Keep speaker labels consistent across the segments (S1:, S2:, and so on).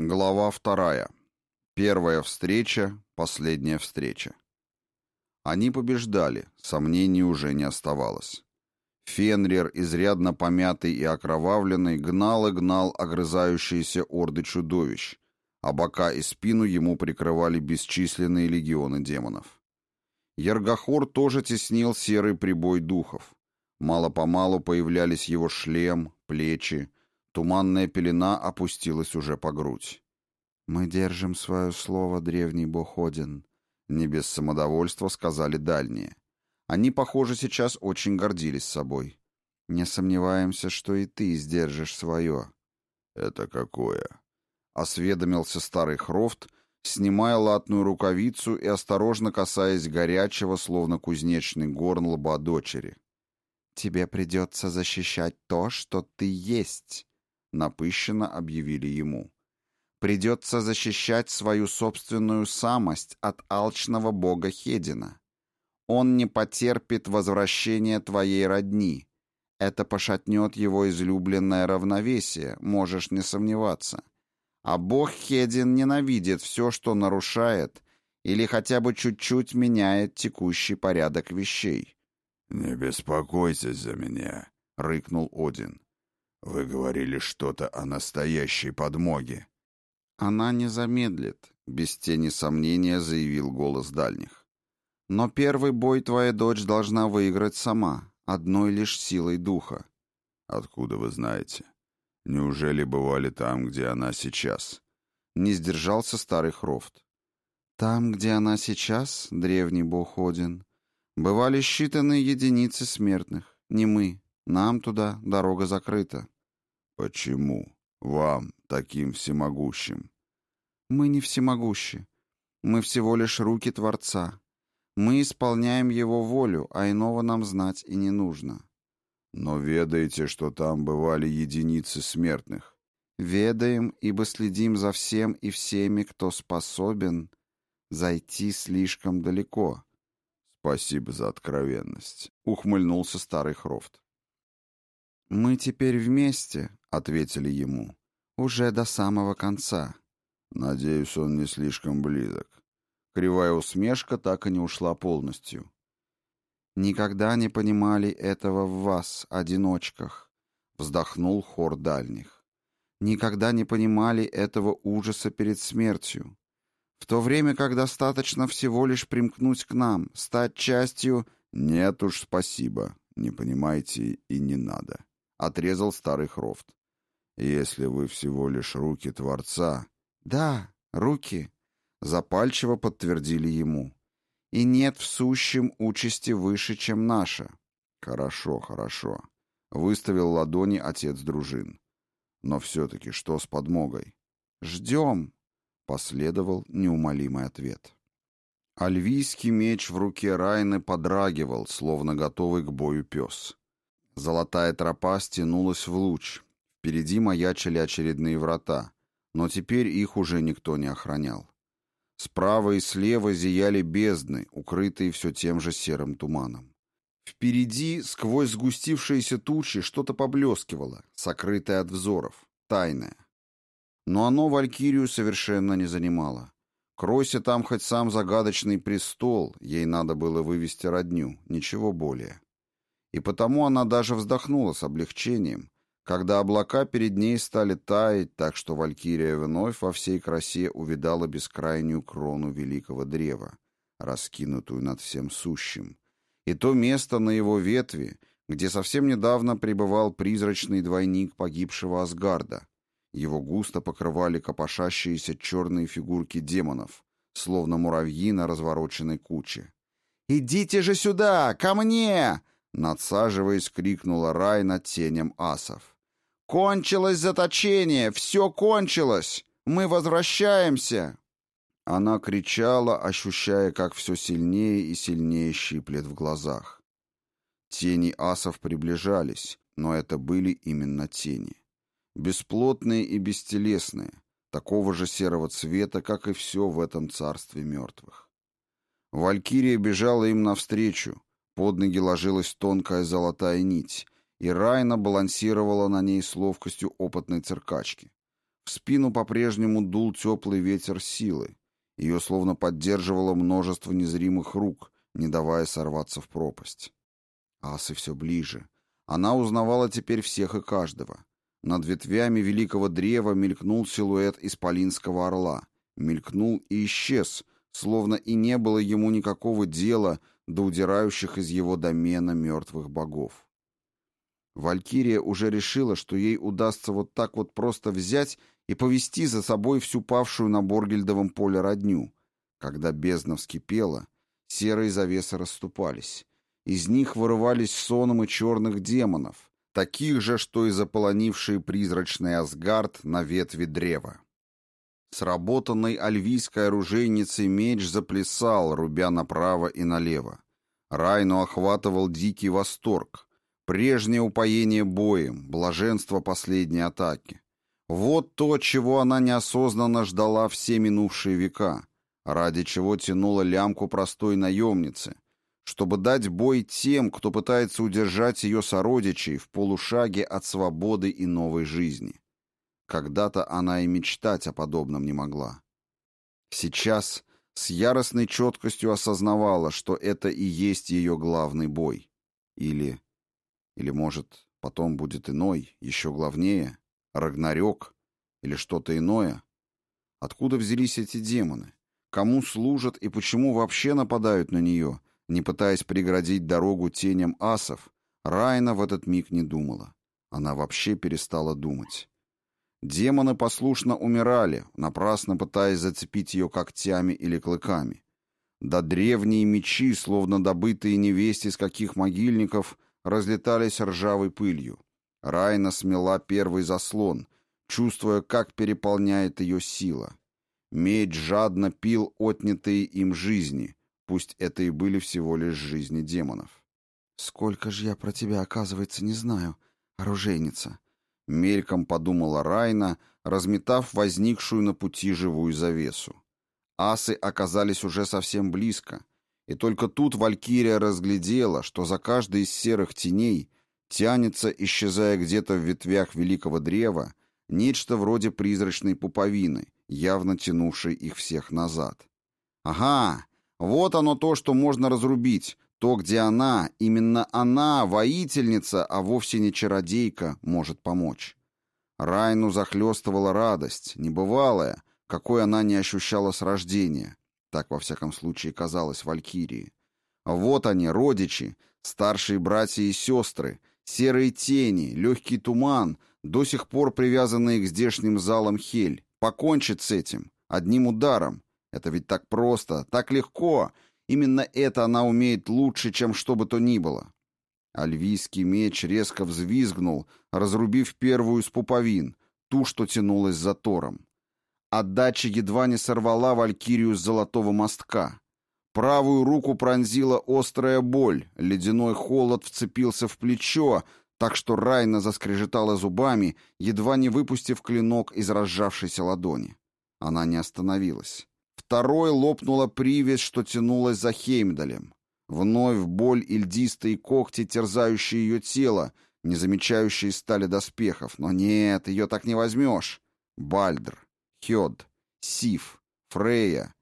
S1: Глава вторая. Первая встреча, последняя встреча. Они побеждали, сомнений уже не оставалось. Фенрир, изрядно помятый и окровавленный, гнал и гнал огрызающиеся орды чудовищ, а бока и спину ему прикрывали бесчисленные легионы демонов. Ергохор тоже теснил серый прибой духов. Мало-помалу появлялись его шлем, плечи, Туманная пелена опустилась уже по грудь. «Мы держим свое слово, древний бог Один», — не без самодовольства сказали дальние. Они, похоже, сейчас очень гордились собой. «Не сомневаемся, что и ты сдержишь свое».
S2: «Это какое?»
S1: — осведомился старый Хрофт, снимая латную рукавицу и осторожно касаясь горячего, словно кузнечный горн лба дочери. «Тебе придется защищать то, что ты есть», напыщенно объявили ему. Придется защищать свою собственную самость от алчного бога Хедина. Он не потерпит возвращения твоей родни. Это пошатнет его излюбленное равновесие, можешь не сомневаться. А бог Хедин ненавидит все, что нарушает или хотя бы чуть-чуть меняет текущий порядок вещей.
S2: «Не беспокойтесь за меня», — рыкнул Один. «Вы говорили что-то о настоящей подмоге».
S1: «Она не замедлит», — без тени сомнения заявил голос дальних. «Но первый бой твоя дочь должна выиграть сама, одной лишь силой духа».
S2: «Откуда вы знаете? Неужели бывали там, где она сейчас?»
S1: Не сдержался старый Хрофт. «Там, где она сейчас, древний бог Один, бывали считанные единицы смертных, не мы, нам туда дорога закрыта.
S2: Почему? Вам, таким всемогущим?
S1: Мы не всемогущи. Мы всего лишь руки Творца. Мы исполняем Его волю, а иного нам знать и не нужно.
S2: Но ведаете, что там бывали единицы смертных?
S1: Ведаем, ибо следим за всем и всеми, кто способен зайти слишком далеко.
S2: Спасибо за откровенность, ухмыльнулся старый Хрофт.
S1: «Мы теперь вместе», — ответили ему, — «уже до самого конца».
S2: «Надеюсь, он не слишком близок».
S1: Кривая усмешка так и не ушла полностью. «Никогда не понимали этого в вас, одиночках», — вздохнул хор дальних. «Никогда не понимали этого ужаса перед смертью. В то время как достаточно всего лишь примкнуть к нам, стать частью...»
S2: «Нет уж, спасибо. Не понимаете и не надо»
S1: отрезал старый Хрофт.
S2: Если вы всего лишь руки Творца...
S1: Да, руки, запальчиво подтвердили ему. И нет в сущем участи выше, чем наша.
S2: Хорошо, хорошо. Выставил ладони отец дружин. Но все-таки что с подмогой?
S1: Ждем, последовал неумолимый ответ. Альвийский меч в руке Райны подрагивал, словно готовый к бою пес. Золотая тропа стянулась в луч. Впереди маячили очередные врата, но теперь их уже никто не охранял. Справа и слева зияли бездны, укрытые все тем же серым туманом. Впереди, сквозь сгустившиеся тучи, что-то поблескивало, сокрытое от взоров, тайное. Но оно Валькирию совершенно не занимало. Кройся там хоть сам загадочный престол, ей надо было вывести родню, ничего более и потому она даже вздохнула с облегчением, когда облака перед ней стали таять, так что Валькирия вновь во всей красе увидала бескрайнюю крону великого древа, раскинутую над всем сущим, и то место на его ветви, где совсем недавно пребывал призрачный двойник погибшего Асгарда. Его густо покрывали копошащиеся черные фигурки демонов, словно муравьи на развороченной куче. «Идите же сюда! Ко мне!» Надсаживаясь, крикнула Рай над тенем асов. «Кончилось заточение! Все кончилось! Мы возвращаемся!» Она кричала, ощущая, как все сильнее и сильнее щиплет в глазах. Тени асов приближались, но это были именно тени. Бесплотные и бестелесные, такого же серого цвета, как и все в этом царстве мертвых. Валькирия бежала им навстречу, под ноги ложилась тонкая золотая нить, и Райна балансировала на ней с ловкостью опытной циркачки. В спину по-прежнему дул теплый ветер силы. Ее словно поддерживало множество незримых рук, не давая сорваться в пропасть. Асы все ближе. Она узнавала теперь всех и каждого. Над ветвями великого древа мелькнул силуэт исполинского орла. Мелькнул и исчез, словно и не было ему никакого дела до удирающих из его домена мертвых богов. Валькирия уже решила, что ей удастся вот так вот просто взять и повести за собой всю павшую на Боргельдовом поле родню. Когда бездна вскипела, серые завесы расступались. Из них вырывались соном и черных демонов, таких же, что и заполонившие призрачный Асгард на ветви древа. Сработанный альвийской оружейницей меч заплясал, рубя направо и налево. Райну охватывал дикий восторг. Прежнее упоение боем, блаженство последней атаки. Вот то, чего она неосознанно ждала все минувшие века, ради чего тянула лямку простой наемницы, чтобы дать бой тем, кто пытается удержать ее сородичей в полушаге от свободы и новой жизни. Когда-то она и мечтать о подобном не могла. Сейчас с яростной четкостью осознавала, что это и есть ее главный бой. Или или, может, потом будет иной, еще главнее, Рагнарёк или что-то иное? Откуда взялись эти демоны? Кому служат и почему вообще нападают на нее, не пытаясь преградить дорогу теням асов? Райна в этот миг не думала. Она вообще перестала думать. Демоны послушно умирали, напрасно пытаясь зацепить ее когтями или клыками. Да древние мечи, словно добытые невесть из каких могильников, разлетались ржавой пылью. Райна смела первый заслон, чувствуя, как переполняет ее сила. Меч жадно пил отнятые им жизни, пусть это и были всего лишь жизни демонов. «Сколько же я про тебя, оказывается, не знаю, оружейница!» Мельком подумала Райна, разметав возникшую на пути живую завесу. Асы оказались уже совсем близко, и только тут Валькирия разглядела, что за каждой из серых теней тянется, исчезая где-то в ветвях великого древа, нечто вроде призрачной пуповины, явно тянувшей их всех назад. Ага, вот оно то, что можно разрубить, то, где она, именно она, воительница, а вовсе не чародейка, может помочь. Райну захлестывала радость, небывалая, какой она не ощущала с рождения, так, во всяком случае, казалось Валькирии. Вот они, родичи, старшие братья и сестры, серые тени, легкий туман, до сих пор привязанные к здешним залам Хель. Покончит с этим, одним ударом. Это ведь так просто, так легко. Именно это она умеет лучше, чем что бы то ни было. Альвийский меч резко взвизгнул, разрубив первую из пуповин, ту, что тянулась за Тором. Отдача едва не сорвала Валькирию с золотого мостка. Правую руку пронзила острая боль, ледяной холод вцепился в плечо, так что Райна заскрежетала зубами, едва не выпустив клинок из разжавшейся ладони. Она не остановилась. Второй лопнула привязь, что тянулась за Хеймдалем. Вновь боль и льдистые когти, терзающие ее тело, не замечающие стали доспехов. Но нет, ее так не возьмешь. Бальдр. Хёд, Сиф, Фрея.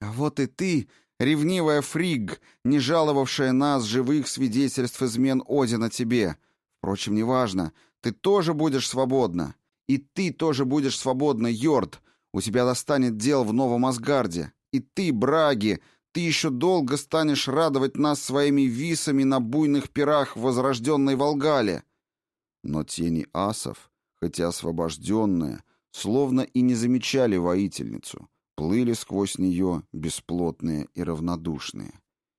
S1: А вот и ты, ревнивая Фриг, не жаловавшая нас, живых свидетельств измен Одина тебе. Впрочем, неважно, ты тоже будешь свободна. И ты тоже будешь свободна, Йорд. У тебя достанет дел в Новом Асгарде. И ты, Браги, ты еще долго станешь радовать нас своими висами на буйных пирах в возрожденной Волгале. Но тени асов, хотя освобожденные, словно и не замечали воительницу, плыли сквозь нее бесплотные и равнодушные.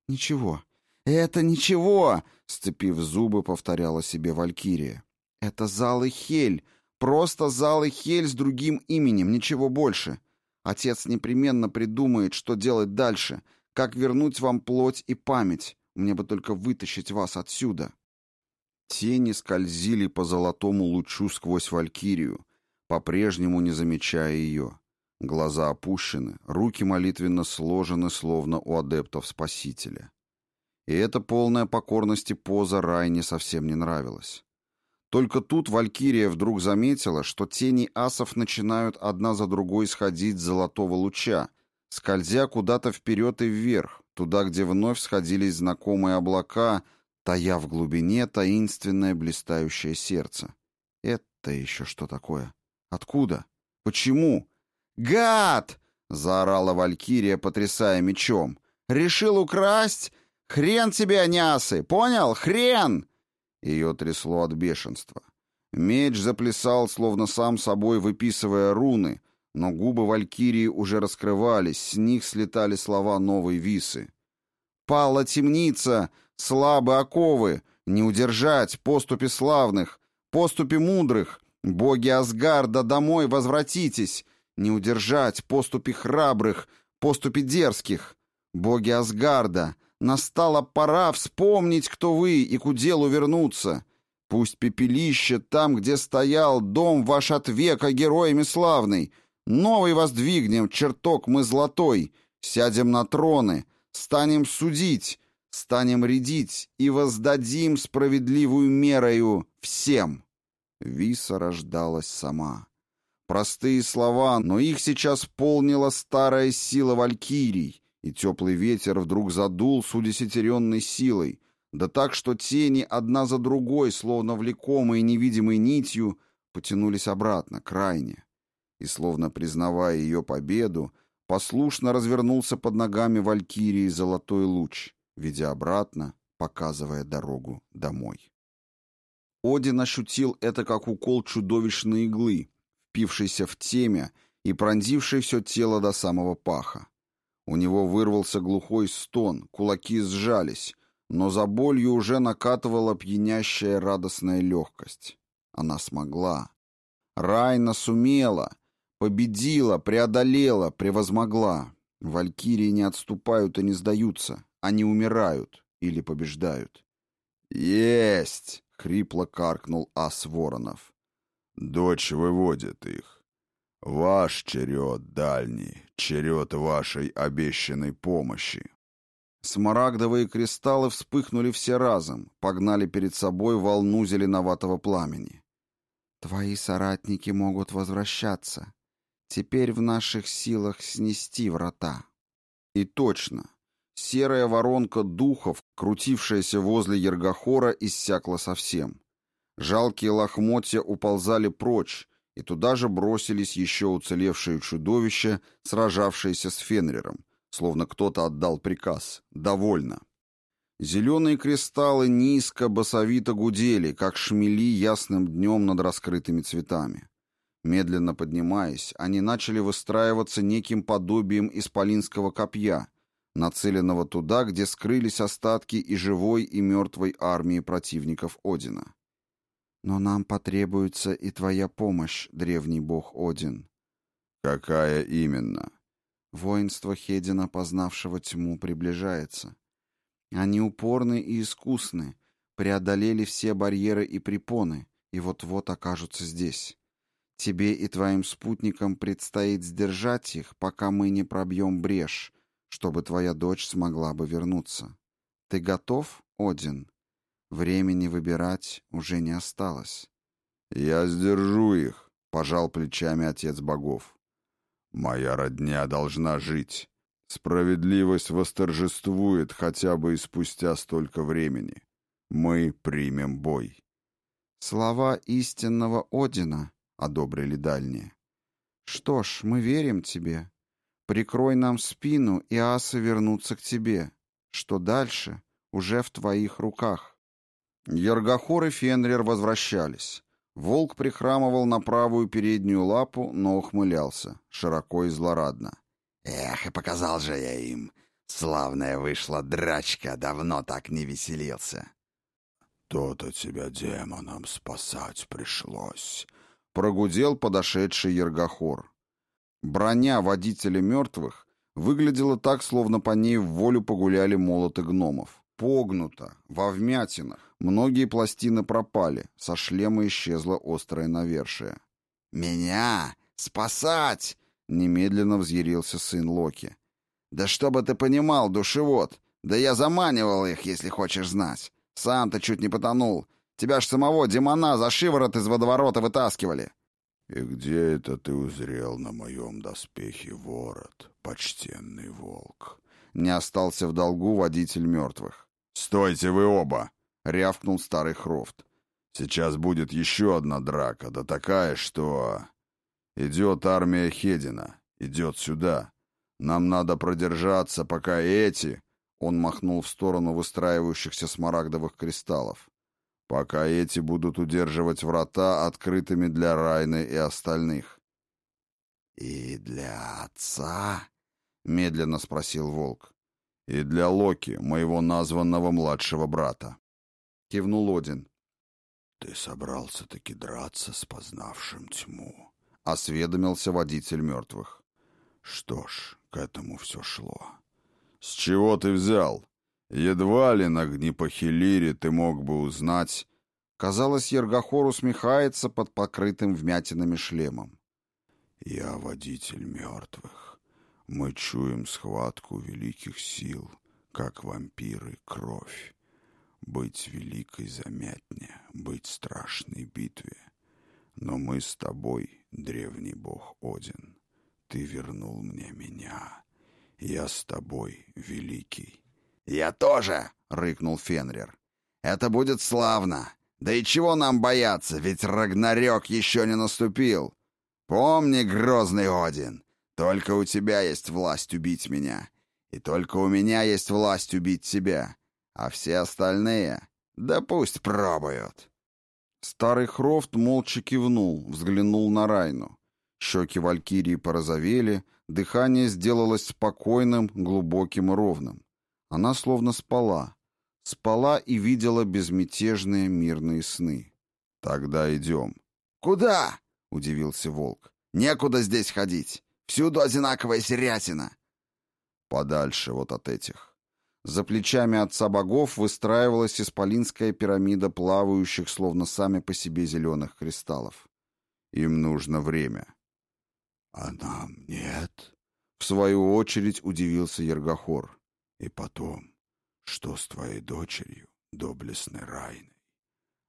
S1: «Ничего, это ничего!» — сцепив зубы, повторяла себе Валькирия. «Это залы Хель, просто залы Хель с другим именем, ничего больше. Отец непременно придумает, что делать дальше, как вернуть вам плоть и память. Мне бы только вытащить вас отсюда». Тени скользили по золотому лучу сквозь Валькирию, по-прежнему не замечая ее. Глаза опущены, руки молитвенно сложены, словно у адептов Спасителя. И эта полная покорности поза Райне совсем не нравилась. Только тут Валькирия вдруг заметила, что тени асов начинают одна за другой сходить золотого луча, скользя куда-то вперед и вверх, туда, где вновь сходились знакомые облака, тая в глубине таинственное блистающее сердце. Это еще что такое? Откуда? Почему? «Гад!» — заорала Валькирия, потрясая мечом. «Решил украсть? Хрен тебе, анясы! Понял? Хрен!» Ее трясло от бешенства. Меч заплясал, словно сам собой выписывая руны, но губы Валькирии уже раскрывались, с них слетали слова новой висы. «Пала темница! Слабы оковы! Не удержать! Поступи славных! Поступи мудрых! Боги Асгарда, домой возвратитесь! Не удержать! Поступи храбрых! Поступи дерзких! Боги Асгарда! Настала пора вспомнить, кто вы, и к уделу вернуться. Пусть пепелище там, где стоял дом ваш от века героями славный. Новый воздвигнем, чертог мы золотой, сядем на троны, станем судить, станем рядить и воздадим справедливую мерою всем. Виса рождалась сама. Простые слова, но их сейчас полнила старая сила валькирий, и теплый ветер вдруг задул с удесятеренной силой, да так, что тени одна за другой, словно влекомые невидимой нитью, потянулись обратно, крайне. И, словно признавая ее победу, послушно развернулся под ногами Валькирии золотой луч, ведя обратно, показывая дорогу домой. Один ощутил это как укол чудовищной иглы, впившейся в темя и пронзившей все тело до самого паха. У него вырвался глухой стон, кулаки сжались, но за болью уже накатывала пьянящая радостная легкость. Она смогла. Райна сумела, победила, преодолела, превозмогла. Валькирии не отступают и не сдаются. Они умирают или побеждают. «Есть!» — хрипло каркнул ас Воронов.
S2: «Дочь выводит их. Ваш черед, дальний, черед вашей обещанной помощи.
S1: Смарагдовые кристаллы вспыхнули все разом, погнали перед собой волну зеленоватого пламени. Твои соратники могут возвращаться. Теперь в наших силах снести врата. И точно. Серая воронка духов, крутившаяся возле Ергохора, иссякла совсем. Жалкие лохмотья уползали прочь, и туда же бросились еще уцелевшие чудовища, сражавшиеся с Фенрером, словно кто-то отдал приказ. Довольно. Зеленые кристаллы низко, басовито гудели, как шмели ясным днем над раскрытыми цветами. Медленно поднимаясь, они начали выстраиваться неким подобием исполинского копья, нацеленного туда, где скрылись остатки и живой, и мертвой армии противников Одина. Но нам потребуется и твоя помощь, древний бог Один.
S2: Какая именно?
S1: Воинство Хедина, познавшего тьму, приближается. Они упорны и искусны, преодолели все барьеры и препоны, и вот-вот окажутся здесь. Тебе и твоим спутникам предстоит сдержать их, пока мы не пробьем брешь, чтобы твоя дочь смогла бы вернуться. Ты готов, Один? Времени выбирать уже не осталось.
S2: «Я сдержу их», — пожал плечами отец богов. «Моя родня должна жить. Справедливость восторжествует хотя бы и спустя столько времени. Мы примем бой».
S1: «Слова истинного Одина», — одобрили дальние. «Что ж, мы верим тебе. Прикрой нам спину, и асы вернутся к тебе. Что дальше, уже в твоих руках». Ергохор и Фенрир возвращались. Волк прихрамывал на правую переднюю лапу, но ухмылялся, широко и злорадно.
S3: «Эх, и показал же я им! Славная вышла драчка, давно так не веселился!»
S2: «То-то тебя демонам спасать пришлось!»
S1: — прогудел подошедший Ергохор. Броня водителя мертвых выглядела так, словно по ней в волю погуляли молоты гномов погнуто, во вмятинах. Многие пластины пропали, со шлема исчезло острое навершие.
S3: «Меня? Спасать!»
S1: — немедленно взъярился сын Локи.
S3: «Да чтобы ты понимал, душевод! Да я заманивал их, если хочешь знать. Сам-то чуть не потонул.
S1: Тебя ж самого демона за шиворот из водоворота вытаскивали!»
S2: «И где это ты узрел на моем доспехе ворот, почтенный волк?»
S1: Не остался в долгу водитель мертвых.
S2: «Стойте вы оба!» — рявкнул старый Хрофт. «Сейчас будет еще одна драка, да такая, что...» «Идет армия Хедина, идет сюда. Нам надо продержаться, пока эти...» Он махнул в сторону выстраивающихся смарагдовых кристаллов. «Пока эти будут удерживать врата открытыми для Райны и остальных».
S3: «И для отца?»
S1: — медленно спросил волк.
S2: «И для Локи, моего названного младшего брата».
S1: Кивнул Один.
S2: «Ты собрался-таки драться с познавшим тьму?»
S1: — осведомился водитель мертвых.
S2: «Что ж, к этому все шло». «С чего ты взял? Едва ли на Гнипохилире ты мог бы узнать...»
S1: Казалось, Ергохор усмехается под покрытым вмятинами шлемом.
S2: «Я водитель мертвых. Мы чуем схватку великих сил, как вампиры кровь. Быть великой замятне, быть страшной битве. Но мы с тобой, древний бог Один. Ты вернул мне меня. Я с тобой, великий.
S3: «Я тоже!» — рыкнул Фенрир. «Это будет славно! Да и чего нам бояться, ведь Рагнарёк еще не наступил! Помни, грозный Один, только у тебя есть власть убить меня, и только у меня есть власть убить тебя, а все остальные, да пусть пробуют!»
S1: Старый Хрофт молча кивнул, взглянул на Райну. Щеки Валькирии порозовели, дыхание сделалось спокойным, глубоким и ровным. Она словно спала. Спала и видела безмятежные мирные сны. «Тогда идем».
S3: «Куда?» — удивился волк. «Некуда здесь ходить. Всюду одинаковая серятина».
S1: «Подальше вот от этих». За плечами отца богов выстраивалась исполинская пирамида плавающих, словно сами по себе зеленых кристаллов. Им нужно время.
S2: «А нам нет?»
S1: — в свою очередь удивился Ергохор.
S2: «И потом, что с твоей дочерью, доблестной Райной?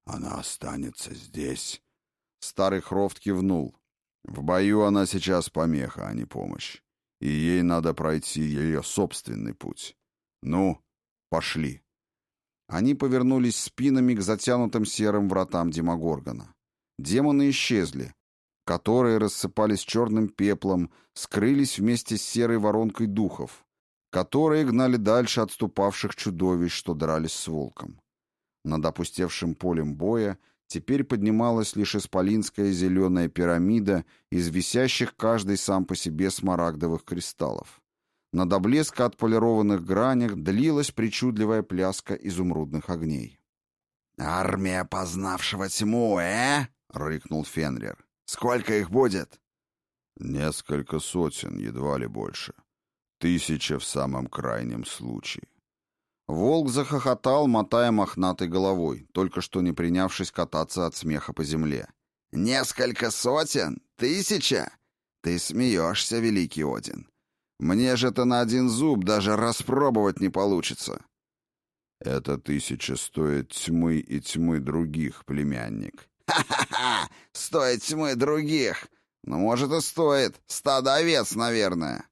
S2: Она останется здесь?»
S1: Старый Хрофт кивнул. «В бою она сейчас помеха, а не помощь. И ей надо пройти ее собственный путь». «Ну, пошли». Они повернулись спинами к затянутым серым вратам Демогоргона. Демоны исчезли, которые рассыпались черным пеплом, скрылись вместе с серой воронкой духов, которые гнали дальше отступавших чудовищ, что дрались с волком. Над опустевшим полем боя теперь поднималась лишь исполинская зеленая пирамида из висящих каждый сам по себе смарагдовых кристаллов. Над облеска отполированных гранях длилась причудливая пляска изумрудных огней.
S3: «Армия познавшего тьму, э?» — рыкнул Фенрир. «Сколько их будет?»
S2: «Несколько сотен, едва ли больше. Тысяча в самом крайнем случае».
S1: Волк захохотал, мотая мохнатой головой, только что не принявшись кататься от смеха по земле.
S3: «Несколько сотен? Тысяча? Ты смеешься, великий Один. Мне же это на один зуб даже распробовать не получится.
S2: Это тысяча стоит тьмы и тьмы других, племянник.
S3: Ха-ха-ха! Стоит тьмы других! Ну, может, и стоит. Стадо овец, наверное.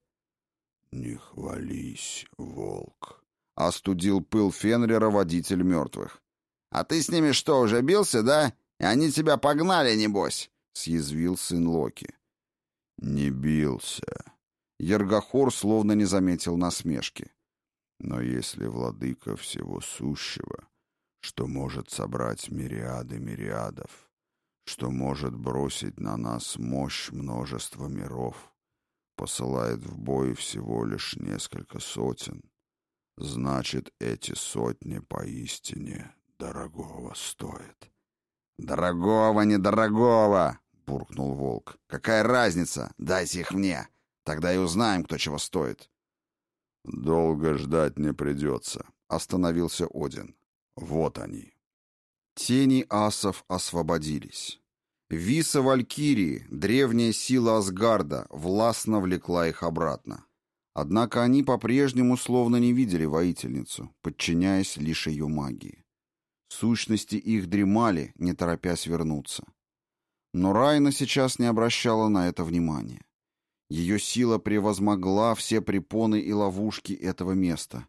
S2: Не хвались, волк.
S1: Остудил пыл Фенрера водитель мертвых.
S3: А ты с ними что, уже бился, да? И они тебя погнали, небось? Съязвил сын Локи.
S2: Не бился.
S1: Ергохор словно не заметил насмешки.
S2: Но если владыка всего сущего, что может собрать мириады мириадов, что может бросить на нас мощь множества миров, посылает в бой всего лишь несколько сотен, значит, эти сотни поистине дорогого стоят.
S3: «Дорогого, недорогого!» — буркнул волк. «Какая разница? Дайте их мне!» Тогда и узнаем, кто чего стоит.
S2: Долго ждать не придется, остановился Один. Вот они.
S1: Тени асов освободились. Виса Валькирии, древняя сила Асгарда, властно влекла их обратно. Однако они по-прежнему словно не видели воительницу, подчиняясь лишь ее магии. Сущности их дремали, не торопясь вернуться. Но Райна сейчас не обращала на это внимания. Ее сила превозмогла все препоны и ловушки этого места.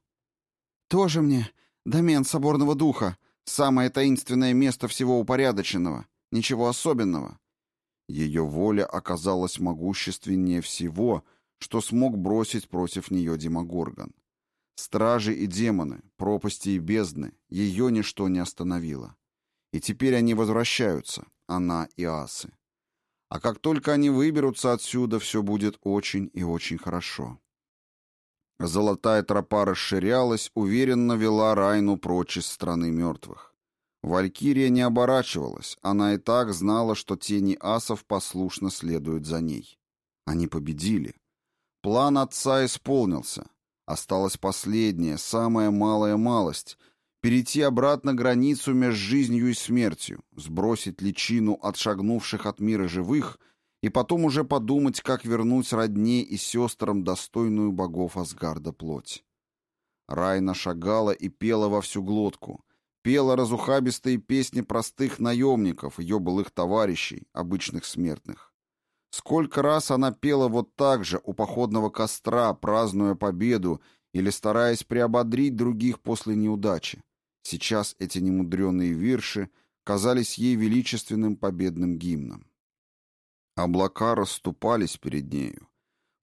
S1: «Тоже мне домен соборного духа, самое таинственное место всего упорядоченного, ничего особенного». Ее воля оказалась могущественнее всего, что смог бросить против нее Демогоргон. Стражи и демоны, пропасти и бездны, ее ничто не остановило. И теперь они возвращаются, она и асы. А как только они выберутся отсюда, все будет очень и очень хорошо. Золотая тропа расширялась, уверенно вела Райну прочь из страны мертвых. Валькирия не оборачивалась, она и так знала, что тени асов послушно следуют за ней. Они победили. План отца исполнился. Осталась последняя, самая малая малость — перейти обратно границу между жизнью и смертью, сбросить личину от шагнувших от мира живых и потом уже подумать, как вернуть родне и сестрам достойную богов Асгарда плоть. Райна шагала и пела во всю глотку, пела разухабистые песни простых наемников, ее былых товарищей, обычных смертных. Сколько раз она пела вот так же у походного костра, празднуя победу или стараясь приободрить других после неудачи. Сейчас эти немудреные вирши казались ей величественным победным гимном. Облака расступались перед нею.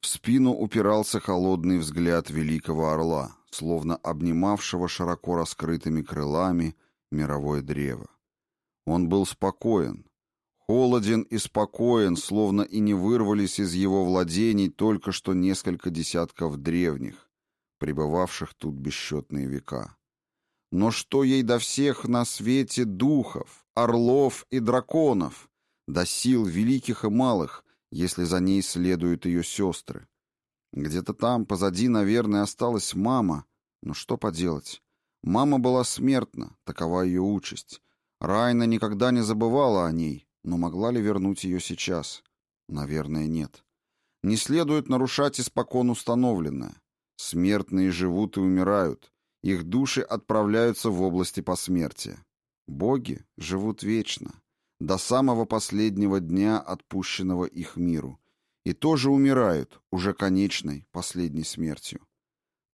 S1: В спину упирался холодный взгляд великого орла, словно обнимавшего широко раскрытыми крылами мировое древо. Он был спокоен, Холоден и спокоен, словно и не вырвались из его владений только что несколько десятков древних, пребывавших тут бесчетные века. Но что ей до всех на свете духов, орлов и драконов, до сил великих и малых, если за ней следуют ее сестры? Где-то там, позади, наверное, осталась мама, но что поделать? Мама была смертна, такова ее участь. Райна никогда не забывала о ней, но могла ли вернуть ее сейчас? Наверное, нет. Не следует нарушать испокон установленное. Смертные живут и умирают. Их души отправляются в области посмертия. Боги живут вечно, до самого последнего дня, отпущенного их миру, и тоже умирают, уже конечной, последней смертью.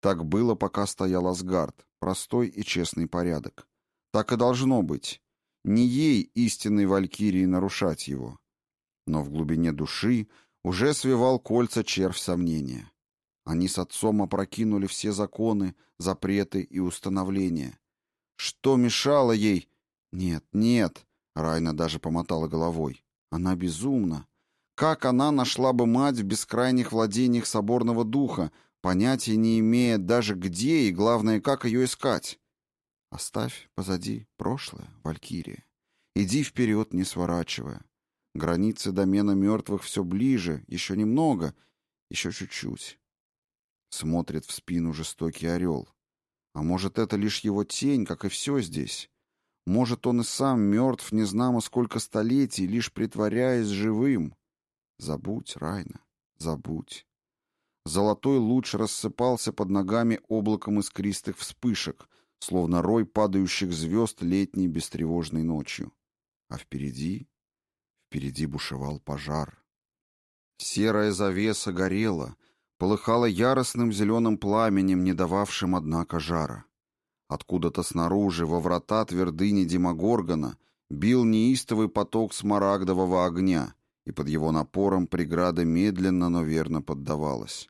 S1: Так было, пока стоял Асгард, простой и честный порядок. Так и должно быть. Не ей, истинной валькирии, нарушать его. Но в глубине души уже свивал кольца червь сомнения. Они с отцом опрокинули все законы, запреты и установления. Что мешало ей? Нет, нет, Райна даже помотала головой. Она безумна. Как она нашла бы мать в бескрайних владениях соборного духа, понятия не имея даже где и, главное, как ее искать? Оставь позади прошлое, Валькирия. Иди вперед, не сворачивая. Границы домена мертвых все ближе, еще немного, еще чуть-чуть. Смотрит в спину жестокий орел. А может, это лишь его тень, как и все здесь? Может, он и сам мертв незнамо сколько столетий, лишь притворяясь живым? Забудь, Райна, забудь. Золотой луч рассыпался под ногами облаком искристых вспышек, словно рой падающих звезд летней бестревожной ночью. А впереди... Впереди бушевал пожар. Серая завеса горела, полыхала яростным зеленым пламенем, не дававшим, однако, жара. Откуда-то снаружи, во врата твердыни Демогоргона, бил неистовый поток смарагдового огня, и под его напором преграда медленно, но верно поддавалась.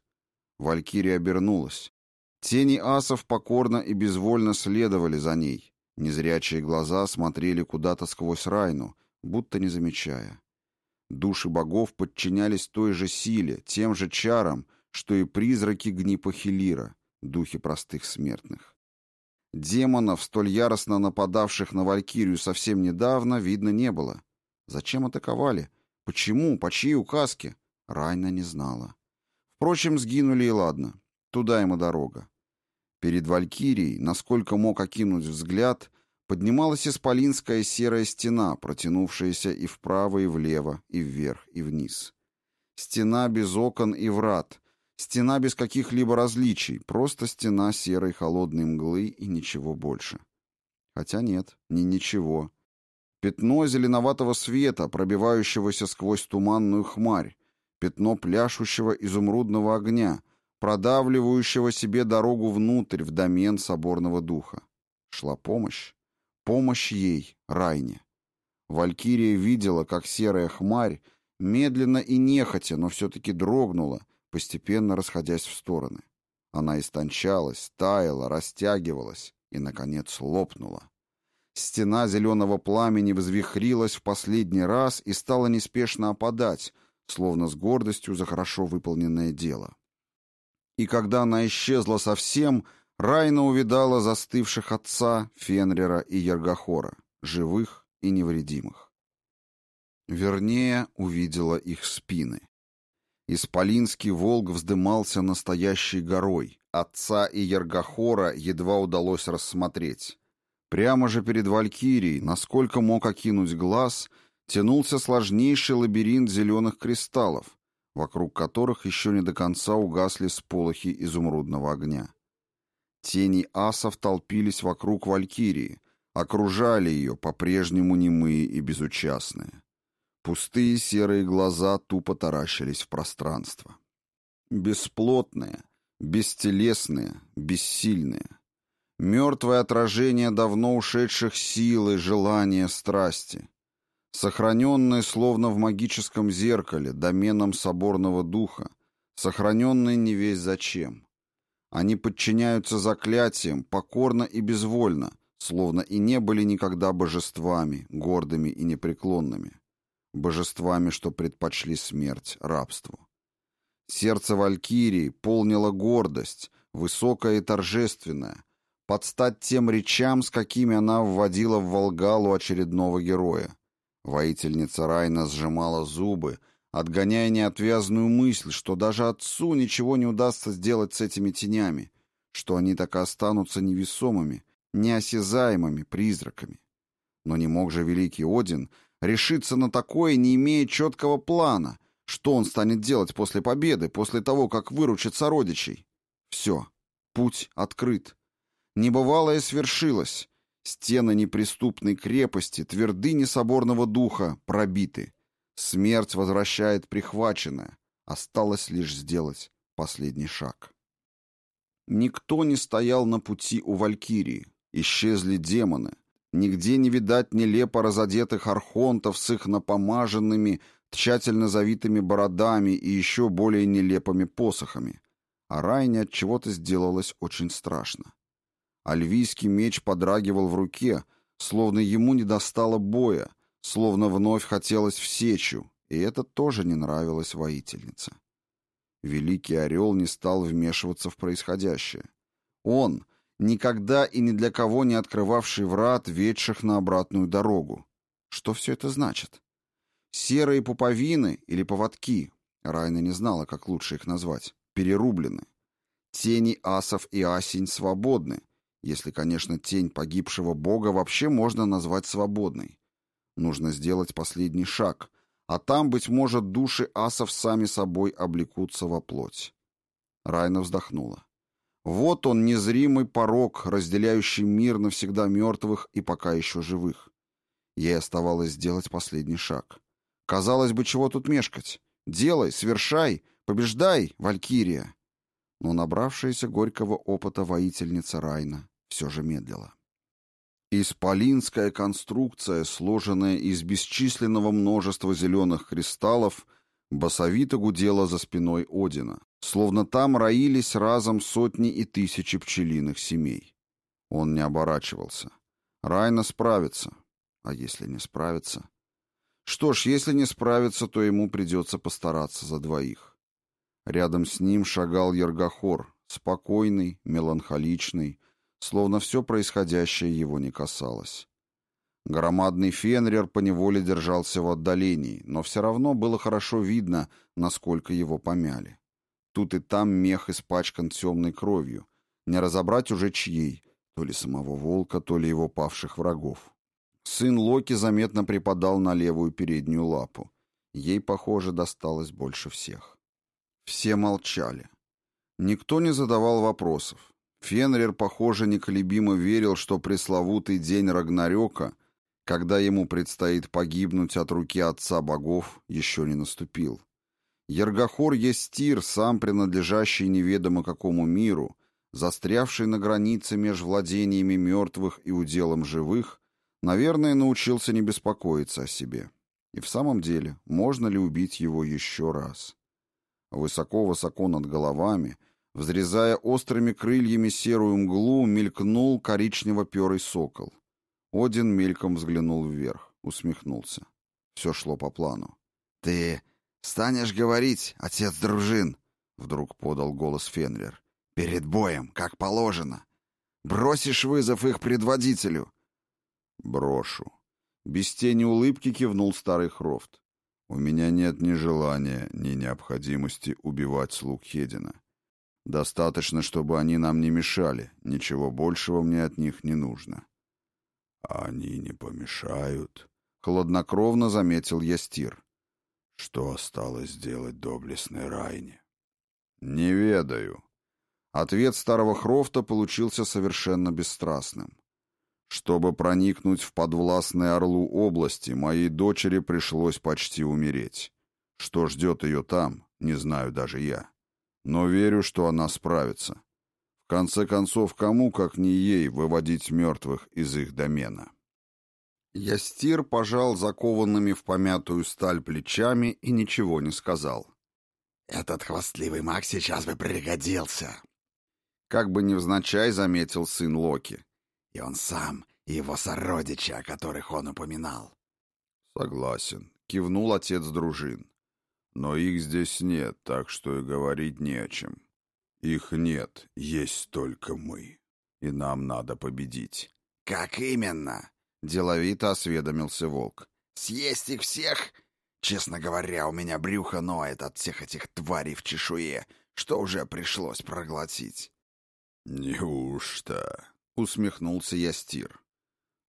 S1: Валькирия обернулась. Тени асов покорно и безвольно следовали за ней. Незрячие глаза смотрели куда-то сквозь Райну, будто не замечая. Души богов подчинялись той же силе, тем же чарам, что и призраки Гнипохилира, духи простых смертных. Демонов, столь яростно нападавших на Валькирию совсем недавно, видно не было. Зачем атаковали? Почему? По чьей указке? Райна не знала. Впрочем, сгинули и ладно. Туда им и дорога. Перед Валькирией, насколько мог окинуть взгляд, поднималась исполинская серая стена, протянувшаяся и вправо, и влево, и вверх, и вниз. Стена без окон и врат, стена без каких-либо различий, просто стена серой холодной мглы и ничего больше. Хотя нет, не ничего. Пятно зеленоватого света, пробивающегося сквозь туманную хмарь, пятно пляшущего изумрудного огня, продавливающего себе дорогу внутрь, в домен соборного духа. Шла помощь. Помощь ей, Райне. Валькирия видела, как серая хмарь медленно и нехотя, но все-таки дрогнула, постепенно расходясь в стороны. Она истончалась, таяла, растягивалась и, наконец, лопнула. Стена зеленого пламени взвихрилась в последний раз и стала неспешно опадать, словно с гордостью за хорошо выполненное дело. И когда она исчезла совсем, Райна увидала застывших отца, Фенрера и Ергохора, живых и невредимых. Вернее, увидела их спины. Исполинский волк вздымался настоящей горой. Отца и Ергохора едва удалось рассмотреть. Прямо же перед Валькирией, насколько мог окинуть глаз, тянулся сложнейший лабиринт зеленых кристаллов, вокруг которых еще не до конца угасли сполохи изумрудного огня. Тени асов толпились вокруг Валькирии, окружали ее, по-прежнему немые и безучастные. Пустые серые глаза тупо таращились в пространство. Бесплотные, бестелесные, бессильные. Мертвое отражение давно ушедших сил и желания страсти. Сохраненные словно в магическом зеркале, доменом соборного духа, сохраненные не весь зачем. Они подчиняются заклятиям, покорно и безвольно, словно и не были никогда божествами, гордыми и непреклонными божествами, что предпочли смерть рабству. Сердце Валькирии полнило гордость, высокая и торжественная, под стать тем речам, с какими она вводила в Волгалу очередного героя. Воительница Райна сжимала зубы, отгоняя неотвязную мысль, что даже отцу ничего не удастся сделать с этими тенями, что они так и останутся невесомыми, неосязаемыми призраками. Но не мог же великий Один решиться на такое, не имея четкого плана, что он станет делать после победы, после того, как выручит сородичей. Все, путь открыт. Небывалое свершилось. Стены неприступной крепости, твердыни соборного духа пробиты. Смерть возвращает прихваченное. Осталось лишь сделать последний шаг. Никто не стоял на пути у Валькирии. Исчезли демоны. Нигде не видать нелепо разодетых архонтов с их напомаженными, тщательно завитыми бородами и еще более нелепыми посохами. А Райне от чего-то сделалось очень страшно. Альвийский меч подрагивал в руке, словно ему не достало боя, словно вновь хотелось в сечу, и это тоже не нравилось воительнице. Великий орел не стал вмешиваться в происходящее. Он, никогда и ни для кого не открывавший врат, ведших на обратную дорогу. Что все это значит? Серые пуповины или поводки, Райна не знала, как лучше их назвать, перерублены. Тени асов и асень свободны, если, конечно, тень погибшего бога вообще можно назвать свободной. Нужно сделать последний шаг, а там, быть может, души асов сами собой облекутся во плоть. Райна вздохнула. Вот он, незримый порог, разделяющий мир навсегда мертвых и пока еще живых. Ей оставалось сделать последний шаг. Казалось бы, чего тут мешкать? Делай, совершай, побеждай, Валькирия. Но набравшаяся горького опыта воительница Райна все же медлила. Исполинская конструкция, сложенная из бесчисленного множества зеленых кристаллов, басовито гудела за спиной Одина, словно там роились разом сотни и тысячи пчелиных семей. Он не оборачивался. Райна справится. А если не справится? Что ж, если не справится, то ему придется постараться за двоих. Рядом с ним шагал Ергохор, спокойный, меланхоличный, словно все происходящее его не касалось. Громадный Фенрир поневоле держался в отдалении, но все равно было хорошо видно, насколько его помяли. Тут и там мех испачкан темной кровью. Не разобрать уже чьей, то ли самого волка, то ли его павших врагов. Сын Локи заметно припадал на левую переднюю лапу. Ей, похоже, досталось больше всех. Все молчали. Никто не задавал вопросов. Фенрир, похоже, неколебимо верил, что пресловутый день Рагнарёка, когда ему предстоит погибнуть от руки отца богов, еще не наступил. Ергохор Естир, сам принадлежащий неведомо какому миру, застрявший на границе между владениями мертвых и уделом живых, наверное, научился не беспокоиться о себе. И в самом деле, можно ли убить его еще раз? Высоко-высоко над головами, взрезая острыми крыльями серую мглу, мелькнул коричнево-перый сокол. Один мельком взглянул вверх, усмехнулся. Все шло по плану.
S3: «Ты станешь говорить, отец дружин?» — вдруг подал голос Фенрир. «Перед боем, как положено. Бросишь вызов их предводителю?»
S1: «Брошу». Без тени улыбки кивнул старый Хрофт. «У меня нет ни желания, ни необходимости убивать слуг Хедина. Достаточно, чтобы они нам не мешали. Ничего большего мне от них не нужно». «Они не помешают», — хладнокровно заметил Ястир. «Что осталось сделать доблестной Райне?» «Не ведаю». Ответ старого Хрофта получился совершенно бесстрастным. Чтобы проникнуть в подвластные Орлу области, моей дочери пришлось почти умереть. Что ждет ее там, не знаю даже я. Но верю, что она справится. В конце концов, кому, как не ей, выводить мертвых из их домена? Ястир пожал закованными в помятую сталь плечами и ничего не сказал.
S3: «Этот хвастливый маг сейчас бы пригодился», —
S1: как бы невзначай заметил сын Локи.
S3: «И он сам, и его сородичи, о которых он упоминал».
S1: «Согласен», — кивнул отец дружин. «Но их здесь нет, так что и говорить не о чем. Их нет, есть только мы, и нам надо победить».
S3: «Как именно?»
S1: — деловито осведомился волк.
S3: «Съесть их всех? Честно говоря, у меня брюхо ноет от всех этих тварей в чешуе, что уже пришлось проглотить».
S1: «Неужто?» — усмехнулся Ястир.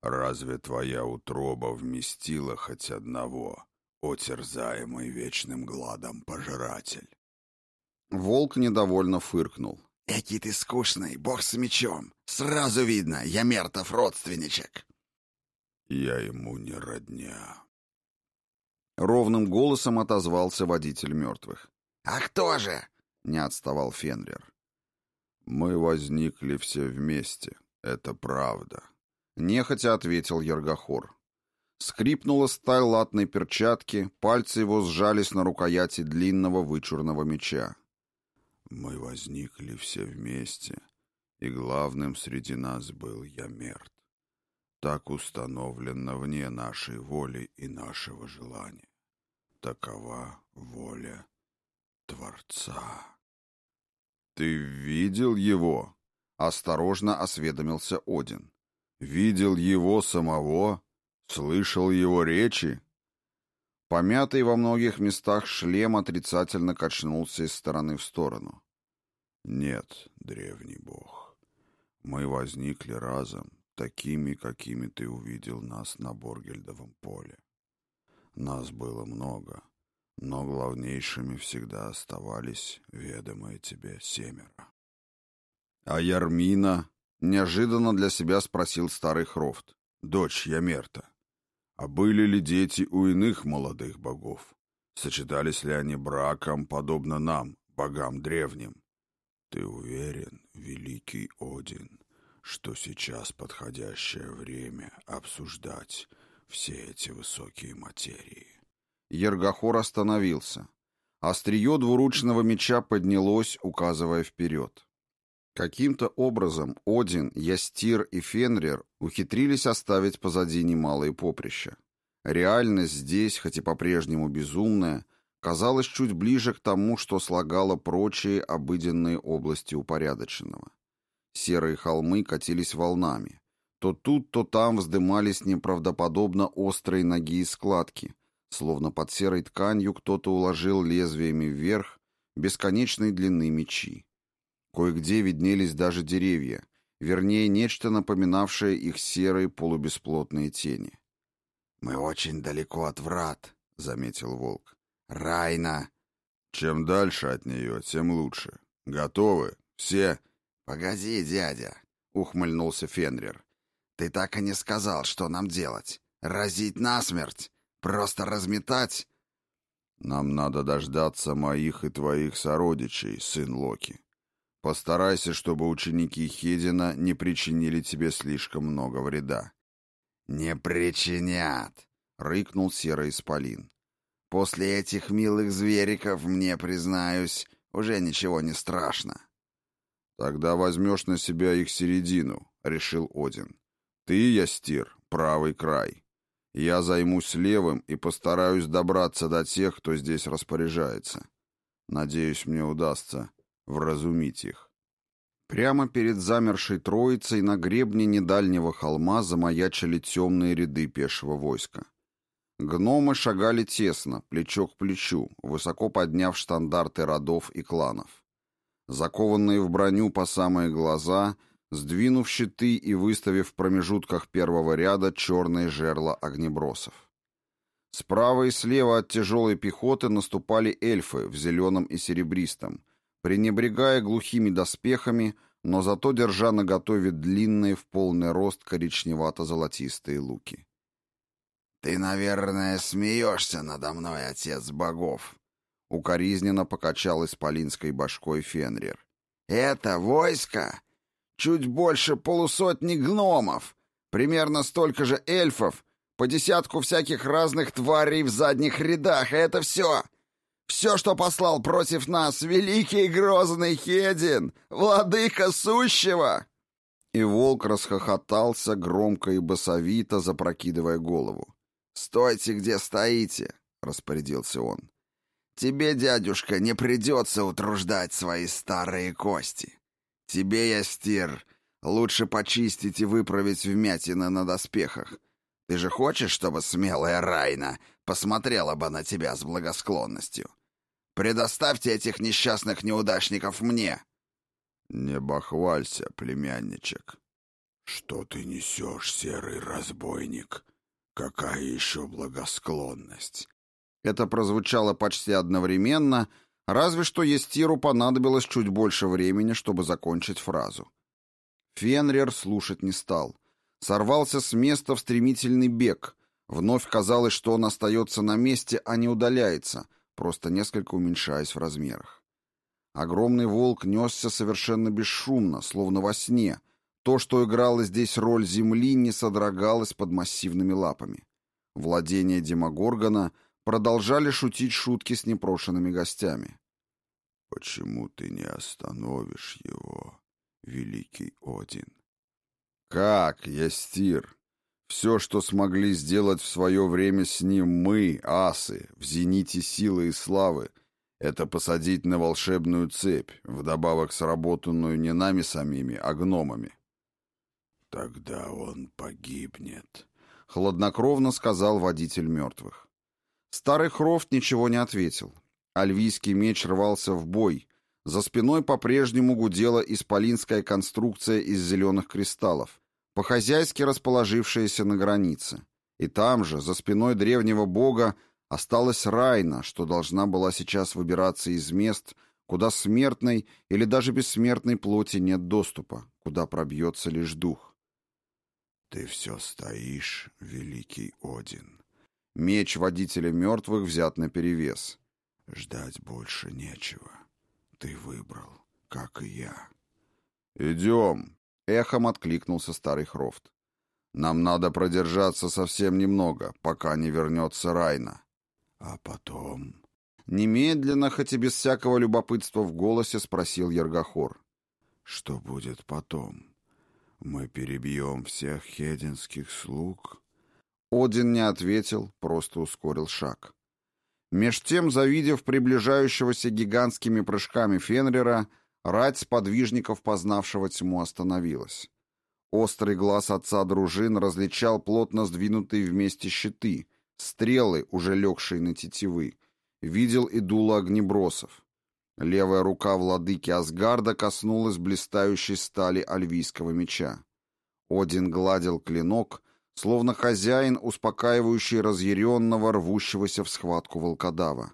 S1: «Разве твоя утроба вместила хоть одного, отерзаемый вечным гладом пожиратель?» Волк недовольно фыркнул.
S3: «Экий ты скучный, бог с мечом. Сразу видно, я мертов родственничек».
S1: «Я ему не родня». Ровным голосом отозвался водитель мертвых.
S3: «А кто же?»
S1: — не отставал Фенрир. «Мы возникли все вместе, это правда», — нехотя ответил Ергохор. Скрипнула сталь латной перчатки, пальцы его сжались на рукояти длинного вычурного меча. «Мы возникли все вместе, и главным среди нас был Ямерт. Так установлено вне нашей воли и нашего желания. Такова воля Творца. «Ты видел его?» — осторожно осведомился Один. «Видел его самого? Слышал его речи?» Помятый во многих местах шлем отрицательно качнулся из стороны в сторону. «Нет, древний бог, мы возникли разом, такими, какими ты увидел нас на Боргельдовом поле. Нас было много, но главнейшими всегда оставались ведомые тебе семеро. «А Ярмина?» — неожиданно для себя спросил старый Хрофт, дочь Ямерта. «А были ли дети у иных молодых богов? Сочетались ли они браком, подобно нам, богам древним? Ты уверен, великий Один, что сейчас подходящее время обсуждать все эти высокие материи. Ергохор остановился. Острие двуручного меча поднялось, указывая вперед. Каким-то образом Один, Ястир и Фенрир ухитрились оставить позади немалые поприща. Реальность здесь, хоть и по-прежнему безумная, казалась чуть ближе к тому, что слагало прочие обыденные области упорядоченного. Серые холмы катились волнами. То тут, то там вздымались неправдоподобно острые ноги и складки, словно под серой тканью кто-то уложил лезвиями вверх бесконечной длины мечи. Кое-где виднелись даже деревья, вернее, нечто напоминавшее их серые полубесплотные тени.
S3: «Мы очень далеко от врат», — заметил волк. «Райна!»
S1: «Чем дальше от нее, тем лучше. Готовы? Все?»
S3: «Погоди, дядя», — ухмыльнулся Фенрир. «Ты так и не сказал, что нам делать. Разить насмерть? Просто разметать?»
S2: «Нам надо дождаться моих и твоих сородичей, сын Локи. Постарайся, чтобы ученики Хедина не причинили тебе слишком много вреда».
S3: «Не причинят», — рыкнул серый исполин. «После этих милых звериков, мне, признаюсь, уже ничего не страшно».
S2: «Тогда возьмешь на себя их середину», — решил Один. «Ты, Ястир, правый край. Я займусь левым и постараюсь добраться до тех, кто здесь распоряжается. Надеюсь, мне удастся вразумить их».
S1: Прямо перед замершей троицей на гребне недальнего холма замаячили темные ряды пешего войска. Гномы шагали тесно, плечо к плечу, высоко подняв штандарты родов и кланов закованные в броню по самые глаза, сдвинув щиты и выставив в промежутках первого ряда черные жерла огнебросов. Справа и слева от тяжелой пехоты наступали эльфы в зеленом и серебристом, пренебрегая глухими доспехами, но зато держа наготове длинные в полный рост коричневато-золотистые луки.
S3: «Ты, наверное, смеешься надо мной, отец богов»,
S1: Укоризненно покачал исполинской башкой Фенрир.
S3: «Это войско? Чуть больше полусотни гномов, примерно столько же эльфов, по десятку всяких разных тварей в задних рядах, и это все. Все, что послал против нас великий грозный Хедин, владыка сущего!»
S1: И волк расхохотался громко и басовито, запрокидывая голову.
S3: «Стойте, где стоите!» — распорядился он. Тебе, дядюшка, не придется утруждать свои старые кости. Тебе, Ястир, лучше почистить и выправить вмятины на доспехах. Ты же хочешь, чтобы смелая Райна посмотрела бы на тебя с благосклонностью? Предоставьте этих несчастных неудачников мне.
S2: Не бахвалься, племянничек. Что ты несешь, серый разбойник? Какая еще благосклонность?
S1: Это прозвучало почти одновременно, разве что Естиру понадобилось чуть больше времени, чтобы закончить фразу. Фенрир слушать не стал. Сорвался с места в стремительный бег. Вновь казалось, что он остается на месте, а не удаляется, просто несколько уменьшаясь в размерах. Огромный волк несся совершенно бесшумно, словно во сне. То, что играло здесь роль земли, не содрогалось под массивными лапами. Владение Демогоргона — продолжали шутить шутки с непрошенными гостями.
S2: «Почему ты не остановишь его, великий Один?»
S1: «Как, Ястир? Все, что смогли сделать в свое время с ним мы, асы, в зените силы и славы, это посадить на волшебную цепь, вдобавок сработанную не нами самими, а гномами».
S2: «Тогда он погибнет», —
S1: хладнокровно сказал водитель мертвых. Старый Хрофт ничего не ответил. Альвийский меч рвался в бой. За спиной по-прежнему гудела исполинская конструкция из зеленых кристаллов, по-хозяйски расположившаяся на границе. И там же, за спиной древнего бога, осталась Райна, что должна была сейчас выбираться из мест, куда смертной или даже бессмертной плоти нет доступа, куда пробьется лишь дух.
S2: «Ты все стоишь, великий Один»,
S1: Меч водителя мертвых взят на перевес.
S2: Ждать больше нечего. Ты выбрал, как и я.
S1: «Идем!» — эхом откликнулся старый Хрофт. «Нам надо продержаться совсем немного, пока не вернется Райна».
S2: «А потом...»
S1: Немедленно, хоть и без всякого любопытства в голосе, спросил Ергохор.
S2: «Что будет потом? Мы перебьем всех хединских слуг?»
S1: Один не ответил, просто ускорил шаг. Меж тем, завидев приближающегося гигантскими прыжками Фенрера, рать сподвижников, познавшего тьму, остановилась. Острый глаз отца дружин различал плотно сдвинутые вместе щиты, стрелы, уже легшие на тетивы, видел и дуло огнебросов. Левая рука владыки Асгарда коснулась блистающей стали альвийского меча. Один гладил клинок, словно хозяин, успокаивающий разъяренного, рвущегося в схватку волкодава.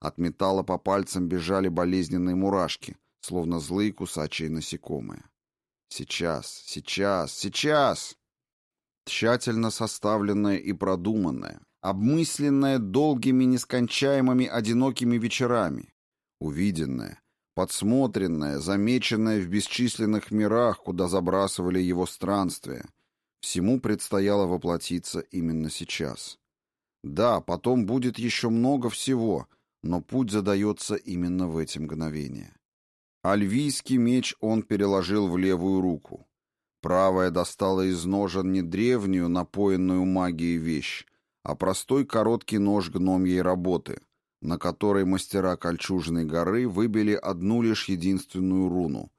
S1: От металла по пальцам бежали болезненные мурашки, словно злые кусачие насекомые. Сейчас, сейчас, сейчас! Тщательно составленное и продуманное, обмысленное долгими нескончаемыми одинокими вечерами, увиденное, подсмотренное, замеченное в бесчисленных мирах, куда забрасывали его странствия, всему предстояло воплотиться именно сейчас. Да, потом будет еще много всего, но путь задается именно в эти мгновения. Альвийский меч он переложил в левую руку. Правая достала из ножен не древнюю, напоенную магией вещь, а простой короткий нож гномьей работы, на которой мастера Кольчужной горы выбили одну лишь единственную руну.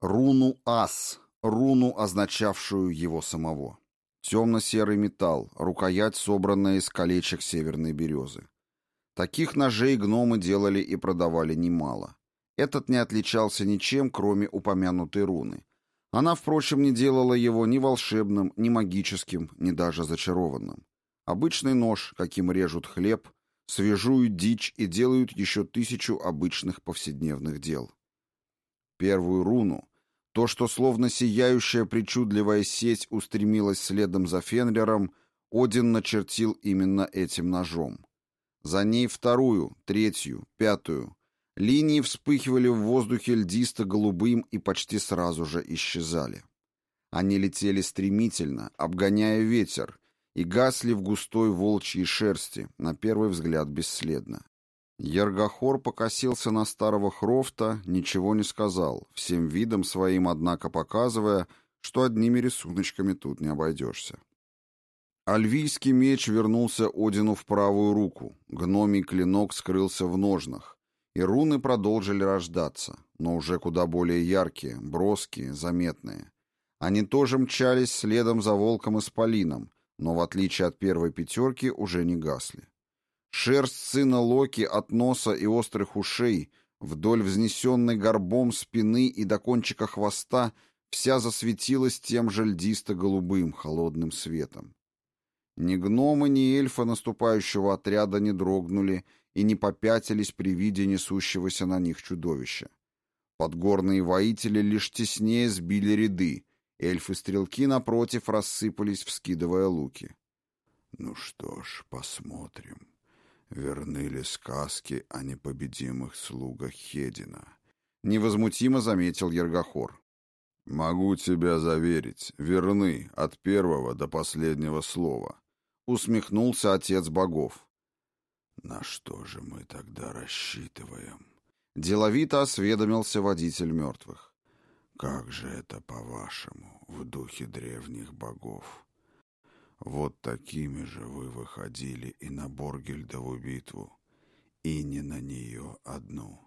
S1: Руну Ас, руну, означавшую его самого. Темно-серый металл, рукоять, собранная из колечек северной березы. Таких ножей гномы делали и продавали немало. Этот не отличался ничем, кроме упомянутой руны. Она, впрочем, не делала его ни волшебным, ни магическим, ни даже зачарованным. Обычный нож, каким режут хлеб, свежуют дичь и делают еще тысячу обычных повседневных дел. Первую руну, то, что словно сияющая причудливая сеть устремилась следом за Фенрером, Один начертил именно этим ножом. За ней вторую, третью, пятую, Линии вспыхивали в воздухе льдисто-голубым и почти сразу же исчезали. Они летели стремительно, обгоняя ветер, и гасли в густой волчьей шерсти, на первый взгляд бесследно. Ергохор покосился на старого Хрофта, ничего не сказал, всем видом своим, однако, показывая, что одними рисуночками тут не обойдешься. Альвийский меч вернулся Одину в правую руку, гномий клинок скрылся в ножнах, и руны продолжили рождаться, но уже куда более яркие, броские, заметные. Они тоже мчались следом за волком и спалином, но в отличие от первой пятерки уже не гасли. Шерсть сына Локи от носа и острых ушей вдоль взнесенной горбом спины и до кончика хвоста вся засветилась тем же льдисто-голубым холодным светом. Ни гномы, ни эльфы наступающего отряда не дрогнули и не попятились при виде несущегося на них чудовища. Подгорные воители лишь теснее сбили ряды, эльфы-стрелки, напротив, рассыпались, вскидывая луки.
S2: «Ну что ж, посмотрим, верны ли сказки о непобедимых слугах Хедина?»
S1: — невозмутимо заметил Ергохор.
S2: «Могу тебя заверить, верны от первого до последнего слова», — усмехнулся отец богов. «На что же мы тогда рассчитываем?»
S1: Деловито осведомился водитель мертвых.
S2: «Как же это, по-вашему, в духе древних богов? Вот такими же вы выходили и на Боргельдову битву, и не на нее одну».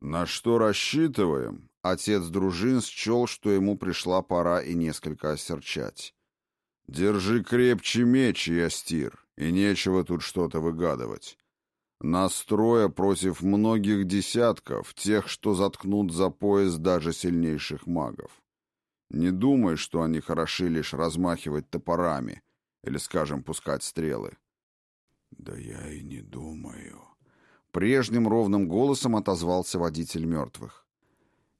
S1: «На что рассчитываем?» Отец дружин счел, что ему пришла пора и несколько осерчать. «Держи крепче меч, Ястир, и нечего тут что-то выгадывать. Настроя против многих десятков, тех, что заткнут за пояс даже сильнейших магов. Не думай, что они хороши лишь размахивать топорами или, скажем, пускать стрелы.
S2: «Да я и не думаю», —
S1: прежним ровным голосом отозвался водитель мертвых.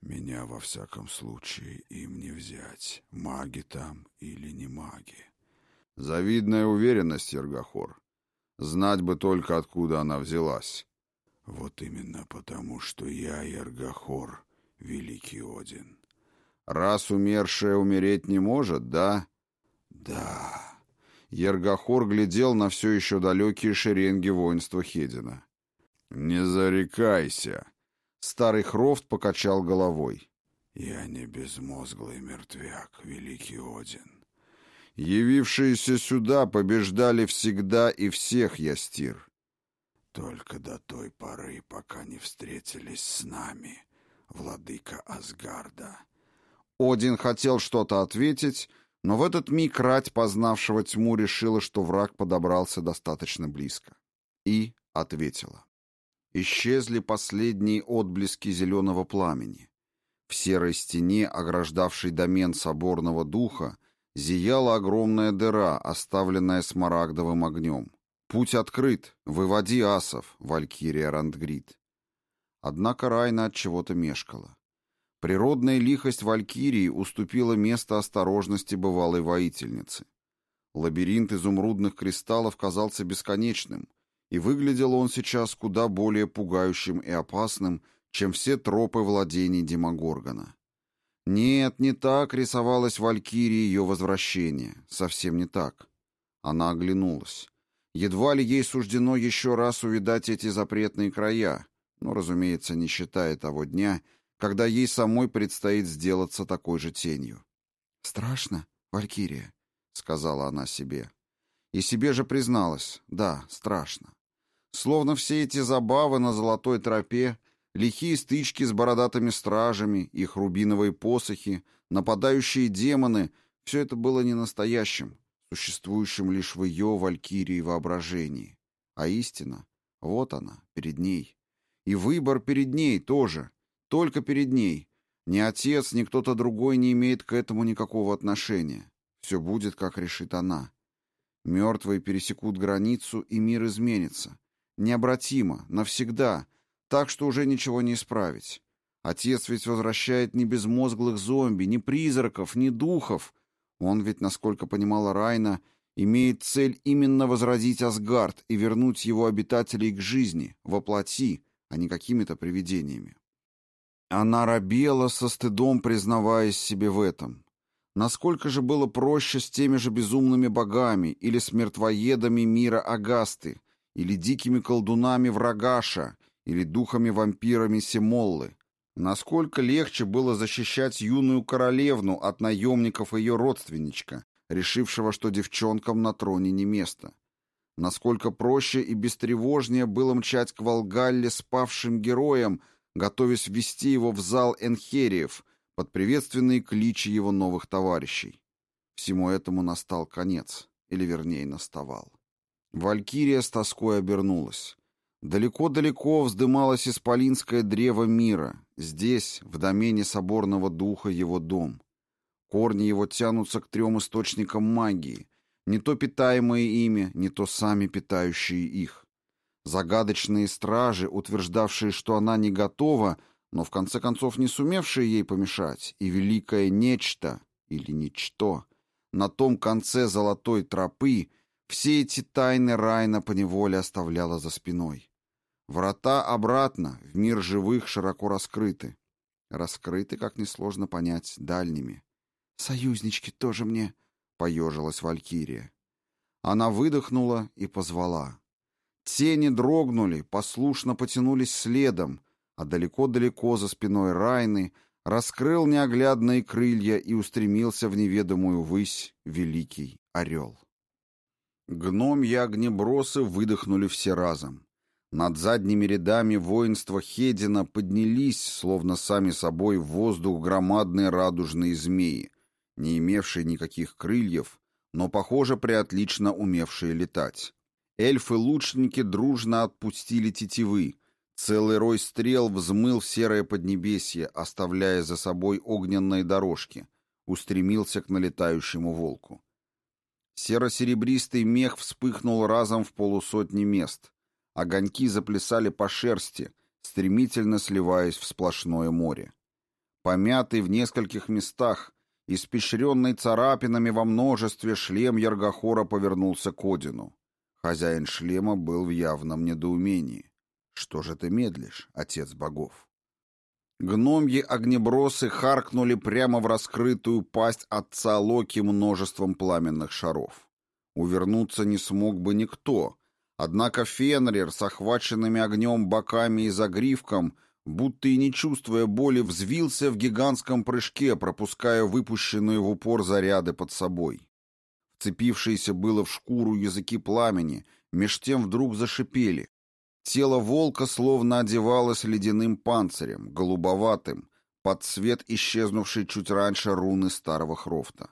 S2: «Меня, во всяком случае, им не взять, маги там или не маги.
S1: Завидная уверенность, Ергохор. Знать бы только, откуда она взялась.
S2: Вот именно потому, что я, Ергохор, великий Один.
S1: Раз умершая умереть не может, да?
S2: Да.
S1: Ергохор глядел на все еще далекие шеренги воинства Хедина. «Не зарекайся!» Старый Хрофт покачал головой.
S2: «Я не безмозглый мертвяк, великий Один.
S1: Явившиеся сюда побеждали всегда и всех, Ястир.
S2: Только до той поры, пока не встретились с нами, владыка Асгарда.
S1: Один хотел что-то ответить, но в этот миг рать познавшего тьму решила, что враг подобрался достаточно близко. И ответила. Исчезли последние отблески зеленого пламени. В серой стене, ограждавшей домен соборного духа, Зияла огромная дыра, оставленная смарагдовым огнем. Путь открыт. Выводи асов, Валькирия Рандгрид. Однако Райна от чего-то мешкала. Природная лихость Валькирии уступила место осторожности бывалой воительницы. Лабиринт изумрудных кристаллов казался бесконечным, и выглядел он сейчас куда более пугающим и опасным, чем все тропы владений Демогоргона. Нет, не так рисовалась Валькирии ее возвращение, совсем не так. Она оглянулась. Едва ли ей суждено еще раз увидать эти запретные края, но, разумеется, не считая того дня, когда ей самой предстоит сделаться такой же тенью. «Страшно, Валькирия», — сказала она себе. И себе же призналась, да, страшно. Словно все эти забавы на золотой тропе, лихие стычки с бородатыми стражами, их рубиновые посохи, нападающие демоны — все это было не настоящим, существующим лишь в ее, Валькирии, воображении. А истина, вот она, перед ней. И выбор перед ней тоже, только перед ней. Ни отец, ни кто-то другой не имеет к этому никакого отношения. Все будет, как решит она. Мертвые пересекут границу, и мир изменится. Необратимо, навсегда, так что уже ничего не исправить. Отец ведь возвращает не безмозглых зомби, ни призраков, ни духов. Он ведь, насколько понимала Райна, имеет цель именно возродить Асгард и вернуть его обитателей к жизни, воплоти, а не какими-то привидениями. Она робела со стыдом, признаваясь себе в этом. Насколько же было проще с теми же безумными богами или с мертвоедами мира Агасты, или дикими колдунами Врагаша, или духами-вампирами Семоллы. Насколько легче было защищать юную королевну от наемников ее родственничка, решившего, что девчонкам на троне не место. Насколько проще и бестревожнее было мчать к Волгалле спавшим героям, готовясь ввести его в зал Энхериев под приветственные кличи его новых товарищей. Всему этому настал конец, или вернее наставал. Валькирия с тоской обернулась. Далеко-далеко вздымалось исполинское древо мира, здесь, в домене соборного духа, его дом. Корни его тянутся к трем источникам магии, не то питаемые ими, не то сами питающие их. Загадочные стражи, утверждавшие, что она не готова, но в конце концов не сумевшие ей помешать, и великое нечто, или ничто, на том конце золотой тропы, все эти тайны Райна поневоле оставляла за спиной. Врата обратно, в мир живых, широко раскрыты. Раскрыты, как несложно понять, дальними. «Союзнички тоже мне», — поежилась Валькирия. Она выдохнула и позвала. Тени дрогнули, послушно потянулись следом, а далеко-далеко за спиной Райны раскрыл неоглядные крылья и устремился в неведомую высь великий орел. Гномьи огнебросы выдохнули все разом. Над задними рядами воинства Хедина поднялись, словно сами собой, в воздух громадные радужные змеи, не имевшие никаких крыльев, но, похоже, приотлично умевшие летать. Эльфы-лучники дружно отпустили тетивы. Целый рой стрел взмыл в серое поднебесье, оставляя за собой огненные дорожки. Устремился к налетающему волку. Серо-серебристый мех вспыхнул разом в полусотни мест. Огоньки заплясали по шерсти, стремительно сливаясь в сплошное море. Помятый в нескольких местах, испещренный царапинами во множестве, шлем Яргохора повернулся к Одину. Хозяин шлема был в явном недоумении. «Что же ты медлишь, отец богов?» Гномьи огнебросы харкнули прямо в раскрытую пасть отца Локи множеством пламенных шаров. Увернуться не смог бы никто, однако Фенрир с охваченными огнем боками и загривком, будто и не чувствуя боли, взвился в гигантском прыжке, пропуская выпущенные в упор заряды под собой. Вцепившиеся было в шкуру языки пламени, меж тем вдруг зашипели. Тело волка словно одевалось ледяным панцирем, голубоватым, под цвет исчезнувшей чуть раньше руны старого хрофта.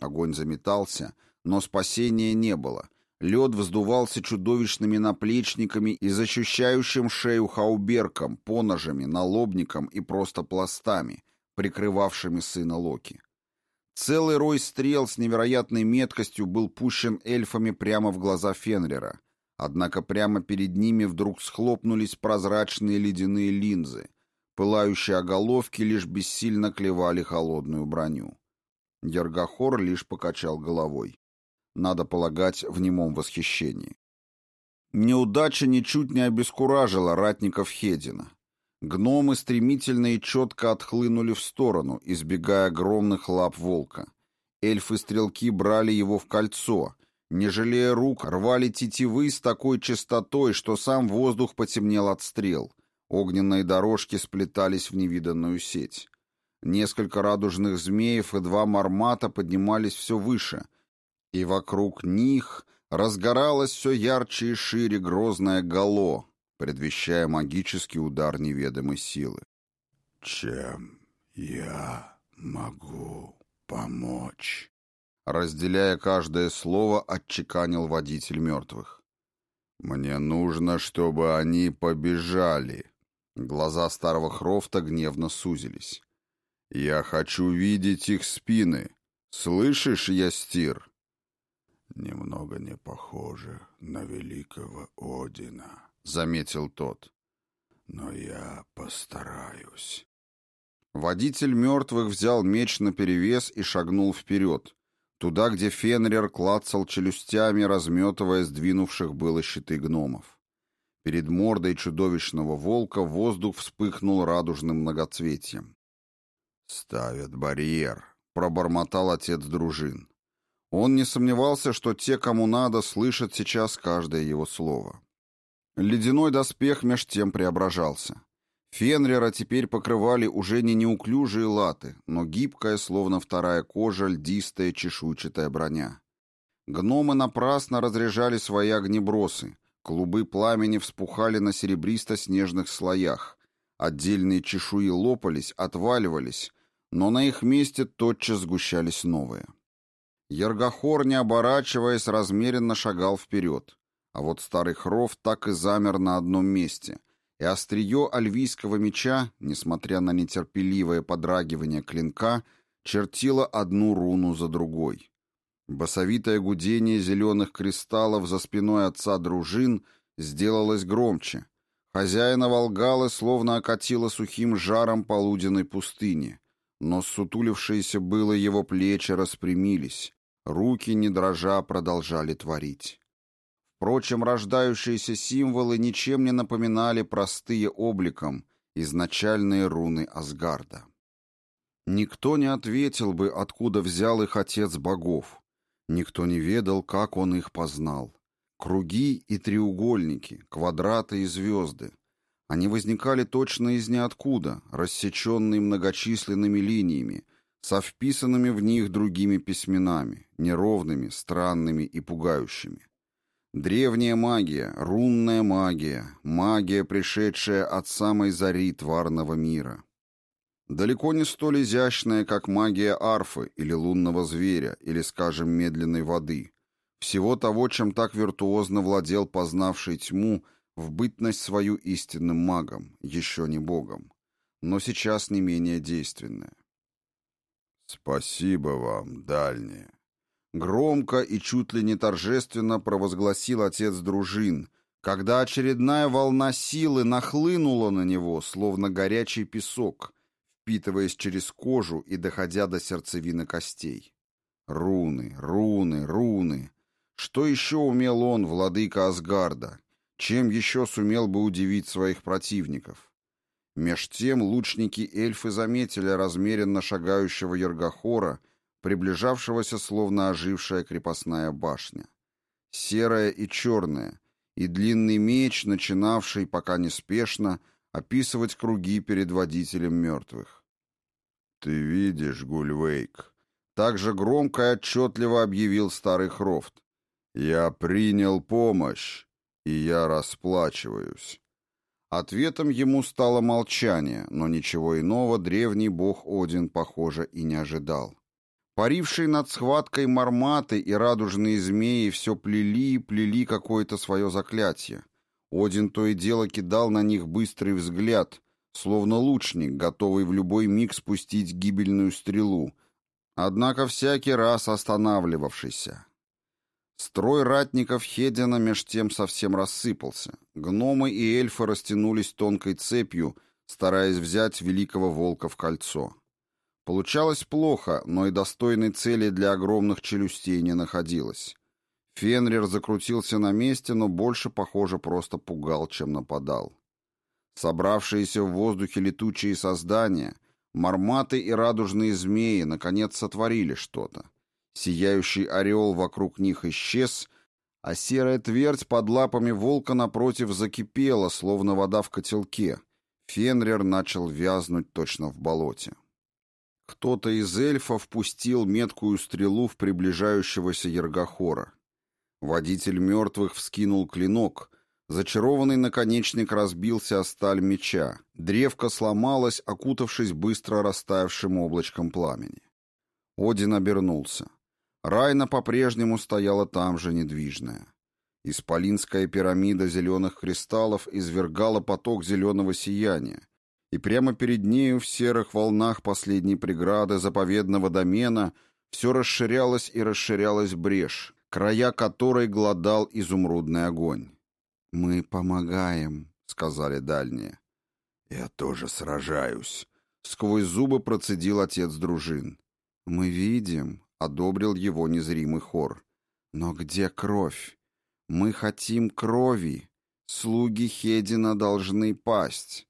S1: Огонь заметался, но спасения не было. Лед вздувался чудовищными наплечниками и защищающим шею хауберком, поножами, налобником и просто пластами, прикрывавшими сына Локи. Целый рой стрел с невероятной меткостью был пущен эльфами прямо в глаза Фенрера, Однако прямо перед ними вдруг схлопнулись прозрачные ледяные линзы, пылающие оголовки лишь бессильно клевали холодную броню. Ергохор лишь покачал головой. Надо полагать, в немом восхищении. Неудача ничуть не обескуражила ратников Хедина. Гномы стремительно и четко отхлынули в сторону, избегая огромных лап волка. Эльфы-стрелки брали его в кольцо, не жалея рук, рвали тетивы с такой частотой, что сам воздух потемнел от стрел. Огненные дорожки сплетались в невиданную сеть. Несколько радужных змеев и два мармата поднимались все выше, и вокруг них разгоралось все ярче и шире грозное гало, предвещая магический удар неведомой силы.
S2: «Чем я могу помочь?»
S1: Разделяя каждое слово, отчеканил водитель мертвых.
S2: «Мне нужно, чтобы они побежали».
S1: Глаза старого Хрофта гневно сузились.
S2: «Я хочу видеть их спины. Слышишь, Ястир?» «Немного не похоже на великого Одина», — заметил тот. «Но я постараюсь».
S1: Водитель мертвых взял меч наперевес и шагнул вперед, туда, где Фенрир клацал челюстями, разметывая сдвинувших было щиты гномов. Перед мордой чудовищного волка воздух вспыхнул радужным многоцветием.
S2: «Ставят барьер», —
S1: пробормотал отец дружин. Он не сомневался, что те, кому надо, слышат сейчас каждое его слово. Ледяной доспех меж тем преображался. Фенрера теперь покрывали уже не неуклюжие латы, но гибкая, словно вторая кожа, льдистая чешуйчатая броня. Гномы напрасно разряжали свои огнебросы, клубы пламени вспухали на серебристо-снежных слоях, отдельные чешуи лопались, отваливались, но на их месте тотчас сгущались новые. Ергохор, не оборачиваясь, размеренно шагал вперед, а вот старый Хров так и замер на одном месте, и острие альвийского меча, несмотря на нетерпеливое подрагивание клинка, чертило одну руну за другой. Басовитое гудение зеленых кристаллов за спиной отца дружин сделалось громче. Хозяина Волгалы словно окатило сухим жаром полуденной пустыни, но сутулившиеся было его плечи распрямились, Руки, не дрожа, продолжали творить. Впрочем, рождающиеся символы ничем не напоминали простые обликом изначальные руны Асгарда. Никто не ответил бы, откуда взял их отец богов. Никто не ведал, как он их познал. Круги и треугольники, квадраты и звезды. Они возникали точно из ниоткуда, рассеченные многочисленными линиями, со вписанными в них другими письменами, неровными, странными и пугающими. Древняя магия, рунная магия, магия, пришедшая от самой зари тварного мира. Далеко не столь изящная, как магия арфы или лунного зверя, или, скажем, медленной воды. Всего того, чем так виртуозно владел познавший тьму в бытность свою истинным магом, еще не богом, но сейчас не менее действенная.
S2: «Спасибо вам, дальние!»
S1: Громко и чуть ли не торжественно провозгласил отец дружин, когда очередная волна силы нахлынула на него, словно горячий песок, впитываясь через кожу и доходя до сердцевины костей. Руны, руны, руны. Что еще умел он, владыка Асгарда? Чем еще сумел бы удивить своих противников? Меж тем лучники-эльфы заметили размеренно шагающего Ергохора, приближавшегося словно ожившая крепостная башня. Серая и черная, и длинный меч, начинавший, пока неспешно, описывать круги перед водителем мертвых.
S2: «Ты видишь, Гульвейк?»
S1: Так же громко и отчетливо объявил старый Хрофт.
S2: «Я принял помощь, и я расплачиваюсь».
S1: Ответом ему стало молчание, но ничего иного древний бог Один, похоже, и не ожидал. Парившие над схваткой марматы и радужные змеи все плели и плели какое-то свое заклятие. Один то и дело кидал на них быстрый взгляд, словно лучник, готовый в любой миг спустить гибельную стрелу, однако всякий раз останавливавшийся. Строй ратников Хедина меж тем совсем рассыпался. Гномы и эльфы растянулись тонкой цепью, стараясь взять великого волка в кольцо. Получалось плохо, но и достойной цели для огромных челюстей не находилось. Фенрир закрутился на месте, но больше, похоже, просто пугал, чем нападал. Собравшиеся в воздухе летучие создания, марматы и радужные змеи, наконец сотворили что-то. Сияющий орел вокруг них исчез, а серая твердь под лапами волка напротив закипела, словно вода в котелке. Фенрир начал вязнуть точно в болоте. Кто-то из эльфов пустил меткую стрелу в приближающегося Ергохора. Водитель мертвых вскинул клинок. Зачарованный наконечник разбился о сталь меча. Древко сломалось, окутавшись быстро растаявшим облачком пламени. Один обернулся. Райна по-прежнему стояла там же недвижная. Исполинская пирамида зеленых кристаллов извергала поток зеленого сияния, и прямо перед нею в серых волнах последней преграды заповедного домена все расширялась и расширялась брешь, края которой глодал изумрудный огонь. «Мы помогаем», — сказали дальние. «Я тоже сражаюсь», — сквозь зубы процедил отец дружин. «Мы видим, одобрил его незримый хор. Но где кровь? Мы хотим крови. Слуги Хедина должны пасть.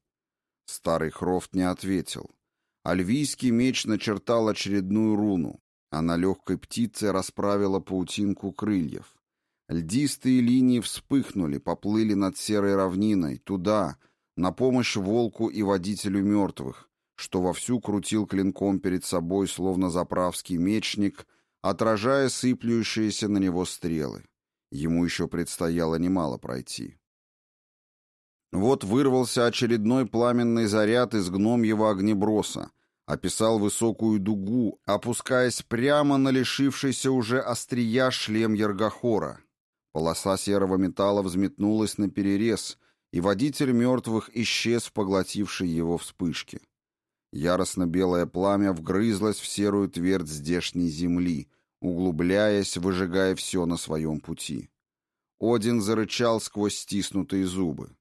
S1: Старый Хрофт не ответил. Альвийский меч начертал очередную руну, а на легкой птице расправила паутинку крыльев. Льдистые линии вспыхнули, поплыли над серой равниной, туда, на помощь волку и водителю мертвых, что вовсю крутил клинком перед собой, словно заправский мечник, отражая сыплющиеся на него стрелы. Ему еще предстояло немало пройти. Вот вырвался очередной пламенный заряд из гномьего огнеброса, описал высокую дугу, опускаясь прямо на лишившийся уже острия шлем Ергохора. Полоса серого металла взметнулась на перерез, и водитель мертвых исчез в поглотившей его вспышке. Яростно-белое пламя вгрызлось в серую твердь здешней земли, углубляясь, выжигая все на своем пути. Один зарычал сквозь стиснутые зубы.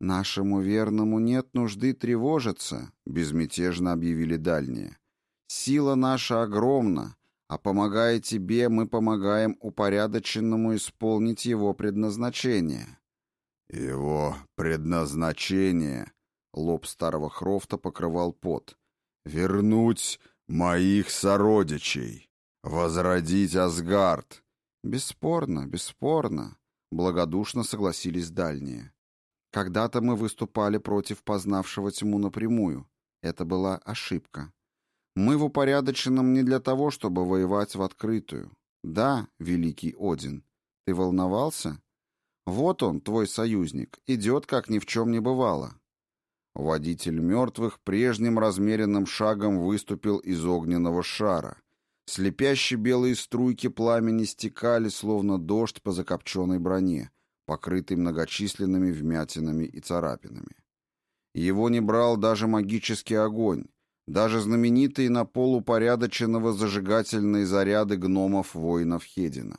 S1: «Нашему верному нет нужды тревожиться», — безмятежно объявили дальние. «Сила наша огромна, а помогая тебе, мы помогаем упорядоченному исполнить его предназначение».
S2: «Его предназначение»,
S1: Лоб старого Хрофта покрывал пот.
S2: «Вернуть моих сородичей! Возродить Асгард!»
S1: «Бесспорно, бесспорно», — благодушно согласились дальние. «Когда-то мы выступали против познавшего тьму напрямую. Это была ошибка. Мы в упорядоченном не для того, чтобы воевать в открытую. Да, великий Один, ты волновался? Вот он, твой союзник, идет, как ни в чем не бывало. Водитель мертвых прежним размеренным шагом выступил из огненного шара. Слепящие белые струйки пламени стекали, словно дождь по закопченной броне, покрытой многочисленными вмятинами и царапинами. Его не брал даже магический огонь, даже знаменитые на полупорядоченного зажигательные заряды гномов-воинов Хедина.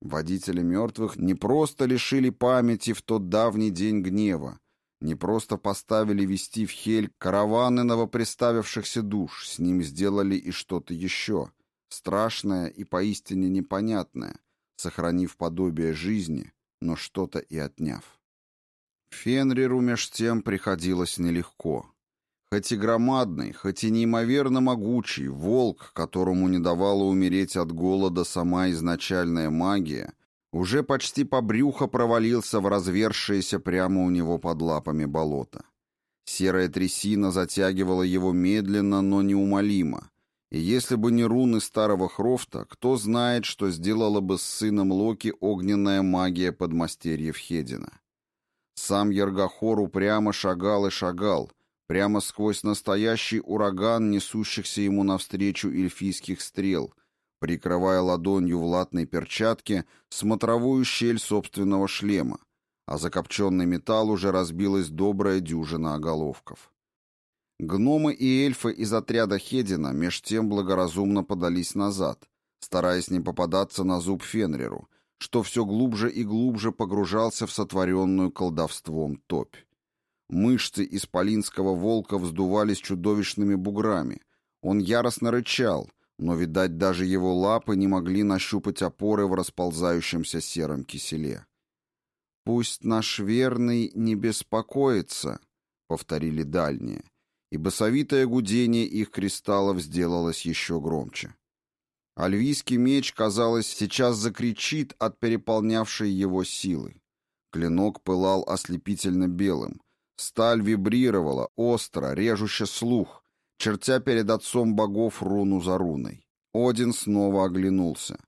S1: Водители мертвых не просто лишили памяти в тот давний день гнева, не просто поставили вести в Хель караваны новоприставившихся душ, с ним сделали и что-то еще, страшное и поистине непонятное, сохранив подобие жизни, но что-то и отняв. Фенриру меж тем приходилось нелегко. Хоть и громадный, хоть и неимоверно могучий, волк, которому не давала умереть от голода сама изначальная магия, уже почти по брюхо провалился в развершееся прямо у него под лапами болото. Серая трясина затягивала его медленно, но неумолимо. И если бы не руны старого Хрофта, кто знает, что сделала бы с сыном Локи огненная магия подмастерьев Хедина. Сам Ергохор упрямо шагал и шагал, прямо сквозь настоящий ураган несущихся ему навстречу эльфийских стрел — прикрывая ладонью в латной перчатке смотровую щель собственного шлема, а закопченный металл уже разбилась добрая дюжина оголовков. Гномы и эльфы из отряда Хедина меж тем благоразумно подались назад, стараясь не попадаться на зуб Фенриру, что все глубже и глубже погружался в сотворенную колдовством топь. Мышцы исполинского волка вздувались чудовищными буграми. Он яростно рычал, но, видать, даже его лапы не могли нащупать опоры в расползающемся сером киселе. «Пусть наш верный не беспокоится», — повторили дальние, и басовитое гудение их кристаллов сделалось еще громче. Альвийский меч, казалось, сейчас закричит от переполнявшей его силы. Клинок пылал ослепительно белым. Сталь вибрировала, остро, режуще слух, чертя перед отцом богов руну за руной. Один снова оглянулся.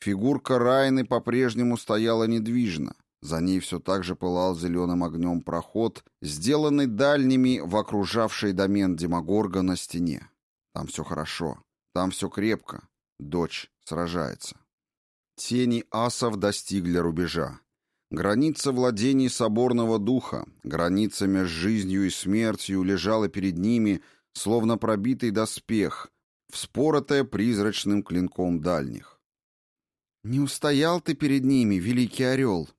S1: Фигурка Райны по-прежнему стояла недвижно. За ней все так же пылал зеленым огнем проход, сделанный дальними в окружавший домен Демогорга на стене. Там все хорошо, там все крепко. Дочь сражается. Тени асов достигли рубежа. Граница владений соборного духа, граница между жизнью и смертью лежала перед ними, словно пробитый доспех, вспоротая призрачным клинком дальних. «Не устоял ты перед ними, великий орел!» —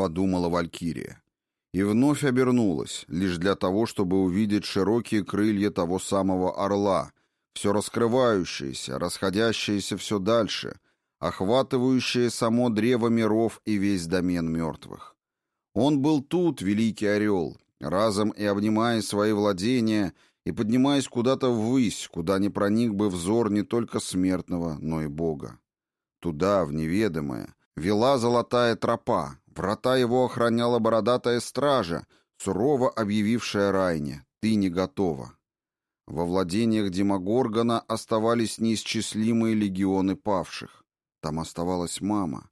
S1: подумала Валькирия. И вновь обернулась, лишь для того, чтобы увидеть широкие крылья того самого орла, все раскрывающееся, расходящееся все дальше, охватывающее само древо миров и весь домен мертвых. Он был тут, великий орел, разом и обнимая свои владения и поднимаясь куда-то ввысь, куда не проник бы взор не только смертного, но и Бога. Туда, в неведомое, вела золотая тропа, врата его охраняла бородатая стража, сурово объявившая Райне «Ты не готова». Во владениях Демогоргона оставались неисчислимые легионы павших. Там оставалась мама.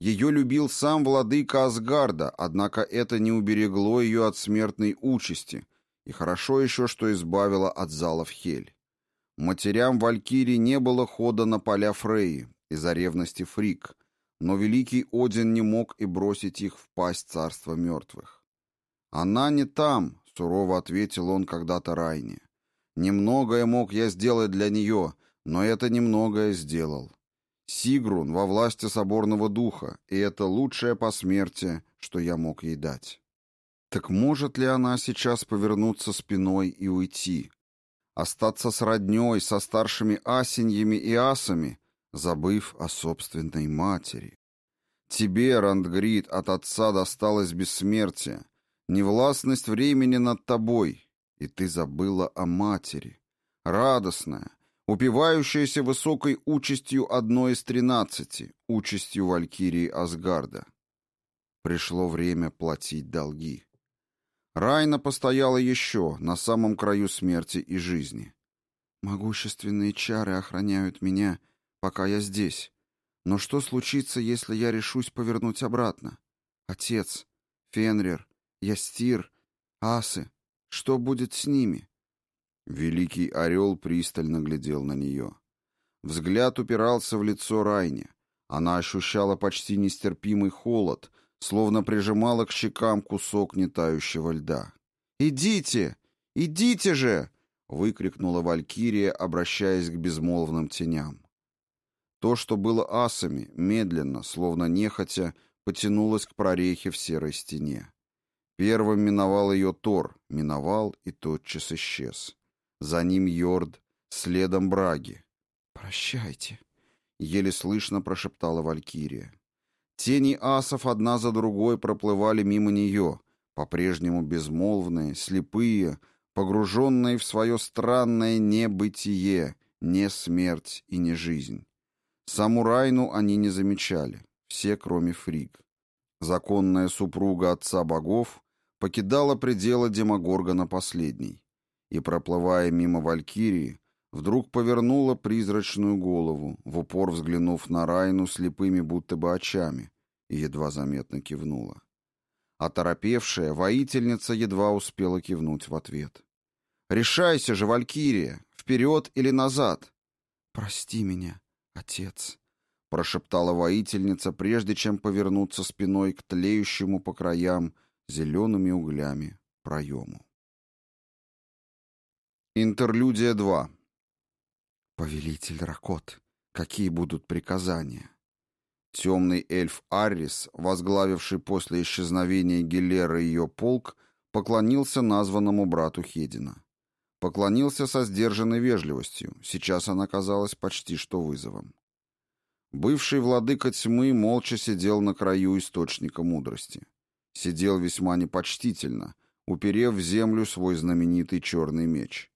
S1: Ее любил сам владыка Асгарда, однако это не уберегло ее от смертной участи, и хорошо еще, что избавило от залов Хель. Матерям Валькирии не было хода на поля Фреи из-за ревности Фрик, но великий Один не мог и бросить их в пасть царства мертвых. «Она не там», — сурово ответил он когда-то Райне. «Немногое мог я сделать для нее, но это немногое сделал. Сигрун во власти соборного духа, и это лучшее посмертие, что я мог ей дать». Так может ли она сейчас повернуться спиной и уйти? Остаться с роднёй, со старшими асеньями и асами, забыв о собственной матери? Тебе, Рандгрид, от отца досталось бессмертие, невластность времени над тобой, и ты забыла о матери. Радостная, упивающаяся высокой участью одной из тринадцати, участью Валькирии Асгарда. Пришло время платить долги. Райна постояла еще, на самом краю смерти и жизни. «Могущественные чары охраняют меня, пока я здесь. Но что случится, если я решусь повернуть обратно? Отец, Фенрир, Ястир, Асы, что будет с ними?» Великий орел пристально глядел на нее. Взгляд упирался в лицо Райне. Она ощущала почти нестерпимый холод — словно прижимала к щекам кусок нетающего льда. «Идите! Идите же!» — выкрикнула Валькирия, обращаясь к безмолвным теням. То, что было асами, медленно, словно нехотя, потянулось к прорехе в серой стене. Первым миновал ее Тор, миновал и тотчас исчез. За ним Йорд, следом Браги. «Прощайте», — еле слышно прошептала Валькирия. Тени асов одна за другой проплывали мимо нее, по-прежнему безмолвные, слепые, погруженные в свое странное небытие, не смерть и не жизнь. Саму Райну они не замечали, все кроме Фриг. Законная супруга отца богов покидала пределы Демогорга на последней и, проплывая мимо Валькирии, вдруг повернула призрачную голову, в упор взглянув на Райну слепыми будто бы очами, и едва заметно кивнула. Оторопевшая воительница едва успела кивнуть в ответ. «Решайся же, Валькирия! Вперед или назад!» «Прости меня, отец!» — прошептала воительница, прежде чем повернуться спиной к тлеющему по краям зелеными углями проему. Интерлюдия 2 «Повелитель Ракот, какие будут приказания?» Темный эльф Аррис, возглавивший после исчезновения Гелера ее полк, поклонился названному брату Хедина. Поклонился со сдержанной вежливостью, сейчас она казалась почти что вызовом. Бывший владыка тьмы молча сидел на краю источника мудрости. Сидел весьма непочтительно, уперев в землю свой знаменитый черный меч.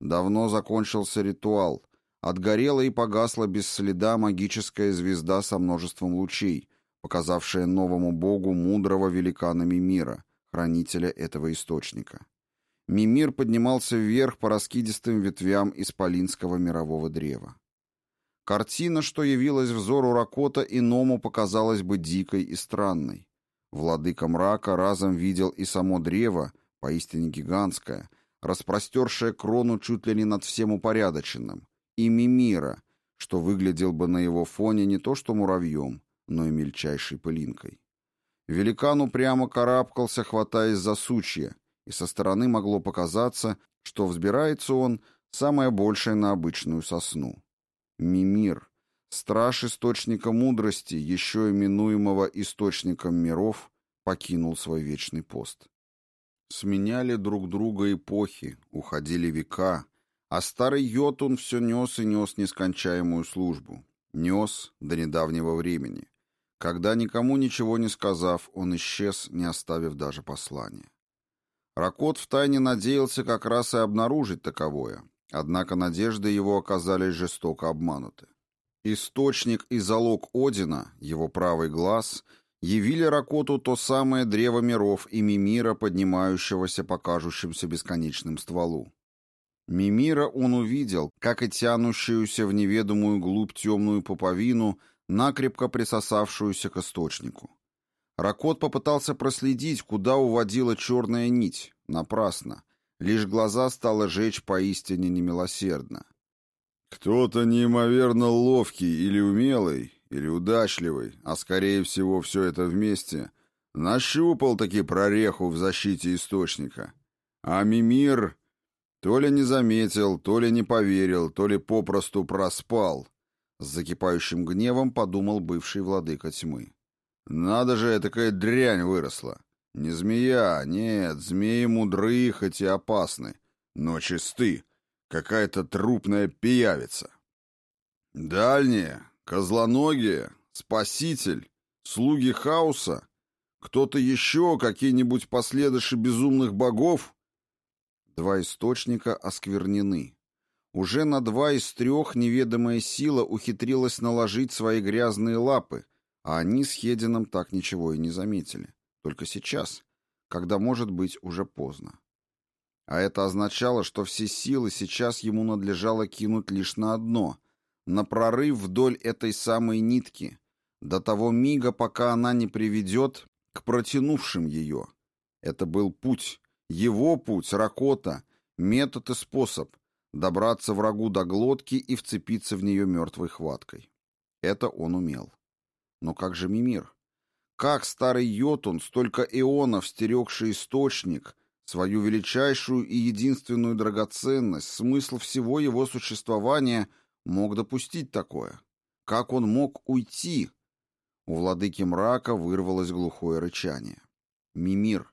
S1: Давно закончился ритуал, отгорела и погасла без следа магическая звезда со множеством лучей, показавшая новому богу мудрого великанами мира, хранителя этого источника. Мимир поднимался вверх по раскидистым ветвям исполинского мирового древа. Картина, что явилась взору Ракота, иному показалась бы дикой и странной. Владыка мрака разом видел и само древо, поистине гигантское, распростершее крону чуть ли не над всем упорядоченным, и Мимира, что выглядел бы на его фоне не то что муравьем, но и мельчайшей пылинкой. Великан упрямо карабкался, хватаясь за сучья, и со стороны могло показаться, что взбирается он самое большее на обычную сосну. Мимир, страж источника мудрости, еще именуемого источником миров, покинул свой вечный пост. Сменяли друг друга эпохи, уходили века, а старый Йотун все нес и нес нескончаемую службу. Нес до недавнего времени. Когда, никому ничего не сказав, он исчез, не оставив даже послания. Ракот втайне надеялся как раз и обнаружить таковое, однако надежды его оказались жестоко обмануты. Источник и залог Одина, его правый глаз, явили Ракоту то самое древо миров и Мимира, поднимающегося по кажущимся бесконечным стволу. Мимира он увидел, как и тянущуюся в неведомую глубь темную пуповину, накрепко присосавшуюся к источнику. Ракот попытался проследить, куда уводила черная нить. Напрасно. Лишь глаза стало жечь поистине немилосердно.
S2: Кто-то неимоверно ловкий или умелый, или удачливый, а скорее всего все это вместе, нащупал таки прореху в защите источника. А Мимир то ли не заметил, то ли не поверил, то ли попросту проспал. С закипающим гневом подумал бывший владыка тьмы. Надо же, такая дрянь выросла. Не змея, нет, змеи мудры, хоть и опасны, но чисты. Какая-то трупная пиявица. Дальние, козлоногие, спаситель, слуги хаоса, кто-то еще, какие-нибудь последыши безумных богов? Два источника осквернены. Уже на два из трех неведомая сила ухитрилась наложить свои грязные лапы, а они с Хедином так ничего и не заметили. Только сейчас, когда, может быть, уже поздно. А это означало, что все силы сейчас ему надлежало кинуть лишь на одно — на прорыв вдоль этой самой нитки, до того мига, пока она не приведет к протянувшим ее. Это был путь, его путь, Ракота, метод и способ добраться врагу до глотки и вцепиться в нее мертвой хваткой. Это он умел. Но как же Мимир? Как старый Йотун, столько эонов стерегший источник, свою величайшую и единственную драгоценность, смысл всего его существования мог допустить такое? Как он мог уйти? У владыки мрака вырвалось глухое рычание. Мимир.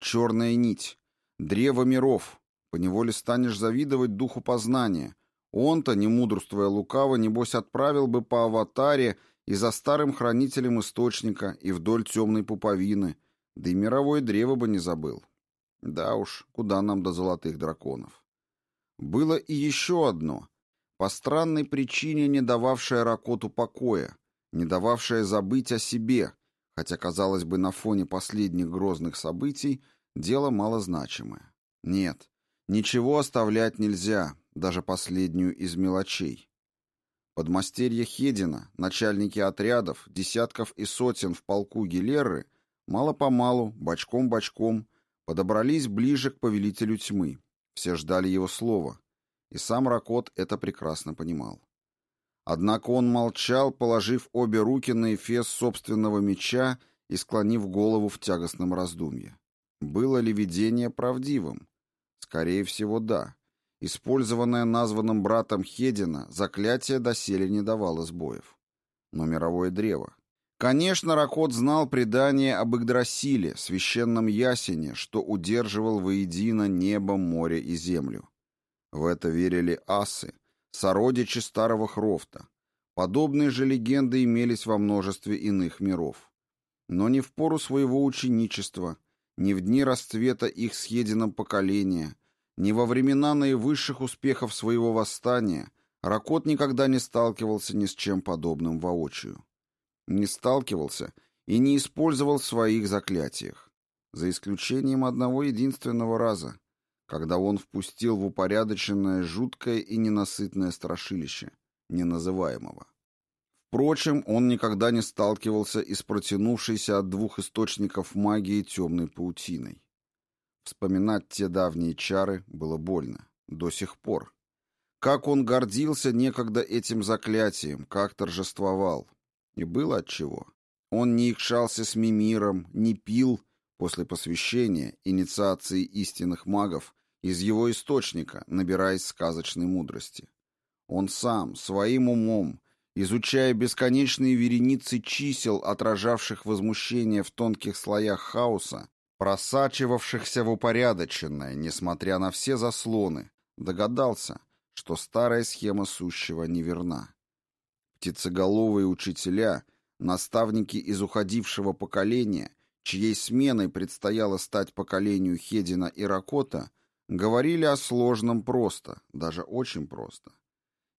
S2: Черная нить. Древо миров. Поневоле станешь завидовать духу познания. Он-то, не мудрствуя лукаво, небось отправил бы по аватаре и за старым хранителем источника, и вдоль темной пуповины, да и мировое древо бы не забыл. Да уж, куда нам до золотых драконов. Было и еще одно, по странной причине не дававшее Ракоту покоя, не дававшее забыть о себе, хотя, казалось бы, на фоне последних грозных событий дело малозначимое. Нет, ничего оставлять нельзя, даже последнюю из мелочей. Подмастерья Хедина, начальники отрядов, десятков и сотен в полку Гилеры, мало-помалу, бочком-бочком, подобрались ближе к повелителю тьмы. Все ждали его слова, и сам Ракот это прекрасно понимал. Однако он молчал, положив обе руки на эфес собственного меча и склонив голову в тягостном раздумье. Было ли видение правдивым? Скорее всего, да. Использованное названным братом Хедина, заклятие доселе не давало сбоев.
S1: но мировое древо. Конечно, Ракот знал предание об Игдрасиле, священном ясене, что удерживал воедино небо, море и землю. В это верили асы, сородичи старого Хрофта. Подобные же легенды имелись во множестве иных миров. Но не в пору своего ученичества, не в дни расцвета их съеденном поколения, не во времена наивысших успехов своего восстания Ракот никогда не сталкивался ни с чем подобным воочию не сталкивался и не использовал своих заклятиях, за исключением одного единственного раза, когда он впустил в упорядоченное жуткое и ненасытное страшилище, неназываемого. Впрочем, он никогда не сталкивался и с протянувшейся от двух источников магии темной паутиной. Вспоминать те давние чары было больно. До сих пор. Как он гордился некогда этим заклятием, как торжествовал, и было отчего. Он не икшался с Мимиром, не пил после посвящения, инициации истинных магов, из его источника, набираясь сказочной мудрости. Он сам, своим умом, изучая бесконечные вереницы чисел, отражавших возмущение в тонких слоях хаоса, просачивавшихся в упорядоченное, несмотря на все заслоны, догадался, что старая схема сущего неверна. Птицеголовые учителя, наставники из уходившего поколения, чьей сменой предстояло стать поколению Хедина и Ракота, говорили о сложном просто, даже очень просто.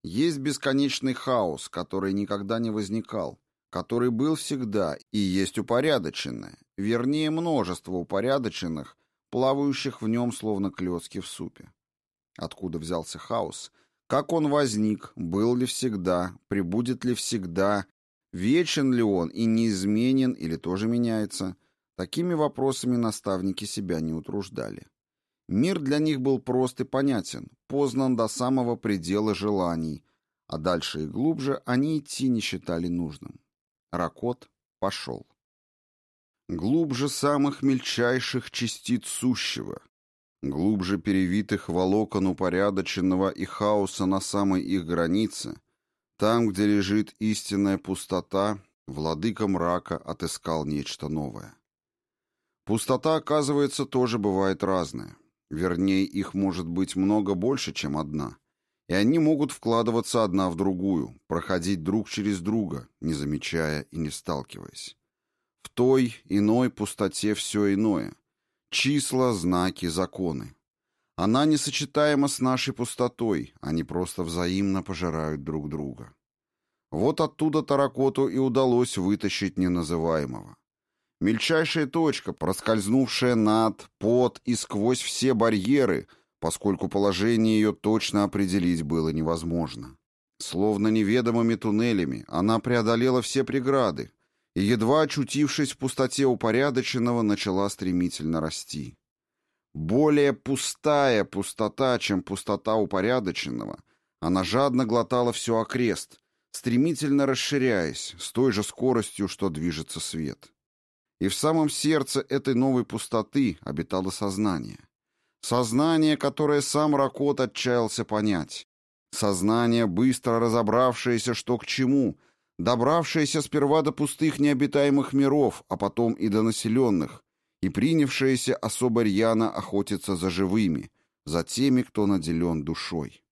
S1: Есть бесконечный хаос, который никогда не возникал, который был всегда, и есть упорядоченное, вернее множество упорядоченных, плавающих в нем словно клетки в супе. Откуда взялся хаос – как он возник, был ли всегда, прибудет ли всегда, вечен ли он и неизменен или тоже меняется, такими вопросами наставники себя не утруждали. Мир для них был прост и понятен, познан до самого предела желаний, а дальше и глубже они идти не считали нужным. Ракот пошел. Глубже самых мельчайших частиц сущего, глубже перевитых волокон упорядоченного и хаоса на самой их границе, там, где лежит истинная пустота, владыка мрака отыскал нечто новое. Пустота, оказывается, тоже бывает разная. Вернее, их может быть много больше, чем одна. И они могут вкладываться одна в другую, проходить друг через друга, не замечая и не сталкиваясь. В той иной пустоте все иное — Числа, знаки, законы. Она несочетаема с нашей пустотой, они просто взаимно пожирают друг друга. Вот оттуда Таракоту и удалось вытащить неназываемого. Мельчайшая точка, проскользнувшая над, под и сквозь все барьеры, поскольку положение ее точно определить было невозможно. Словно неведомыми туннелями, она преодолела все преграды, и, едва очутившись в пустоте упорядоченного, начала стремительно расти. Более пустая пустота, чем пустота упорядоченного, она жадно глотала все окрест, стремительно расширяясь, с той же скоростью, что движется свет. И в самом сердце этой новой пустоты обитало сознание. Сознание, которое сам Ракот отчаялся понять. Сознание, быстро разобравшееся, что к чему — добравшаяся сперва до пустых необитаемых миров, а потом и до населенных, и принявшаяся особо рьяно охотиться за живыми, за теми, кто наделен душой.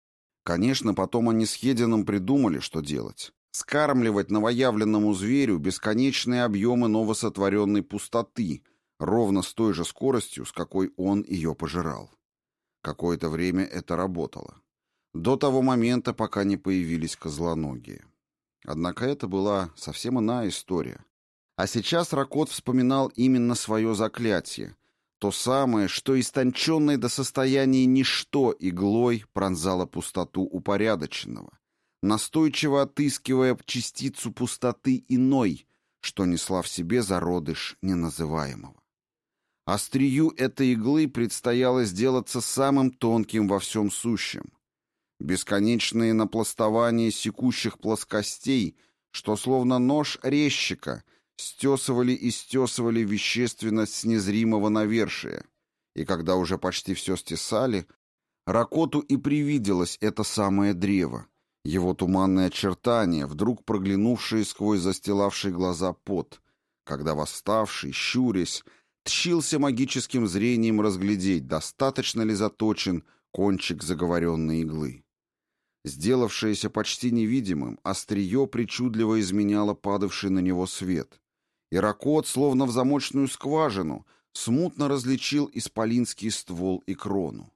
S1: Конечно, потом они с Хедином придумали, что делать. Скармливать новоявленному зверю бесконечные объемы новосотворенной пустоты, ровно с той же скоростью, с какой он ее пожирал. Какое-то время это работало. До того момента, пока не появились козлоногие. Однако это была совсем иная история. А сейчас Ракот вспоминал именно свое заклятие, то самое, что истонченное до состояния ничто иглой пронзало пустоту упорядоченного, настойчиво отыскивая частицу пустоты иной, что несла в себе зародыш неназываемого. Острию этой иглы предстояло сделаться самым тонким во всем сущем, Бесконечные напластования секущих плоскостей, что словно нож резчика, стесывали и стесывали вещественность с незримого навершия. И когда уже почти все стесали, Ракоту и привиделось это самое древо, Его туманные очертания, вдруг проглянувшие сквозь застилавшие глаза пот, когда восставший, щурясь, тщился магическим зрением разглядеть, достаточно ли заточен кончик заговоренной иглы. Сделавшееся почти невидимым, острие причудливо изменяло падавший на него свет. И словно в замочную скважину, смутно различил исполинский ствол и крону.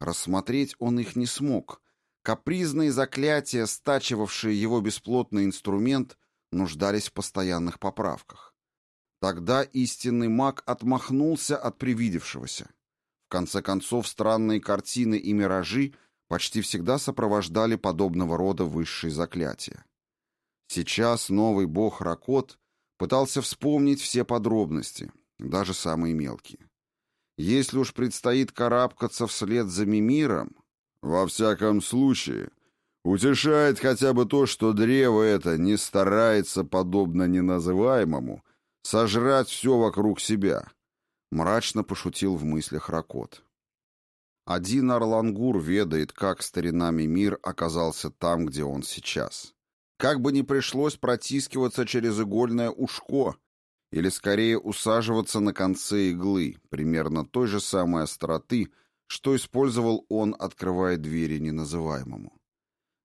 S1: Рассмотреть он их не смог. Капризные заклятия, стачивавшие его бесплотный инструмент, нуждались в постоянных поправках. Тогда истинный маг отмахнулся от привидевшегося. В конце концов, странные картины и миражи почти всегда сопровождали подобного рода высшие заклятия. Сейчас новый бог Ракот пытался вспомнить все подробности, даже самые мелкие. Если уж предстоит карабкаться вслед за Мимиром, во всяком случае, утешает хотя бы то, что древо это не старается, подобно неназываемому, сожрать все вокруг себя, мрачно пошутил в мыслях Ракот. Один Орлангур ведает, как старинами мир оказался там, где он сейчас. Как бы ни пришлось протискиваться через игольное ушко, или скорее усаживаться на конце иглы, примерно той же самой остроты, что использовал он, открывая двери неназываемому.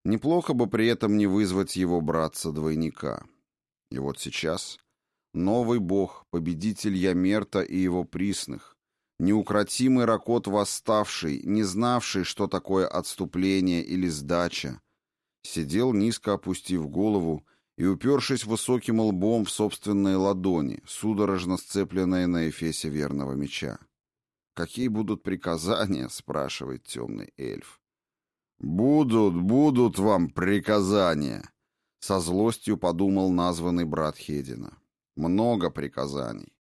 S1: Неплохо бы при этом не вызвать его братца-двойника. И вот сейчас новый бог, победитель Ямерта и его присных, Неукротимый Ракот восставший, не знавший, что такое отступление или сдача, сидел низко опустив голову и упершись высоким лбом в собственные ладони, судорожно сцепленные на эфесе верного меча. «Какие будут приказания?» — спрашивает темный эльф. «Будут, будут вам приказания!» — со злостью подумал названный брат Хедина. «Много приказаний.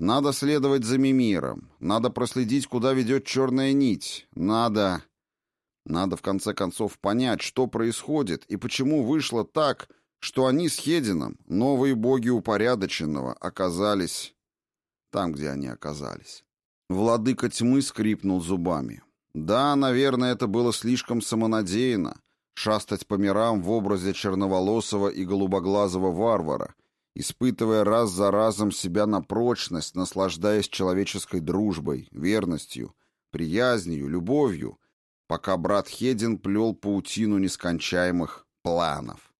S1: Надо следовать за Мимиром. Надо проследить, куда ведет черная нить. Надо... Надо, в конце концов, понять, что происходит и почему вышло так, что они с Хедином, новые боги упорядоченного, оказались там, где они оказались. Владыка тьмы скрипнул зубами. Да, наверное, это было слишком самонадеянно — шастать по мирам в образе черноволосого и голубоглазого варвара, испытывая раз за разом себя на прочность, наслаждаясь человеческой дружбой, верностью, приязнью, любовью, пока брат Хедин плел паутину нескончаемых планов.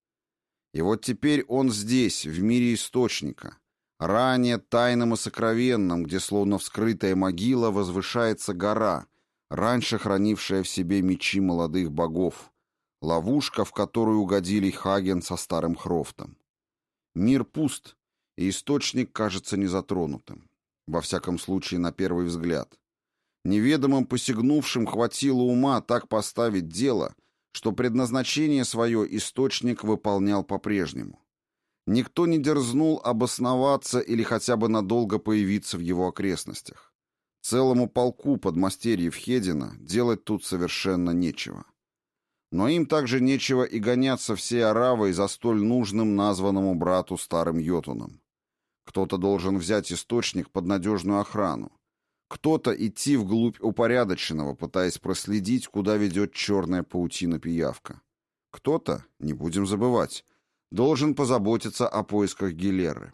S1: И вот теперь он здесь, в мире Источника, ранее тайным и сокровенным, где словно вскрытая могила возвышается гора, раньше хранившая в себе мечи молодых богов, ловушка, в которую угодили Хаген со старым Хрофтом. Мир пуст, и источник кажется незатронутым. Во всяком случае, на первый взгляд. Неведомым посягнувшим хватило ума так поставить дело, что предназначение свое источник выполнял по-прежнему. Никто не дерзнул обосноваться или хотя бы надолго появиться в его окрестностях. Целому полку подмастерьев Хедина делать тут совершенно нечего. Но им также нечего и гоняться всей Аравой за столь нужным названному брату старым Йотуном. Кто-то должен взять источник под надежную охрану. Кто-то идти вглубь упорядоченного, пытаясь проследить, куда ведет черная паутина-пиявка. Кто-то, не будем забывать, должен позаботиться о поисках Гилеры.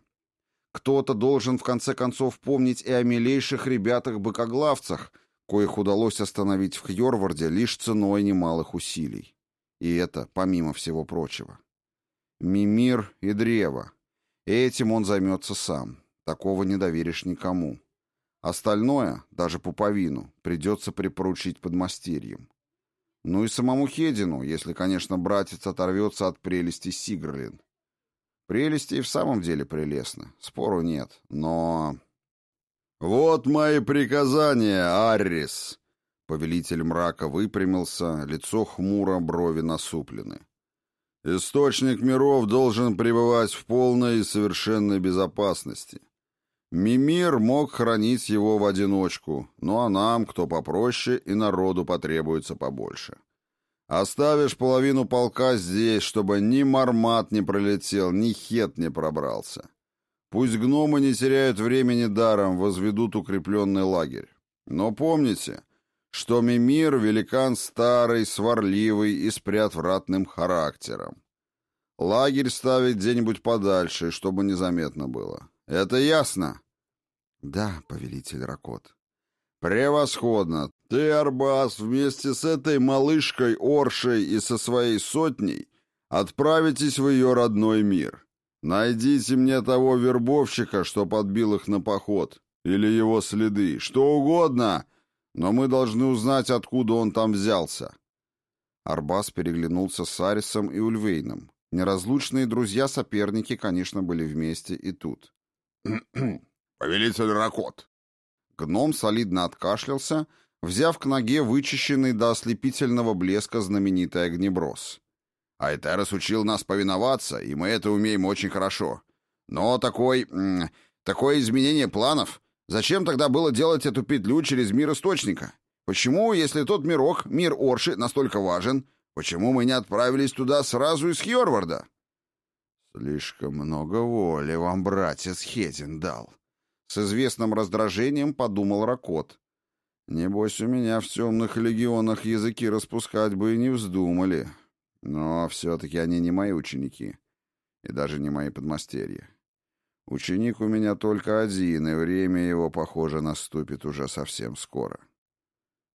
S1: Кто-то должен в конце концов помнить и о милейших ребятах-быкоглавцах — коих удалось остановить в Хьорварде лишь ценой немалых усилий. И это помимо всего прочего. Мимир и древо. Этим он займется сам. Такого не доверишь никому. Остальное, даже пуповину, придется припоручить подмастерьям. Ну и самому Хедину, если, конечно, братец оторвется от прелести Сигрлин. Прелести и в самом деле прелестны, спору нет, но... «Вот мои приказания, Аррис!» Повелитель мрака выпрямился, лицо хмуро, брови насуплены. «Источник миров должен пребывать в полной и совершенной безопасности. Мимир мог хранить его в одиночку, ну а нам, кто попроще, и народу потребуется побольше. Оставишь половину полка здесь, чтобы ни мармат не пролетел, ни хет не пробрался. Пусть гномы не теряют времени даром, возведут укрепленный лагерь. Но помните, что Мимир — великан старый, сварливый и с приотвратным характером. Лагерь ставить где-нибудь подальше, чтобы незаметно было. Это ясно?
S3: Да, повелитель Ракот.
S1: Превосходно. Ты, Арбас, вместе с этой малышкой Оршей и со своей сотней отправитесь в ее родной мир. Найдите мне того вербовщика, что подбил их на поход, или его следы, что угодно, но мы должны узнать, откуда он там взялся. Арбас переглянулся с Арисом и Ульвейном. Неразлучные друзья-соперники, конечно, были вместе и тут.
S2: «Повелитель Ракот!»
S1: Гном солидно откашлялся, взяв к ноге вычищенный до ослепительного блеска знаменитый огнеброс.
S2: «Айтерес учил нас повиноваться, и мы это умеем очень хорошо. Но такой... такое изменение планов... Зачем тогда было делать эту петлю через мир Источника? Почему, если тот мирок, мир Орши, настолько важен, Почему мы не отправились туда сразу из Хьорварда?»
S1: «Слишком много воли вам братец Хедин дал», — с известным раздражением подумал Ракот. «Небось, у меня в темных легионах языки распускать бы и не вздумали. Но все-таки они не мои ученики, и даже не мои подмастерья. Ученик у меня только один, и время его, похоже, наступит уже совсем скоро».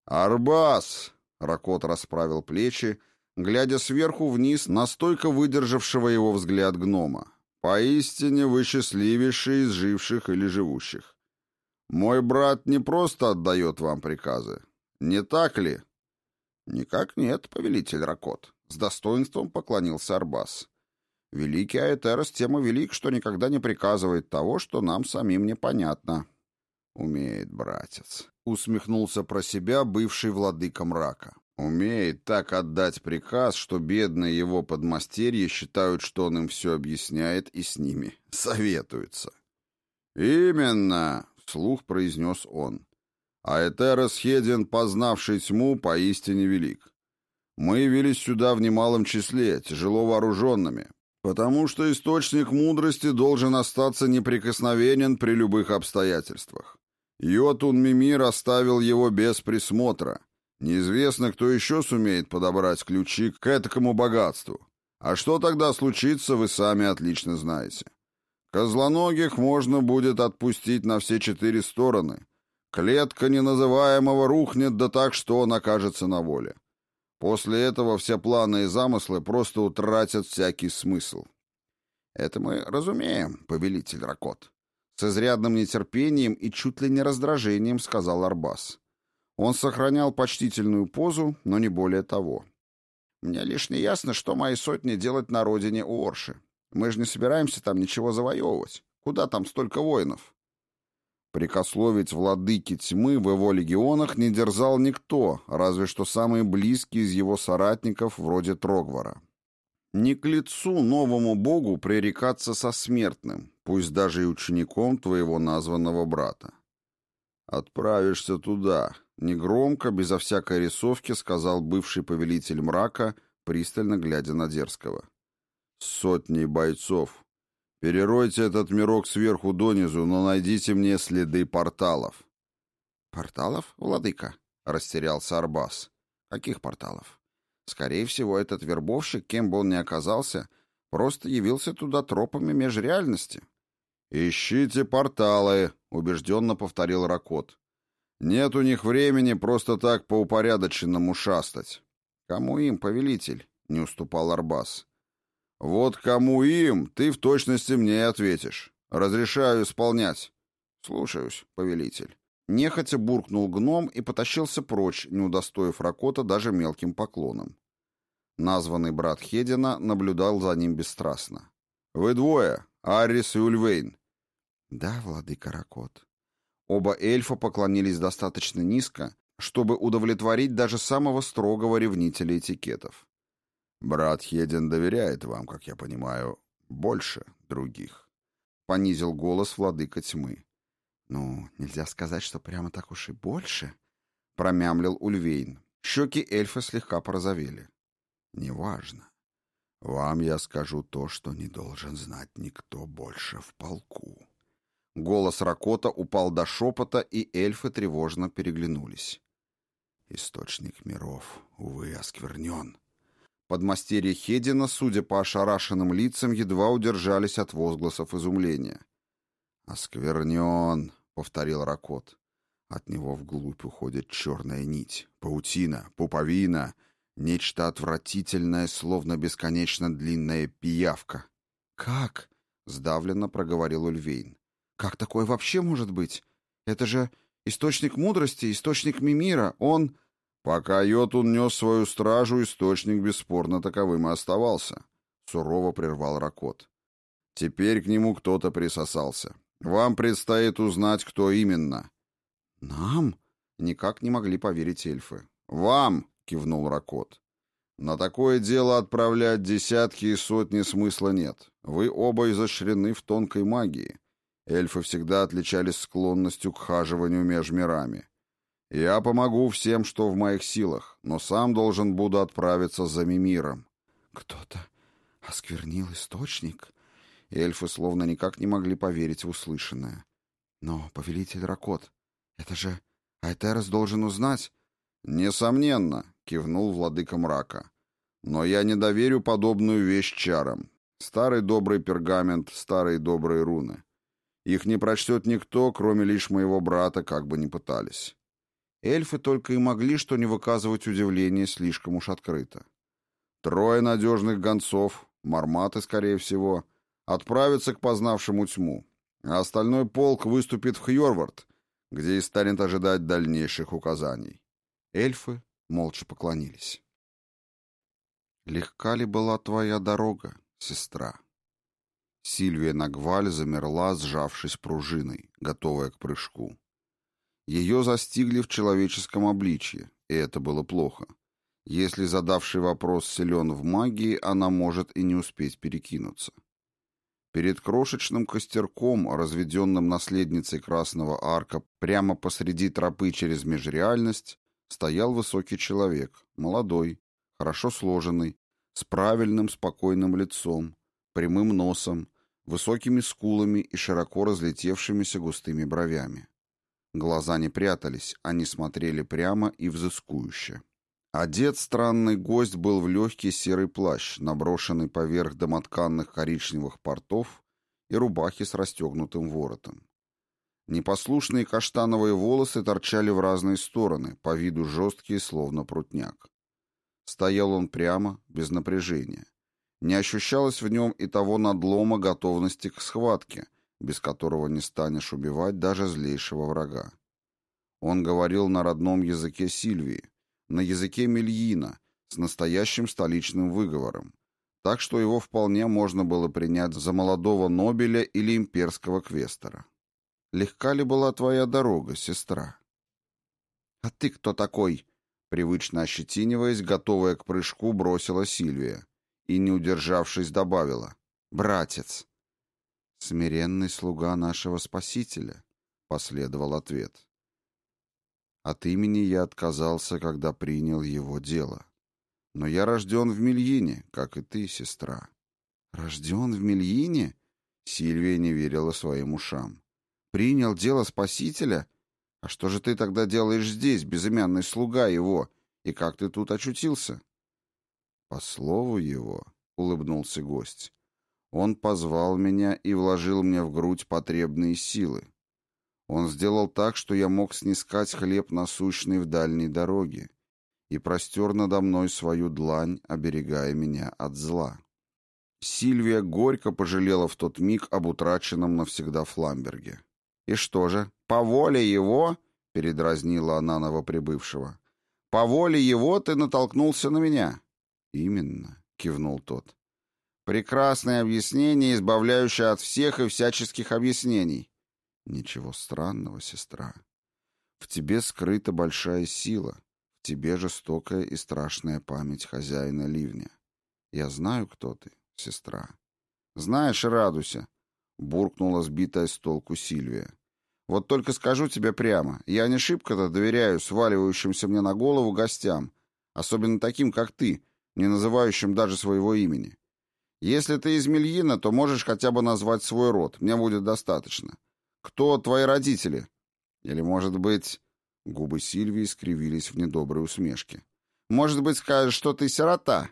S1: «Арбас!» — Ракот расправил плечи, — глядя сверху вниз на стойко выдержавшего его взгляд гнома. «Поистине вы счастливейший из живших или живущих. Мой брат не просто отдает вам приказы. Не так ли?» «Никак нет, повелитель Ракот», — с достоинством поклонился Арбас. «Великий Аэтерос тем велик, что никогда не приказывает того, что нам самим непонятно». «Умеет, братец», — усмехнулся про себя бывший владыка мрака. Умеет так отдать приказ, что бедные его подмастерья считают, что он им все объясняет и с ними советуется. «Именно!» — вслух произнес он. «А Этерос Хедин, познавший тьму, поистине велик. Мы явились сюда в немалом числе, тяжело вооруженными, потому что источник мудрости должен остаться неприкосновенен при любых обстоятельствах. Йотун Мимир оставил его без присмотра» Неизвестно, кто еще сумеет подобрать ключи к этакому богатству. А что тогда случится, вы сами отлично знаете. Козлоногих можно будет отпустить на все четыре стороны. Клетка неназываемого рухнет да так, что он окажется на воле. После этого все планы и замыслы просто утратят всякий смысл. Это мы разумеем, повелитель Ракот. С изрядным нетерпением и чуть ли не раздражением сказал Арбас. Он сохранял почтительную позу, но не более того. «Мне лишь не ясно, что мои сотни делать на родине у Орши. Мы же не собираемся там ничего завоевывать. Куда там столько воинов?» Прикословить владыки тьмы в его легионах не дерзал никто, разве что самые близкие из его соратников, вроде Трогвара. Не к лицу новому богу пререкаться со смертным, пусть даже и учеником твоего названного брата. «Отправишься туда», Негромко, безо всякой рисовки, сказал бывший повелитель мрака, пристально глядя на Дерзкого. «Сотни бойцов. Переройте этот мирок сверху донизу, но найдите мне следы порталов».
S3: «Порталов, владыка?» — растерялся Арбас. «Каких порталов? Скорее всего, этот вербовщик, кем бы он ни оказался, просто явился туда тропами межреальности».
S1: «Ищите порталы», — убежденно повторил Ракот. Нет у них времени просто так по упорядоченному шастать.
S3: Кому им, повелитель? Не уступал Арбас.
S1: Вот кому им, ты в точности мне ответишь. Разрешаю исполнять.
S3: Слушаюсь, повелитель. Нехотя буркнул гном и потащился прочь, не удостоив Ракота даже мелким поклоном. Названный брат Хедина наблюдал за ним бесстрастно.
S1: «Вы двое, Арис и Ульвейн».
S3: «Да, владыка Ракот», Оба эльфа поклонились достаточно низко, чтобы удовлетворить даже самого строгого ревнителя этикетов.
S1: «Брат Хедин доверяет вам, как я понимаю, больше других», — понизил голос владыка тьмы.
S3: «Ну, нельзя сказать, что прямо так уж и больше», — промямлил Ульвейн. Щеки эльфа слегка порозовели.
S1: «Неважно. Вам я скажу то, что не должен знать никто больше в полку».
S3: Голос Ракота упал до шепота, и эльфы тревожно переглянулись.
S1: Источник миров, увы, осквернен. Подмастерье Хедина, судя по ошарашенным лицам, едва удержались от возгласов изумления. «Осквернен», — повторил Ракот. От него вглубь уходит черная нить, паутина, пуповина, нечто отвратительное, словно бесконечно длинная пиявка. «Как?» — сдавленно проговорил Ульвейн. «Как такое вообще может быть? Это же источник мудрости, источник Мимира, он...»
S2: «Пока Йотун нес свою стражу, источник бесспорно таковым и оставался», — сурово прервал Ракот. «Теперь к нему кто-то присосался. Вам предстоит узнать, кто именно».
S1: «Нам?» — никак не могли поверить эльфы.
S2: «Вам!» — кивнул Ракот. «На такое дело отправлять десятки и сотни смысла нет. Вы оба изощрены в тонкой магии. Эльфы всегда отличались склонностью к хаживанию меж мирами. Я помогу всем, что в моих силах, но сам должен буду отправиться за Мимиром».
S1: «Кто-то осквернил источник?» Эльфы словно никак не могли поверить в услышанное. «Но, повелитель Ракот, это же Айтерес должен узнать?»
S2: «Несомненно», — кивнул владыка мрака. «Но я не доверю подобную вещь чарам. Старый добрый пергамент, старые добрые руны. Их не прочтет никто, кроме лишь моего брата, как бы ни пытались».
S1: Эльфы только и могли что не выказывать удивления слишком уж открыто.
S2: «Трое надежных гонцов, марматы, скорее всего, отправятся к познавшему тьму, а остальной полк выступит в Хьорвард, где и станет ожидать дальнейших указаний».
S1: Эльфы молча поклонились. «Легка ли была твоя дорога, сестра?» Сильвия Нагваль замерла, сжавшись пружиной, готовая к прыжку. Ее застигли в человеческом обличье, и это было плохо. Если задавший вопрос силен в магии, она может и не успеть перекинуться. Перед крошечным костерком, разведенным наследницей Красного Арка прямо посреди тропы через межреальность, стоял высокий человек, молодой, хорошо сложенный, с правильным спокойным лицом, прямым носом, высокими скулами и широко разлетевшимися густыми бровями. Глаза не прятались, они смотрели прямо и взыскующе. Одет странный гость был в легкий серый плащ, наброшенный поверх домотканных коричневых портов и рубахи с расстегнутым воротом. Непослушные каштановые волосы торчали в разные стороны, по виду жесткие, словно прутняк. Стоял он прямо, без напряжения. Не ощущалось в нем и того надлома готовности к схватке, без которого не станешь убивать даже злейшего врага. Он говорил на родном языке Сильвии, на языке Мельина, с настоящим столичным выговором, так что его вполне можно было принять за молодого Нобеля или имперского квестера. «Легка ли была твоя дорога, сестра?» «А ты кто такой?» Привычно ощетиниваясь, готовая к прыжку, бросила Сильвия и, не удержавшись, добавила «Братец». «Смиренный слуга нашего Спасителя», — последовал ответ. От имени я отказался, когда принял его дело. Но я рожден в Мельине, как и ты, сестра. Рожден в Мельине? Сильвия не верила своим ушам. Принял дело Спасителя? А что же ты тогда делаешь здесь, безымянный слуга его? И как ты тут очутился? По слову его, улыбнулся гость. Он позвал меня и вложил мне в грудь потребные силы. Он сделал так, что я мог снискать хлеб насущный в дальней дороге, и простер надо мной свою длань, оберегая меня от зла. Сильвия горько пожалела в тот миг об утраченном навсегда Фламберге. «И что же, по воле его?» — передразнила она новоприбывшего. «По воле его ты натолкнулся на меня». «Именно», — кивнул тот. «Прекрасное объяснение, избавляющее от всех и всяческих объяснений. Ничего странного, сестра. В тебе скрыта большая сила, в тебе жестокая и страшная память хозяина ливня. Я знаю, кто ты, сестра. Знаешь радуйся, буркнула сбитая с толку Сильвия. Вот только скажу тебе прямо, я не шибко-то доверяю сваливающимся мне на голову гостям, особенно таким, как ты, не называющим даже своего имени. Если ты из Мельина, то можешь хотя бы назвать свой род, мне будет достаточно. Кто твои родители? Или, может быть, Губы Сильвии скривились в недоброй усмешке. «Может быть, скажешь, что ты сирота?»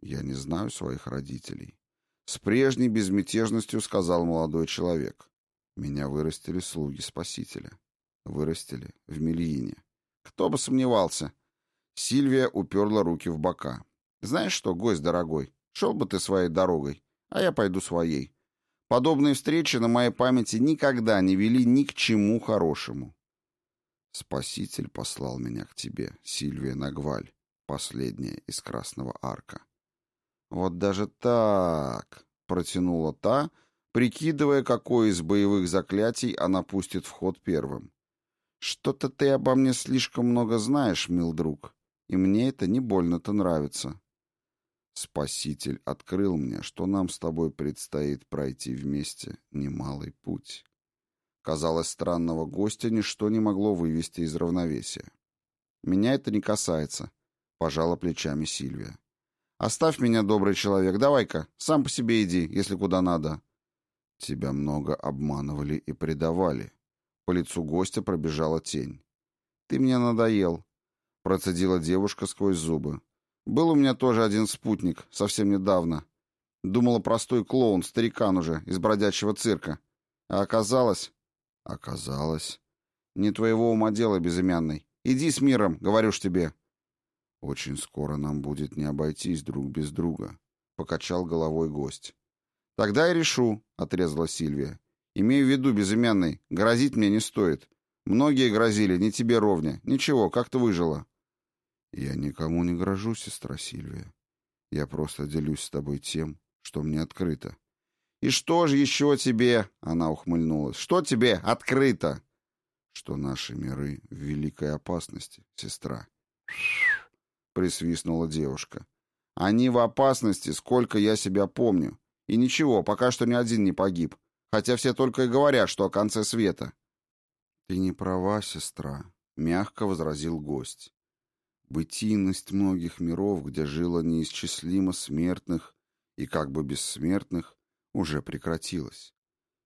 S1: «Я не знаю своих родителей». С прежней безмятежностью сказал молодой человек. «Меня вырастили слуги Спасителя. Вырастили в Мельине. Кто бы сомневался?» Сильвия уперла руки в бока. «Знаешь что, гость дорогой, шел бы ты своей дорогой, а я пойду своей. Подобные встречи на моей памяти никогда не вели ни к чему хорошему. Спаситель послал меня к тебе, Сильвия Нагваль, последняя из Красного Арка. Вот даже так, протянула та, прикидывая, какое из боевых заклятий она пустит в ход первым. Что-то ты обо мне слишком много знаешь, мил друг, и мне это не больно-то нравится. Спаситель открыл мне, что нам с тобой предстоит пройти вместе немалый путь. Казалось, странного гостя ничто не могло вывести из равновесия. «Меня это не касается», — пожала плечами Сильвия. «Оставь меня, добрый человек, давай-ка, сам по себе иди, если куда надо». Тебя много обманывали и предавали. По лицу гостя пробежала тень. «Ты мне надоел», — процедила девушка сквозь зубы. «Был у меня тоже один спутник, совсем недавно. Думала, простой клоун, старикан уже, из бродячего цирка. А оказалось, Оказалось. Не твоего ума дело, безымянный. Иди с миром, говорю ж тебе. Очень скоро нам будет не обойтись друг без друга, покачал головой гость. Тогда я решу, отрезала Сильвия. Имею в виду, безымянный, грозить мне не стоит. Многие грозили, не тебе ровня. Ничего, как ты выжила. Я никому не грожу, сестра Сильвия. Я просто делюсь с тобой тем, что мне открыто. «И что же еще тебе?» — она ухмыльнулась. «Что тебе открыто?» «Что наши миры в великой опасности, сестра». Присвистнула девушка. «Они в опасности, сколько я себя помню. И ничего, пока что ни один не погиб. Хотя все только и говорят, что о конце света». «Ты не права, сестра», — мягко возразил гость. «Бытийность многих миров, где жило неисчислимо смертных и как бы бессмертных, уже прекратилось.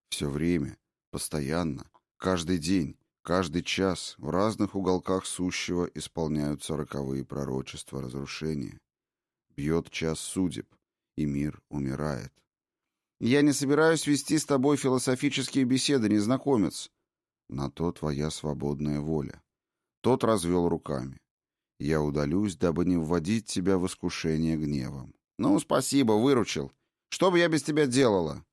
S1: Все время, постоянно, каждый день, каждый час в разных уголках сущего исполняются роковые пророчества разрушения. Бьет час судеб, и мир умирает. «Я не собираюсь вести с тобой философические беседы, незнакомец». На то твоя свободная воля. Тот развел руками. Я удалюсь, дабы не вводить тебя в искушение гневом. «Ну, спасибо, выручил. Что бы я без тебя делала?»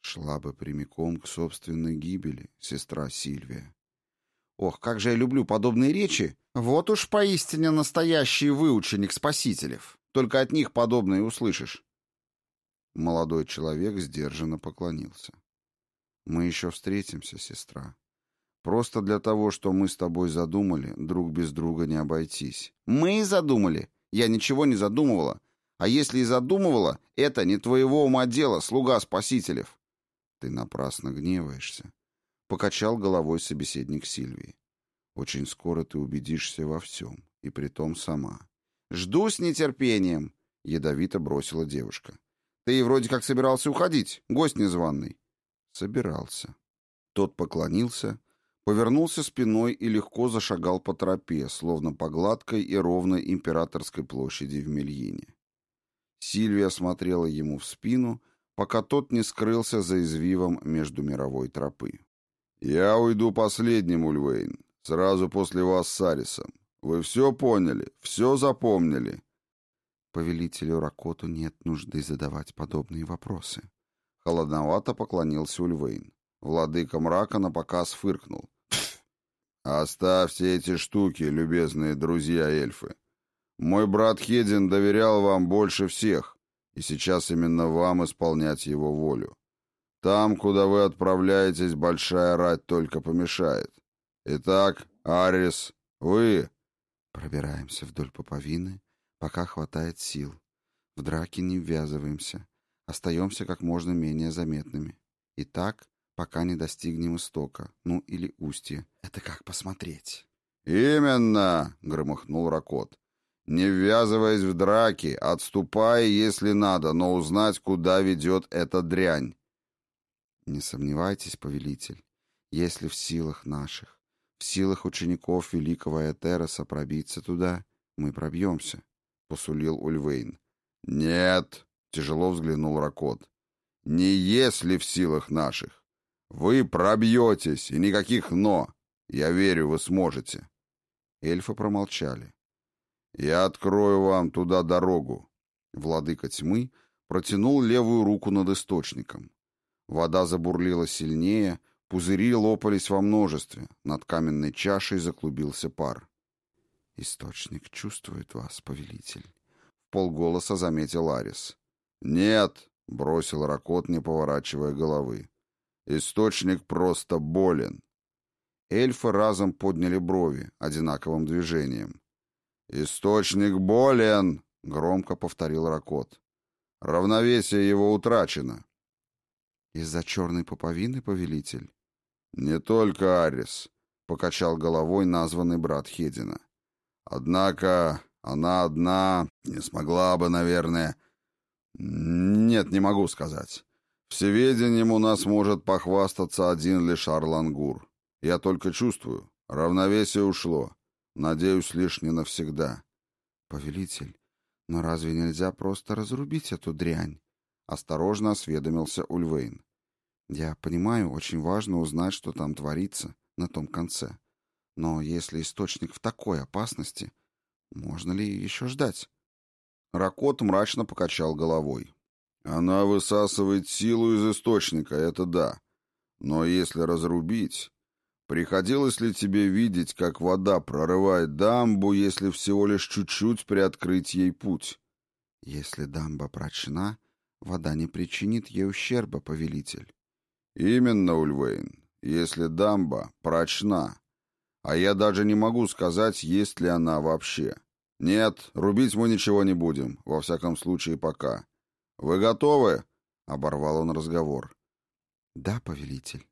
S1: Шла бы прямиком к собственной гибели, сестра Сильвия. Ох, как же я люблю подобные речи. Вот уж поистине настоящий выученик спасителев. Только от них подобное услышишь. Молодой человек сдержанно поклонился. Мы еще встретимся, сестра. Просто для того, что мы с тобой задумали, друг без друга не обойтись. Мы задумали? Я ничего не задумывала. А если и задумывала, это не твоего ума дело, слуга спасителев. Ты напрасно гневаешься. Покачал головой собеседник Сильвии. Очень скоро ты убедишься во всем, и притом сама. Жду с нетерпением, ядовито бросила девушка. Ты вроде как собирался уходить, гость незваный. Собирался. Тот поклонился, повернулся спиной и легко зашагал по тропе, словно по гладкой и ровной императорской площади в Мельине. Сильвия смотрела ему в спину, пока тот не скрылся за извивом между мировой тропы. «Я уйду последним, Ульвейн, сразу после вас с Арисом. Вы все поняли, все запомнили?» Повелителю Ракоту нет нужды задавать подобные вопросы. Холодновато поклонился Ульвейн. Владыка мрака напоказ фыркнул. «Оставьте эти штуки, любезные друзья-эльфы. Мой брат Хедин доверял вам больше всех, и сейчас именно вам исполнять его волю. Там, куда вы отправляетесь, большая рать только помешает. Итак, Арис, вы...» Пробираемся вдоль поповины, пока хватает сил. В драке не ввязываемся. Остаемся как можно менее заметными. И так, пока не достигнем истока, ну или устья. Это как посмотреть. «Именно!» — громыхнул Ракот. Не ввязываясь в драки, отступая, если надо, но узнать, куда ведет эта дрянь. Не сомневайтесь, повелитель, если в силах наших, в силах учеников великого Этероса пробиться туда, мы пробьемся», — посулил Ульвейн.
S2: «Нет», — тяжело взглянул Ракот, — «не если в силах наших. Вы пробьетесь, и никаких «но». Я верю, вы сможете».
S1: Эльфы промолчали.
S2: «Я открою вам туда дорогу».
S1: Владыка тьмы протянул левую руку над источником. Вода забурлила сильнее, пузыри лопались во множестве, над каменной чашей заклубился пар. «Источник чувствует вас, повелитель», — в полголоса заметил Арис.
S2: «Нет», — бросил Ракот, не поворачивая головы. «Источник просто болен».
S1: Эльфы разом подняли брови одинаковым движением.
S2: «Источник болен!» — громко повторил Ракот. «Равновесие его утрачено».
S1: «Из-за черной пуповины, повелитель?»
S2: «Не только Арис», — покачал головой названный брат Хедина. «Однако она одна не смогла бы, наверное...» «Нет, не могу сказать. Всеведением у нас может похвастаться один лишь Арлангур. Я только чувствую, равновесие ушло. Надеюсь, лишь не навсегда.
S1: Повелитель, но разве нельзя просто разрубить эту дрянь? Осторожно осведомился Ульвейн. Я понимаю, очень важно узнать, что там творится на том конце. Но если источник в такой опасности, можно ли еще ждать?
S2: Ракот мрачно покачал головой. Она высасывает силу из источника, это да. Но если разрубить, Приходилось ли тебе видеть, как вода прорывает дамбу, если всего лишь чуть-чуть приоткрыть ей путь?
S1: Если дамба прочна, вода не причинит ей ущерба, повелитель.
S2: Именно, Ульвейн, если дамба прочна. А я даже не могу сказать, есть ли она вообще. Нет, рубить мы ничего не будем, во всяком случае пока. Вы готовы? Оборвал он разговор.
S1: Да, повелитель.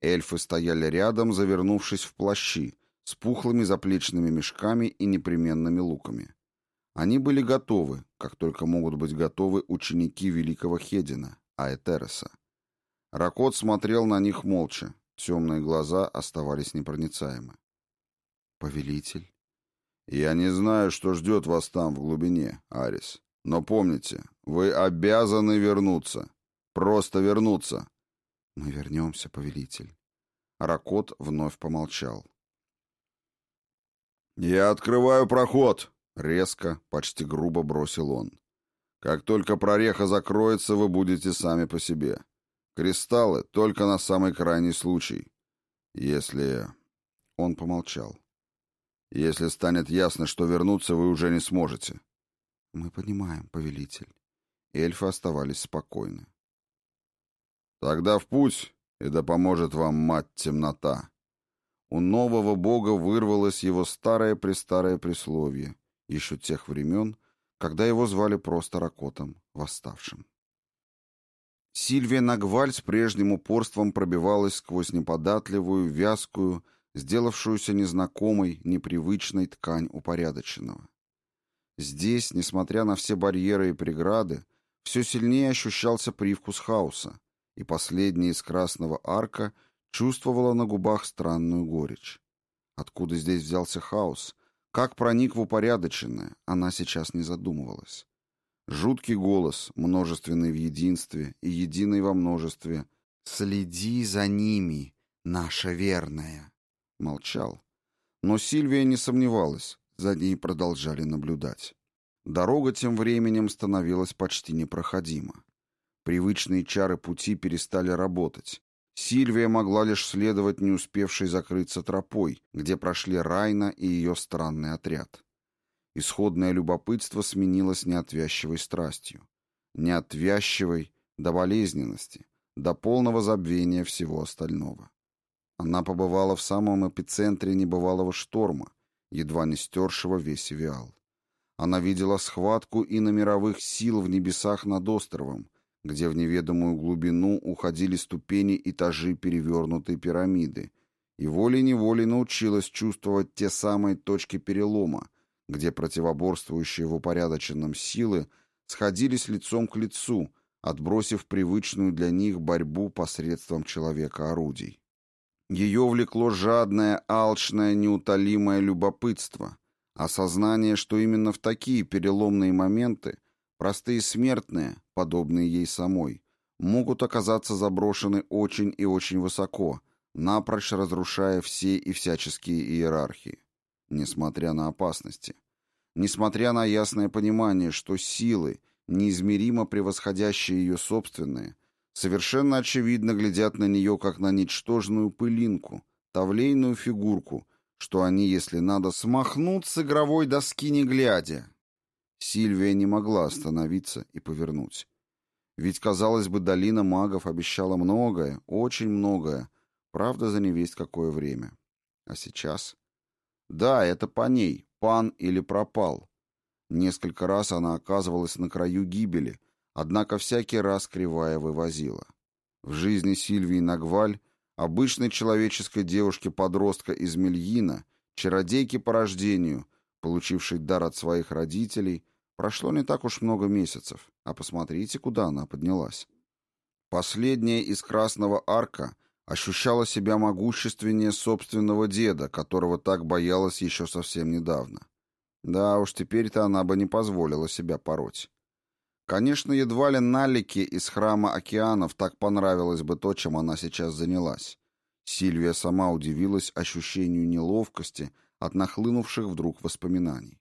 S2: Эльфы стояли рядом, завернувшись в плащи, с пухлыми заплечными мешками и непременными луками. Они были готовы, как только могут быть готовы ученики великого Хедина, Аэтереса. Ракот смотрел на них молча, темные глаза оставались непроницаемы.
S1: «Повелитель?»
S2: «Я не знаю, что ждет вас там в глубине, Арис, но помните, вы обязаны вернуться. Просто вернуться.
S1: «Мы вернемся, повелитель». Ракот вновь помолчал.
S2: «Я открываю проход!» — резко, почти грубо бросил он. «Как только прореха закроется, вы будете сами по себе. Кристаллы только на самый крайний случай. Если...» Он помолчал. «Если станет ясно, что вернуться вы уже не сможете».
S1: «Мы понимаем, повелитель». Эльфы оставались спокойны.
S2: Тогда в путь, и да поможет вам мать темнота.
S1: У нового бога вырвалось его старое-престарое присловие, еще тех времен, когда его звали просто Ракотом, восставшим. Сильвия Нагваль с прежним упорством пробивалась сквозь неподатливую, вязкую, сделавшуюся незнакомой, непривычной ткань упорядоченного. Здесь, несмотря на все барьеры и преграды, все сильнее ощущался привкус хаоса, и последняя из красного арка чувствовала на губах странную горечь. Откуда здесь взялся хаос? Как проник в упорядоченное? Она сейчас не задумывалась. Жуткий голос, множественный в единстве и единый во множестве. «Следи за ними, наша верная!» Молчал. Но Сильвия не сомневалась, за ней продолжали наблюдать. Дорога тем временем становилась почти непроходима. Привычные чары пути перестали работать. Сильвия могла лишь следовать не успевшей закрыться тропой, где прошли Райна и ее странный отряд. Исходное любопытство сменилось неотвязчивой страстью. Неотвязчивой до болезненности, до полного забвения всего остального. Она побывала в самом эпицентре небывалого шторма, едва не стершего весь Эвиал. Она видела схватку и на мировых сил в небесах над островом, где в неведомую глубину уходили ступени этажи перевернутой пирамиды, и волей-неволей научилась чувствовать те самые точки перелома, где противоборствующие в упорядоченном силы сходились лицом к лицу, отбросив привычную для них борьбу посредством человека-орудий. Ее влекло жадное, алчное, неутолимое любопытство, осознание, что именно в такие переломные моменты простые смертные, подобные ей самой, могут оказаться заброшены очень и очень высоко, напрочь разрушая все и всяческие иерархии, несмотря на опасности, несмотря на ясное понимание, что силы, неизмеримо превосходящие ее собственные, совершенно очевидно глядят на нее как на ничтожную пылинку, тавлейную фигурку, что они, если надо, смахнут с игровой доски не глядя. Сильвия не могла остановиться и повернуть. Ведь, казалось бы, долина магов обещала многое, очень многое, правда, за невесть какое время. А сейчас? Да, это по ней, пан или пропал. Несколько раз она оказывалась на краю гибели, однако всякий раз кривая вывозила. В жизни Сильвии Нагваль, обычной человеческой девушки-подростка из Мельина, чародейки по рождению, получившей дар от своих родителей, прошло не так уж много месяцев, а посмотрите, куда она поднялась. Последняя из Красного Арка ощущала себя могущественнее собственного деда, которого так боялась еще совсем недавно. Да уж, теперь-то она бы не позволила себя пороть. Конечно, едва ли Налике из храма океанов так понравилось бы то, чем она сейчас занялась. Сильвия сама удивилась ощущению неловкости от нахлынувших вдруг воспоминаний.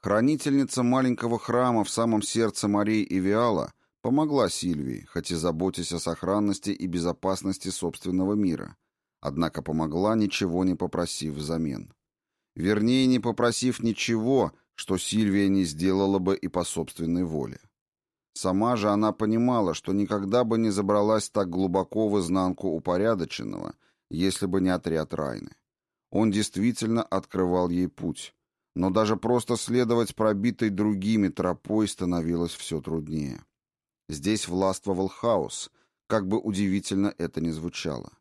S1: Хранительница маленького храма в самом сердце морей и Виала помогла Сильвии, хоть и заботясь о сохранности и безопасности собственного мира, однако помогла, ничего не попросив взамен. Вернее, не попросив ничего, что Сильвия не сделала бы и по собственной воле. Сама же она понимала, что никогда бы не забралась так глубоко в изнанку упорядоченного, если бы не отряд Райны. Он действительно открывал ей путь, но даже просто следовать пробитой другими тропой становилось все труднее. Здесь властвовал хаос, как бы удивительно это ни звучало.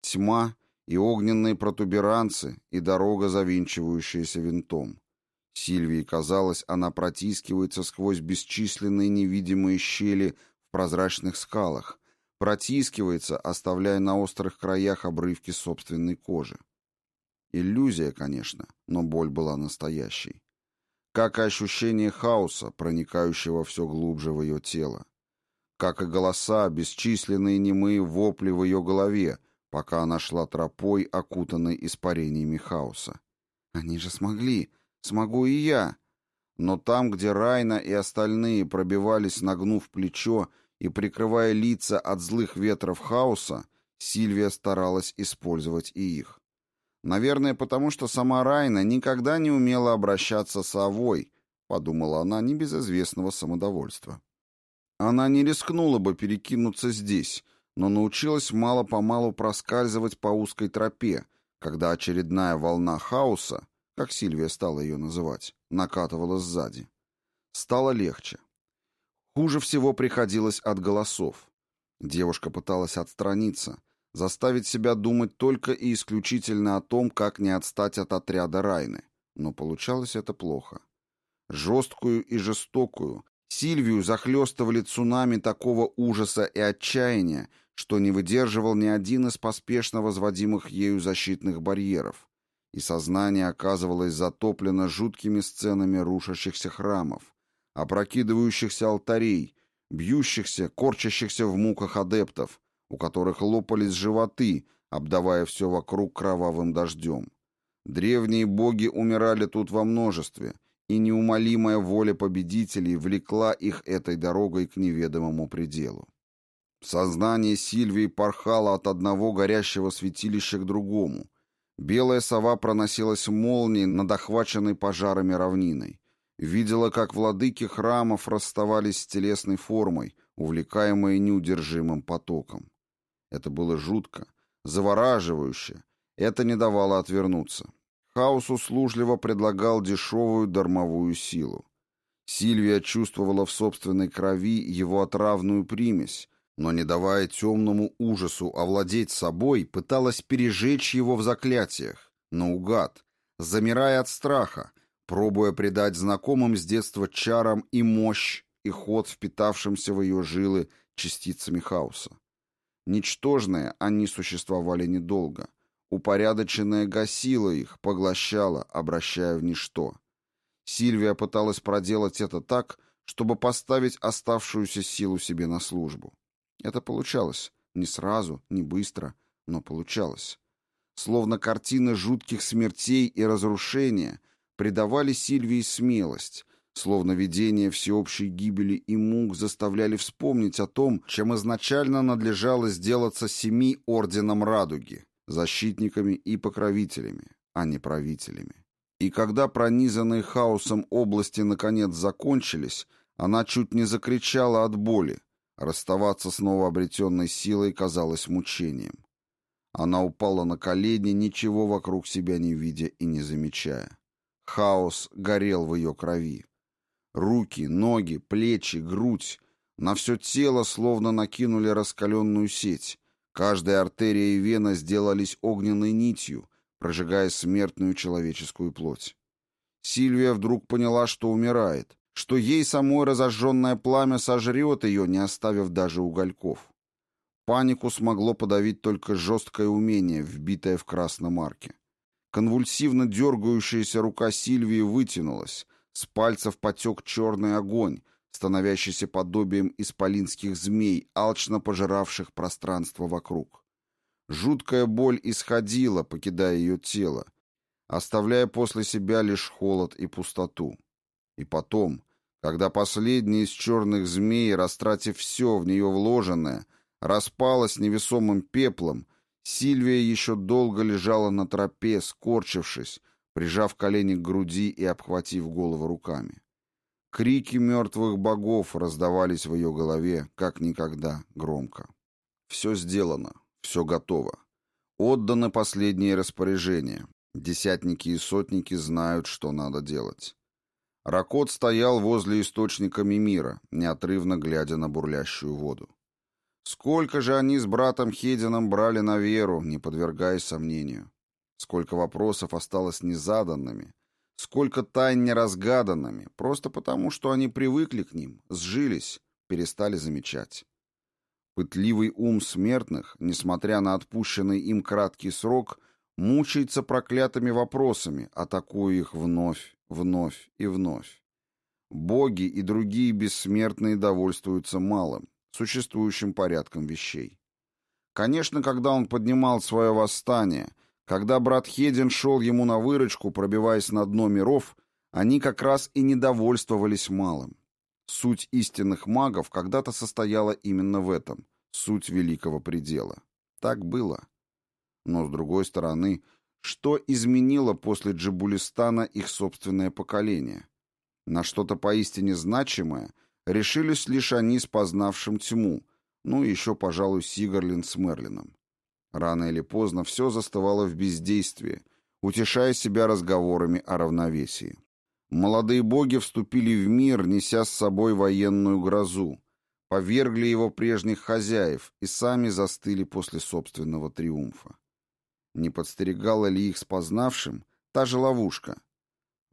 S1: Тьма и огненные протуберанцы, и дорога, завинчивающаяся винтом. Сильвии казалось, она протискивается сквозь бесчисленные невидимые щели в прозрачных скалах, протискивается, оставляя на острых краях обрывки собственной кожи. Иллюзия, конечно, но боль была настоящей. Как и ощущение хаоса, проникающего все глубже в ее тело. Как и голоса, бесчисленные немые вопли в ее голове, пока она шла тропой, окутанной испарениями хаоса. «Они же смогли! Смогу и я!» Но там, где Райна и остальные пробивались, нагнув плечо и прикрывая лица от злых ветров хаоса, Сильвия старалась использовать и их. Наверное, потому что сама Райна никогда не умела обращаться с совой, подумала она не без известного самодовольства. Она не рискнула бы перекинуться здесь, но научилась мало-помалу проскальзывать по узкой тропе, когда очередная волна хаоса, как Сильвия стала ее называть, накатывала сзади. Стало легче. Хуже всего приходилось от голосов. Девушка пыталась отстраниться, заставить себя думать только и исключительно о том, как не отстать от отряда Райны. Но получалось это плохо. Жесткую и жестокую, Сильвию захлестывали цунами такого ужаса и отчаяния, что не выдерживал ни один из поспешно возводимых ею защитных барьеров, и сознание оказывалось затоплено жуткими сценами рушащихся храмов, опрокидывающихся алтарей, бьющихся, корчащихся в муках адептов, у которых лопались животы, обдавая все вокруг кровавым дождем. Древние боги умирали тут во множестве, и неумолимая воля победителей влекла их этой дорогой к неведомому пределу. Сознание Сильвии порхало от одного горящего святилища к другому. Белая сова проносилась молнией над охваченной пожарами равниной. Видела, как владыки храмов расставались с телесной формой, увлекаемые неудержимым потоком. Это было жутко, завораживающе. Это не давало отвернуться. Хаос услужливо предлагал дешевую дармовую силу. Сильвия чувствовала в собственной крови его отравную примесь, но, не давая темному ужасу овладеть собой, пыталась пережечь его в заклятиях, наугад, замирая от страха, пробуя придать знакомым с детства чарам и мощь, и ход впитавшимся в ее жилы частицами хаоса. Ничтожные, они существовали недолго. Упорядоченное гасило их, поглощало, обращая в ничто. Сильвия пыталась проделать это так, чтобы поставить оставшуюся силу себе на службу. Это получалось. Не сразу, не быстро, но получалось. Словно картины жутких смертей и разрушения придавали Сильвии смелость, словно видение всеобщей гибели и мук заставляли вспомнить о том, чем изначально надлежало сделаться семи орденам Радуги, защитниками и покровителями, а не правителями. И когда пронизанные хаосом области наконец закончились, она чуть не закричала от боли. Расставаться с новообретенной силой казалось мучением. Она упала на колени, ничего вокруг себя не видя и не замечая. Хаос горел в ее крови. Руки, ноги, плечи, грудь. На все тело словно накинули раскаленную сеть. Каждая артерия и вена сделались огненной нитью, прожигая смертную человеческую плоть. Сильвия вдруг поняла, что умирает, что ей самой разожженное пламя сожрет ее, не оставив даже угольков. Панику смогло подавить только жесткое умение, вбитое в красном арке. Конвульсивно дергающаяся рука Сильвии вытянулась, с пальцев потек черный огонь, становящийся подобием исполинских змей, алчно пожиравших пространство вокруг. Жуткая боль исходила, покидая ее тело, оставляя после себя лишь холод и пустоту. И потом, когда последний из черных змей, растратив все в нее вложенное, распалась невесомым пеплом, Сильвия еще долго лежала на тропе, скорчившись, прижав колени к груди и обхватив голову руками. Крики мертвых богов раздавались в ее голове, как никогда, громко. Все сделано. Все готово. Отданы последние распоряжения. Десятники и сотники знают, что надо делать. Ракот стоял возле источника Мимира, неотрывно глядя на бурлящую воду. Сколько же они с братом Хедином брали на веру, не подвергаясь сомнению. Сколько вопросов осталось незаданными, сколько тайн неразгаданными, просто потому, что они привыкли к ним, сжились, перестали замечать. Пытливый ум смертных, несмотря на отпущенный им краткий срок, мучается проклятыми вопросами, атакуя их вновь, вновь и вновь. Боги и другие бессмертные довольствуются малым, существующим порядком вещей. Конечно, когда он поднимал свое восстание, когда брат Хедин шел ему на выручку, пробиваясь на дно миров, они как раз и недовольствовались малым. Суть истинных магов когда-то состояла именно в этом, суть великого предела. Так было. Но, с другой стороны, что изменило после Джабулистана их собственное поколение? На что-то поистине значимое решились лишь они с познавшим тьму, ну и еще, пожалуй, Сигарлин с Мерлином. Рано или поздно все застывало в бездействии, утешая себя разговорами о равновесии. Молодые боги вступили в мир, неся с собой военную грозу, повергли его прежних хозяев и сами застыли после собственного триумфа. Не подстерегала ли их спознавшим та же ловушка?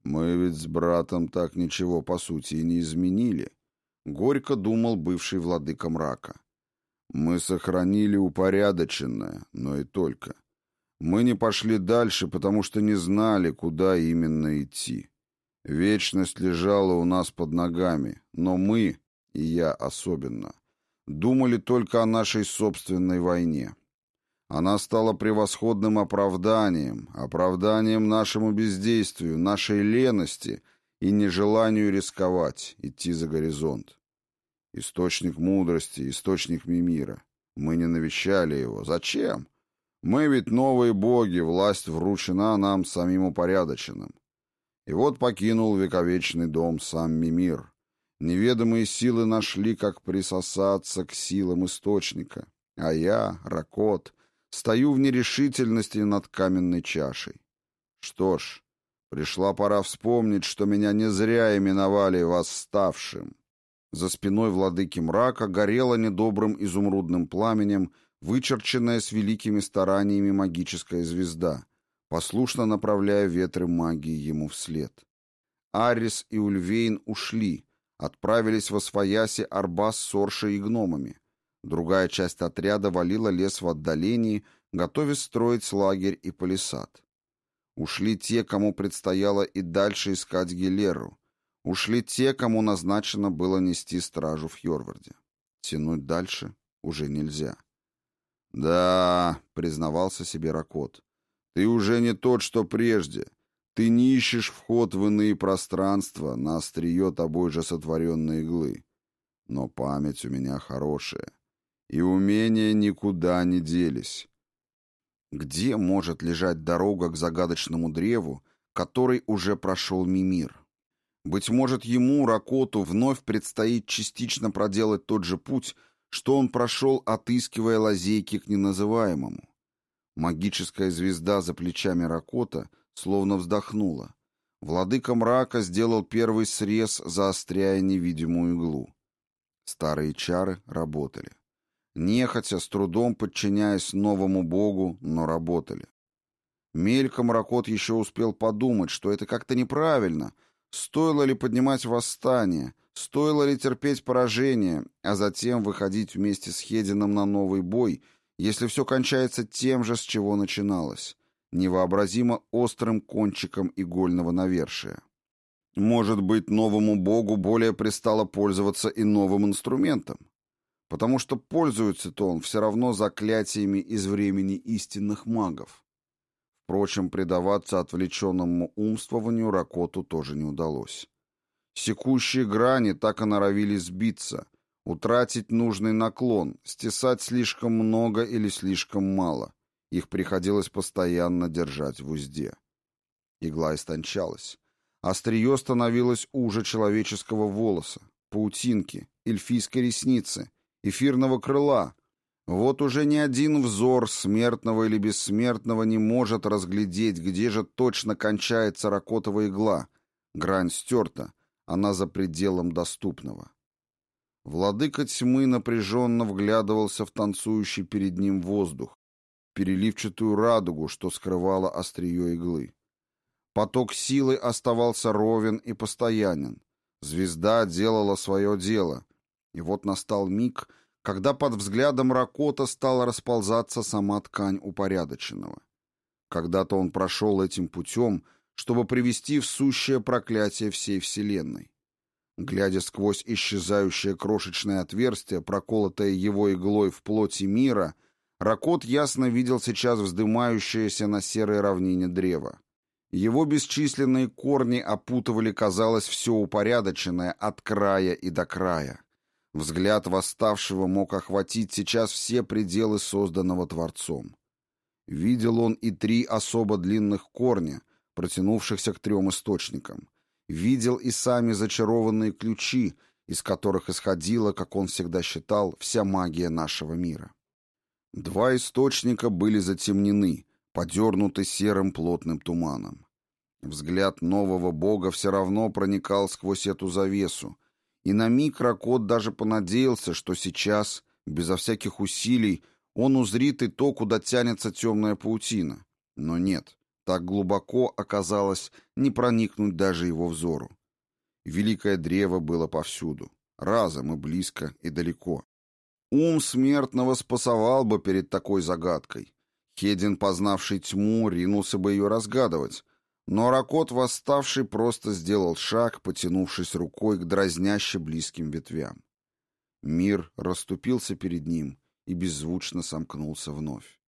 S1: «Мы ведь с братом так ничего, по сути, и не изменили», — горько думал бывший владыка мрака. «Мы сохранили упорядоченное, но и только. Мы не пошли дальше, потому что не знали, куда именно идти». Вечность лежала у нас под ногами, но мы, и я особенно, думали только о нашей собственной войне. Она стала превосходным оправданием, оправданием нашему бездействию, нашей лености и нежеланию рисковать, идти за горизонт. Источник мудрости, источник Мимира. Мы не навещали его. Зачем? Мы ведь новые боги, власть вручена нам самим упорядоченным. И вот покинул вековечный дом сам Мимир. Неведомые силы нашли, как присосаться к силам источника. А я, Ракот, стою в нерешительности над каменной чашей. Что ж, пришла пора вспомнить, что меня не зря именовали восставшим. За спиной владыки мрака горела недобрым изумрудным пламенем вычерченная с великими стараниями магическая звезда — послушно направляя ветры магии ему вслед. Арис и Ульвейн ушли, отправились во свояси Арбас с Оршей и гномами. Другая часть отряда валила лес в отдалении, готовясь строить лагерь и палисад. Ушли те, кому предстояло и дальше искать Гилеру. Ушли те, кому назначено было нести стражу в Йорварде. Тянуть дальше уже нельзя. «Да», — признавался себе Ракот, — «ты уже не тот, что прежде. Ты не ищешь вход в иные пространства на острие тобой же сотворенной иглы. Но память у меня хорошая, и умения никуда не делись. Где может лежать дорога к загадочному древу, который уже прошел Мимир? Быть может, ему, Ракоту, вновь предстоит частично проделать тот же путь, что он прошел, отыскивая лазейки к неназываемому. Магическая звезда за плечами Ракота словно вздохнула. Владыка мрака сделал первый срез, заостряя невидимую иглу. Старые чары работали. Нехотя, с трудом подчиняясь новому богу, но работали. Мельком Ракот еще успел подумать, что это как-то неправильно. Стоило ли поднимать восстание, стоило ли терпеть поражение, а затем выходить вместе с Хедином на новый бой, если все кончается тем же, с чего начиналось, невообразимо острым кончиком игольного навершия. Может быть, новому богу более пристало пользоваться и новым инструментом? Потому что пользуется-то он все равно заклятиями из времени истинных магов. Впрочем, предаваться отвлеченному умствованию Ракоту тоже не удалось. Секущие грани так и норовили сбиться, утратить нужный наклон, стесать слишком много или слишком мало. Их приходилось постоянно держать в узде. Игла истончалась. Острие становилось уже человеческого волоса, паутинки, эльфийской ресницы, эфирного крыла. Вот уже ни один взор, смертного или бессмертного, не может разглядеть, где же точно кончается ракотовая игла. Грань стерта, она за пределом доступного. Владыка тьмы напряженно вглядывался в танцующий перед ним воздух, переливчатую радугу, что скрывала острие иглы. Поток силы оставался ровен и постоянен. Звезда делала свое дело, и вот настал миг, когда под взглядом Ракота стала расползаться сама ткань упорядоченного. Когда-то он прошел этим путем, чтобы привести в сущее проклятие всей Вселенной. Глядя сквозь исчезающее крошечное отверстие, проколотое его иглой в плоти мира, Ракот ясно видел сейчас вздымающееся на серой равнине древо. Его бесчисленные корни опутывали, казалось, все упорядоченное от края и до края. Взгляд восставшего мог охватить сейчас все пределы созданного Творцом. Видел он и три особо длинных корня, протянувшихся к трем источникам. Видел и сами зачарованные ключи, из которых исходила, как он всегда считал, вся магия нашего мира. Два источника были затемнены, подернуты серым плотным туманом. Взгляд нового бога все равно проникал сквозь эту завесу, и на миг Ракот даже понадеялся, что сейчас, безо всяких усилий, он узрит и то, куда тянется темная паутина. Но нет, так глубоко оказалось не проникнуть даже его взору. Великое древо было повсюду, разом и близко, и далеко. Ум смертного спасовал бы перед такой загадкой. Хедин, познавший тьму, ринулся бы ее разгадывать, но Ракот, восставший, просто сделал шаг, потянувшись рукой к дразняще близким ветвям. Мир расступился перед ним и беззвучно сомкнулся вновь.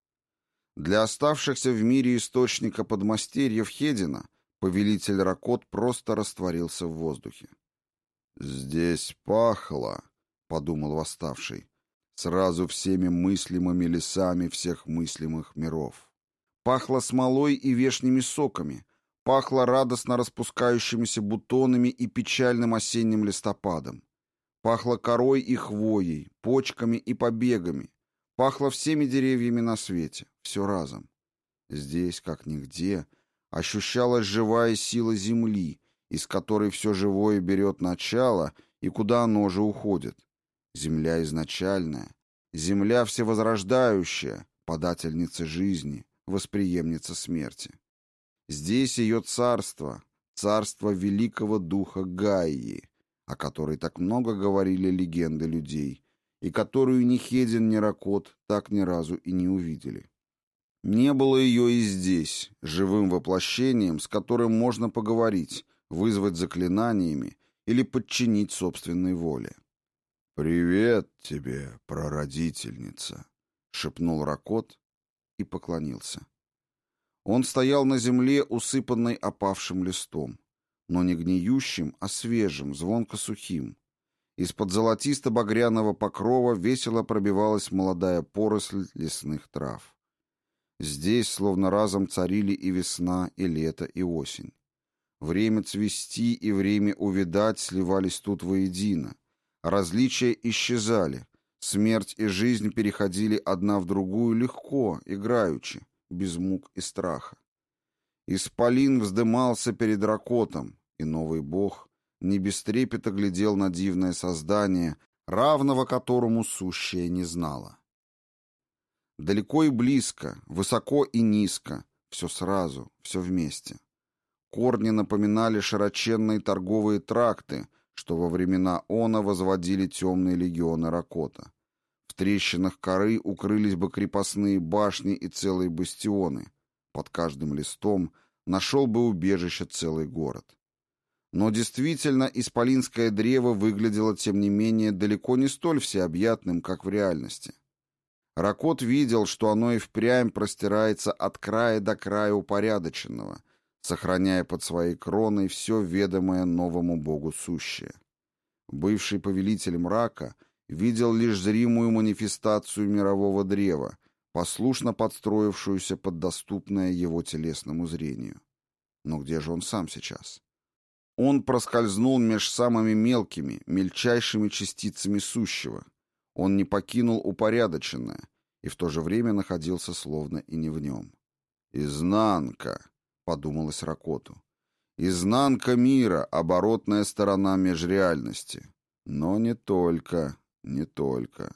S1: Для оставшихся в мире источника подмастерьев Хедина повелитель Ракот просто растворился в воздухе. «Здесь пахло», — подумал восставший, — «сразу всеми мыслимыми лесами всех мыслимых миров. Пахло смолой и вешними соками, Пахло радостно распускающимися бутонами и печальным осенним листопадом. Пахло корой и хвоей, почками и побегами. Пахло всеми деревьями на свете, все разом. Здесь, как нигде, ощущалась живая сила земли, из которой все живое берет начало и куда оно же уходит. Земля изначальная, земля всевозрождающая, подательница жизни, восприемница смерти. Здесь ее царство, царство великого духа Гаи, о которой так много говорили легенды людей, и которую ни Хедин, ни Ракот так ни разу и не увидели. Не было ее и здесь, живым воплощением, с которым можно поговорить, вызвать заклинаниями или подчинить собственной воле.
S2: «Привет тебе, прародительница!» — шепнул Ракот и поклонился.
S1: Он стоял на земле, усыпанной опавшим листом, но не гниющим, а свежим, звонко сухим. Из-под золотисто-багряного покрова весело пробивалась молодая поросль лесных трав. Здесь словно разом царили и весна, и лето, и осень. Время цвести и время увидать сливались тут воедино. Различия исчезали. Смерть и жизнь переходили одна в другую легко, играючи, без мук и страха. Исполин вздымался перед Ракотом, и новый бог не без трепета глядел на дивное создание, равного которому сущее не знало. Далеко и близко, высоко и низко, все сразу, все вместе. Корни напоминали широченные торговые тракты, что во времена она возводили темные легионы Ракота. В трещинах коры укрылись бы крепостные башни и целые бастионы. Под каждым листом нашел бы убежище целый город. Но действительно, исполинское древо выглядело, тем не менее, далеко не столь всеобъятным, как в реальности. Ракот видел, что оно и впрямь простирается от края до края упорядоченного, сохраняя под своей кроной все ведомое новому богу сущее. Бывший повелитель мрака видел лишь зримую манифестацию мирового древа, послушно подстроившуюся под доступное его телесному зрению. Но где же он сам сейчас? Он проскользнул меж самыми мелкими, мельчайшими частицами сущего. Он не покинул упорядоченное и в то же время находился словно и не в нем. «Изнанка», — подумалось Ракоту. «Изнанка мира, оборотная сторона межреальности. Но не только, не только.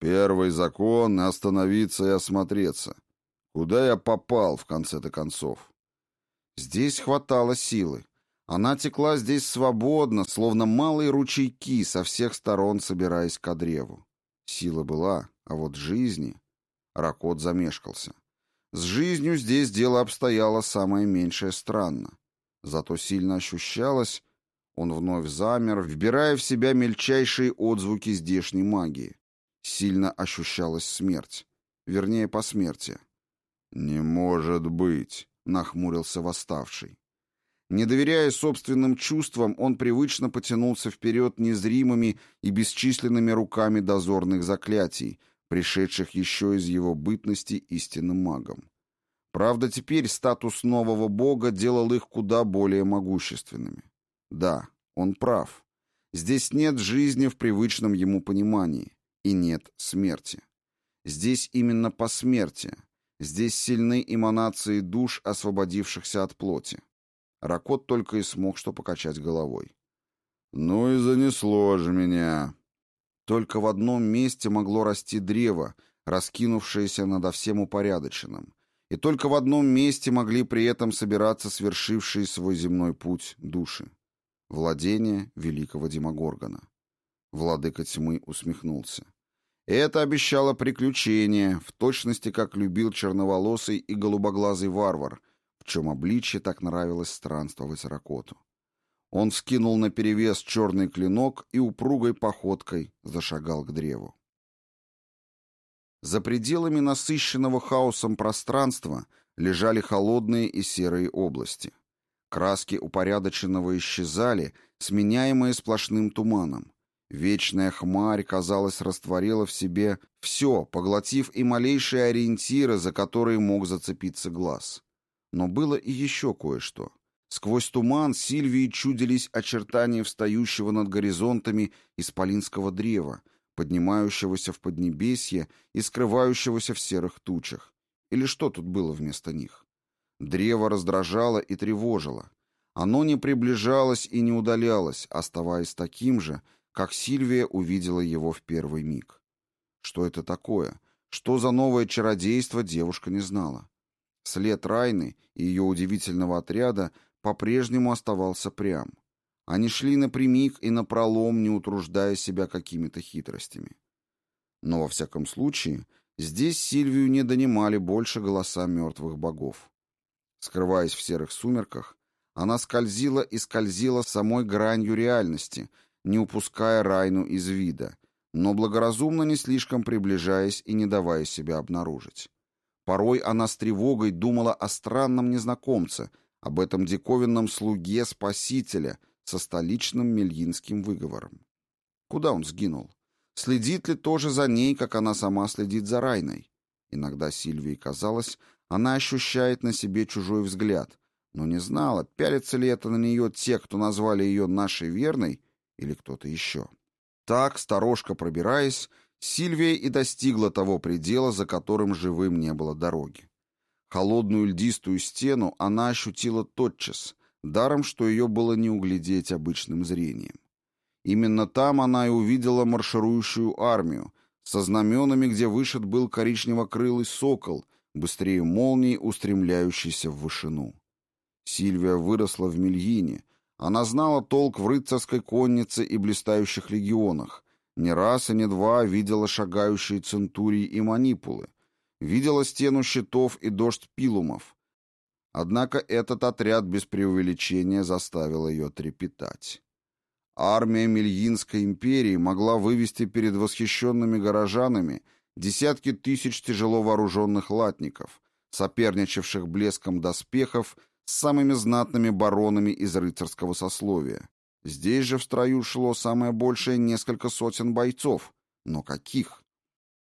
S1: Первый закон — остановиться и осмотреться. Куда я попал, в конце-то концов?» Здесь хватало силы. Она текла здесь свободно, словно малые ручейки, со всех сторон собираясь к древу. Сила была, а вот жизни... Ракот замешкался. С жизнью здесь дело обстояло самое меньшее странно. Зато сильно ощущалось... Он вновь замер, вбирая в себя мельчайшие отзвуки здешней магии. Сильно ощущалась смерть. Вернее, посмертие. «Не может быть!» — нахмурился восставший. Не доверяя собственным чувствам, он привычно потянулся вперед незримыми и бесчисленными руками дозорных заклятий, пришедших еще из его бытности истинным магом. Правда, теперь статус нового бога делал их куда более могущественными. Да, он прав. Здесь нет жизни в привычном ему понимании, и нет смерти. Здесь именно посмертие. Здесь сильны эманации душ, освободившихся от плоти. Ракот только и смог что покачать головой. «Ну и занесло же меня!» Только в одном месте могло расти древо, раскинувшееся над всем упорядоченным. И только в одном месте могли при этом собираться свершившие свой земной путь души. Владение великого Демогоргона. Владыка тьмы усмехнулся. Это обещало приключение, в точности как любил черноволосый и голубоглазый варвар, чем обличье так нравилось странствовать Ракоту. Он скинул наперевес черный клинок и упругой походкой зашагал к древу. За пределами насыщенного хаосом пространства лежали холодные и серые области. Краски упорядоченного исчезали, сменяемые сплошным туманом. Вечная хмарь, казалось, растворила в себе все, поглотив и малейшие ориентиры, за которые мог зацепиться глаз. Но было и еще кое-что. Сквозь туман Сильвии чудились очертания встающего над горизонтами исполинского древа, поднимающегося в поднебесье и скрывающегося в серых тучах. Или что тут было вместо них? Древо раздражало и тревожило. Оно не приближалось и не удалялось, оставаясь таким же, как Сильвия увидела его в первый миг. Что это такое? Что за новое чародейство, девушка не знала. След Райны и ее удивительного отряда по-прежнему оставался прям. Они шли напрямик и напролом, не утруждая себя какими-то хитростями. Но, во всяком случае, здесь Сильвию не донимали больше голоса мертвых богов. Скрываясь в серых сумерках, она скользила и скользила самой гранью реальности, не упуская Райну из вида, но благоразумно не слишком приближаясь и не давая себя обнаружить. Порой она с тревогой думала о странном незнакомце, об этом диковинном слуге Спасителя со столичным мельинским выговором. Куда он сгинул? Следит ли тоже за ней, как она сама следит за Райной? Иногда Сильвии казалось, она ощущает на себе чужой взгляд, но не знала, пялятся ли это на нее те, кто назвали ее нашей верной, или кто-то еще. Так, сторожка пробираясь, Сильвия и достигла того предела, за которым живым не было дороги. Холодную льдистую стену она ощутила тотчас, даром, что ее было не углядеть обычным зрением. Именно там она и увидела марширующую армию, со знаменами, где вышит был коричнево-крылый сокол, быстрее молнии, устремляющийся в вышину. Сильвия выросла в Мельине. Она знала толк в рыцарской коннице и блистающих легионах. Не раз и не два видела шагающие центурии и манипулы. Видела стену щитов и дождь пилумов. Однако этот отряд без преувеличения заставил ее трепетать. Армия Мельинской империи могла вывести перед восхищенными горожанами десятки тысяч тяжело вооруженных латников, соперничавших блеском доспехов с самыми знатными баронами из рыцарского сословия. Здесь же в строю шло самое большее несколько сотен бойцов. Но каких?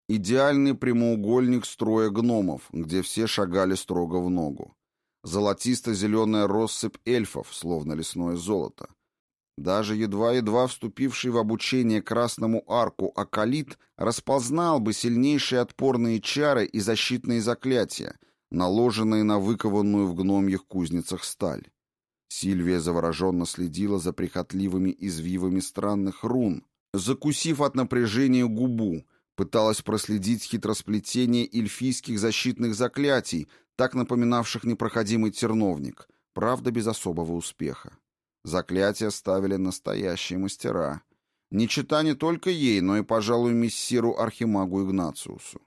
S1: Идеальный прямоугольник строя гномов, где все шагали строго в ногу. Золотисто-зеленая россыпь эльфов, словно лесное золото. Даже едва-едва вступивший в обучение красному арку Акалит распознал бы сильнейшие отпорные чары и защитные заклятия, наложенные на выкованную в гномьих кузницах сталь. Сильвия завороженно следила за прихотливыми извивами странных рун, закусив от напряжения губу, пыталась проследить хитросплетение эльфийских защитных заклятий, так напоминавших непроходимый терновник, правда, без особого успеха. Заклятия ставили настоящие мастера. Не чита не только ей, но и, пожалуй, мессиру Архимагу Игнациусу.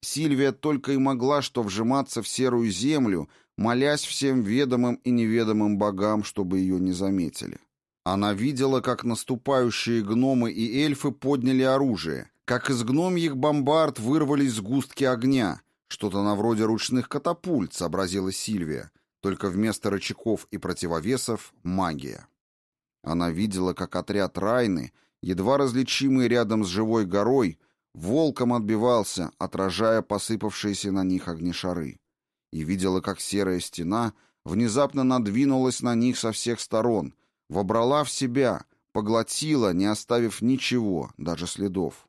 S1: Сильвия только и могла что вжиматься в серую землю, молясь всем ведомым и неведомым богам, чтобы ее не заметили. Она видела, как наступающие гномы и эльфы подняли оружие, как из гномьих бомбард вырвались сгустки огня, что-то на вроде ручных катапульт, сообразила Сильвия, только вместо рычагов и противовесов — магия. Она видела, как отряд Райны, едва различимый рядом с живой горой, волком отбивался, отражая посыпавшиеся на них огнешары. И видела, как серая стена внезапно надвинулась на них со всех сторон, вобрала в себя, поглотила, не оставив ничего, даже следов.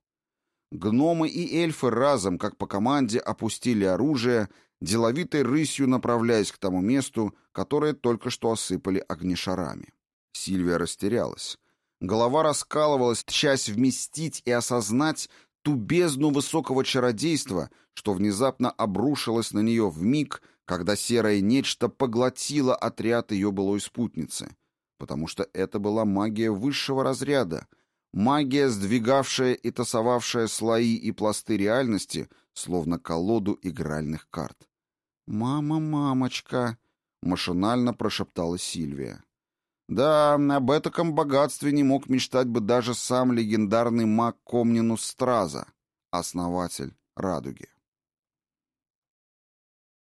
S1: Гномы и эльфы разом, как по команде, опустили оружие деловитой рысью направляясь к тому месту, которое только что осыпали огнешарами. Сильвия растерялась. Голова раскалывалась, часть вместить и осознать ту бездну высокого чародейства, что внезапно обрушилось на нее в миг, когда серое нечто поглотило отряд ее былой спутницы, потому что это была магия высшего разряда, магия, сдвигавшая и тасовавшая слои и пласты реальности, словно колоду игральных карт. «Мама, мамочка!» — машинально прошептала Сильвия. Да, об этом богатстве не мог мечтать бы даже сам легендарный маг Комнинус Страза, основатель Радуги.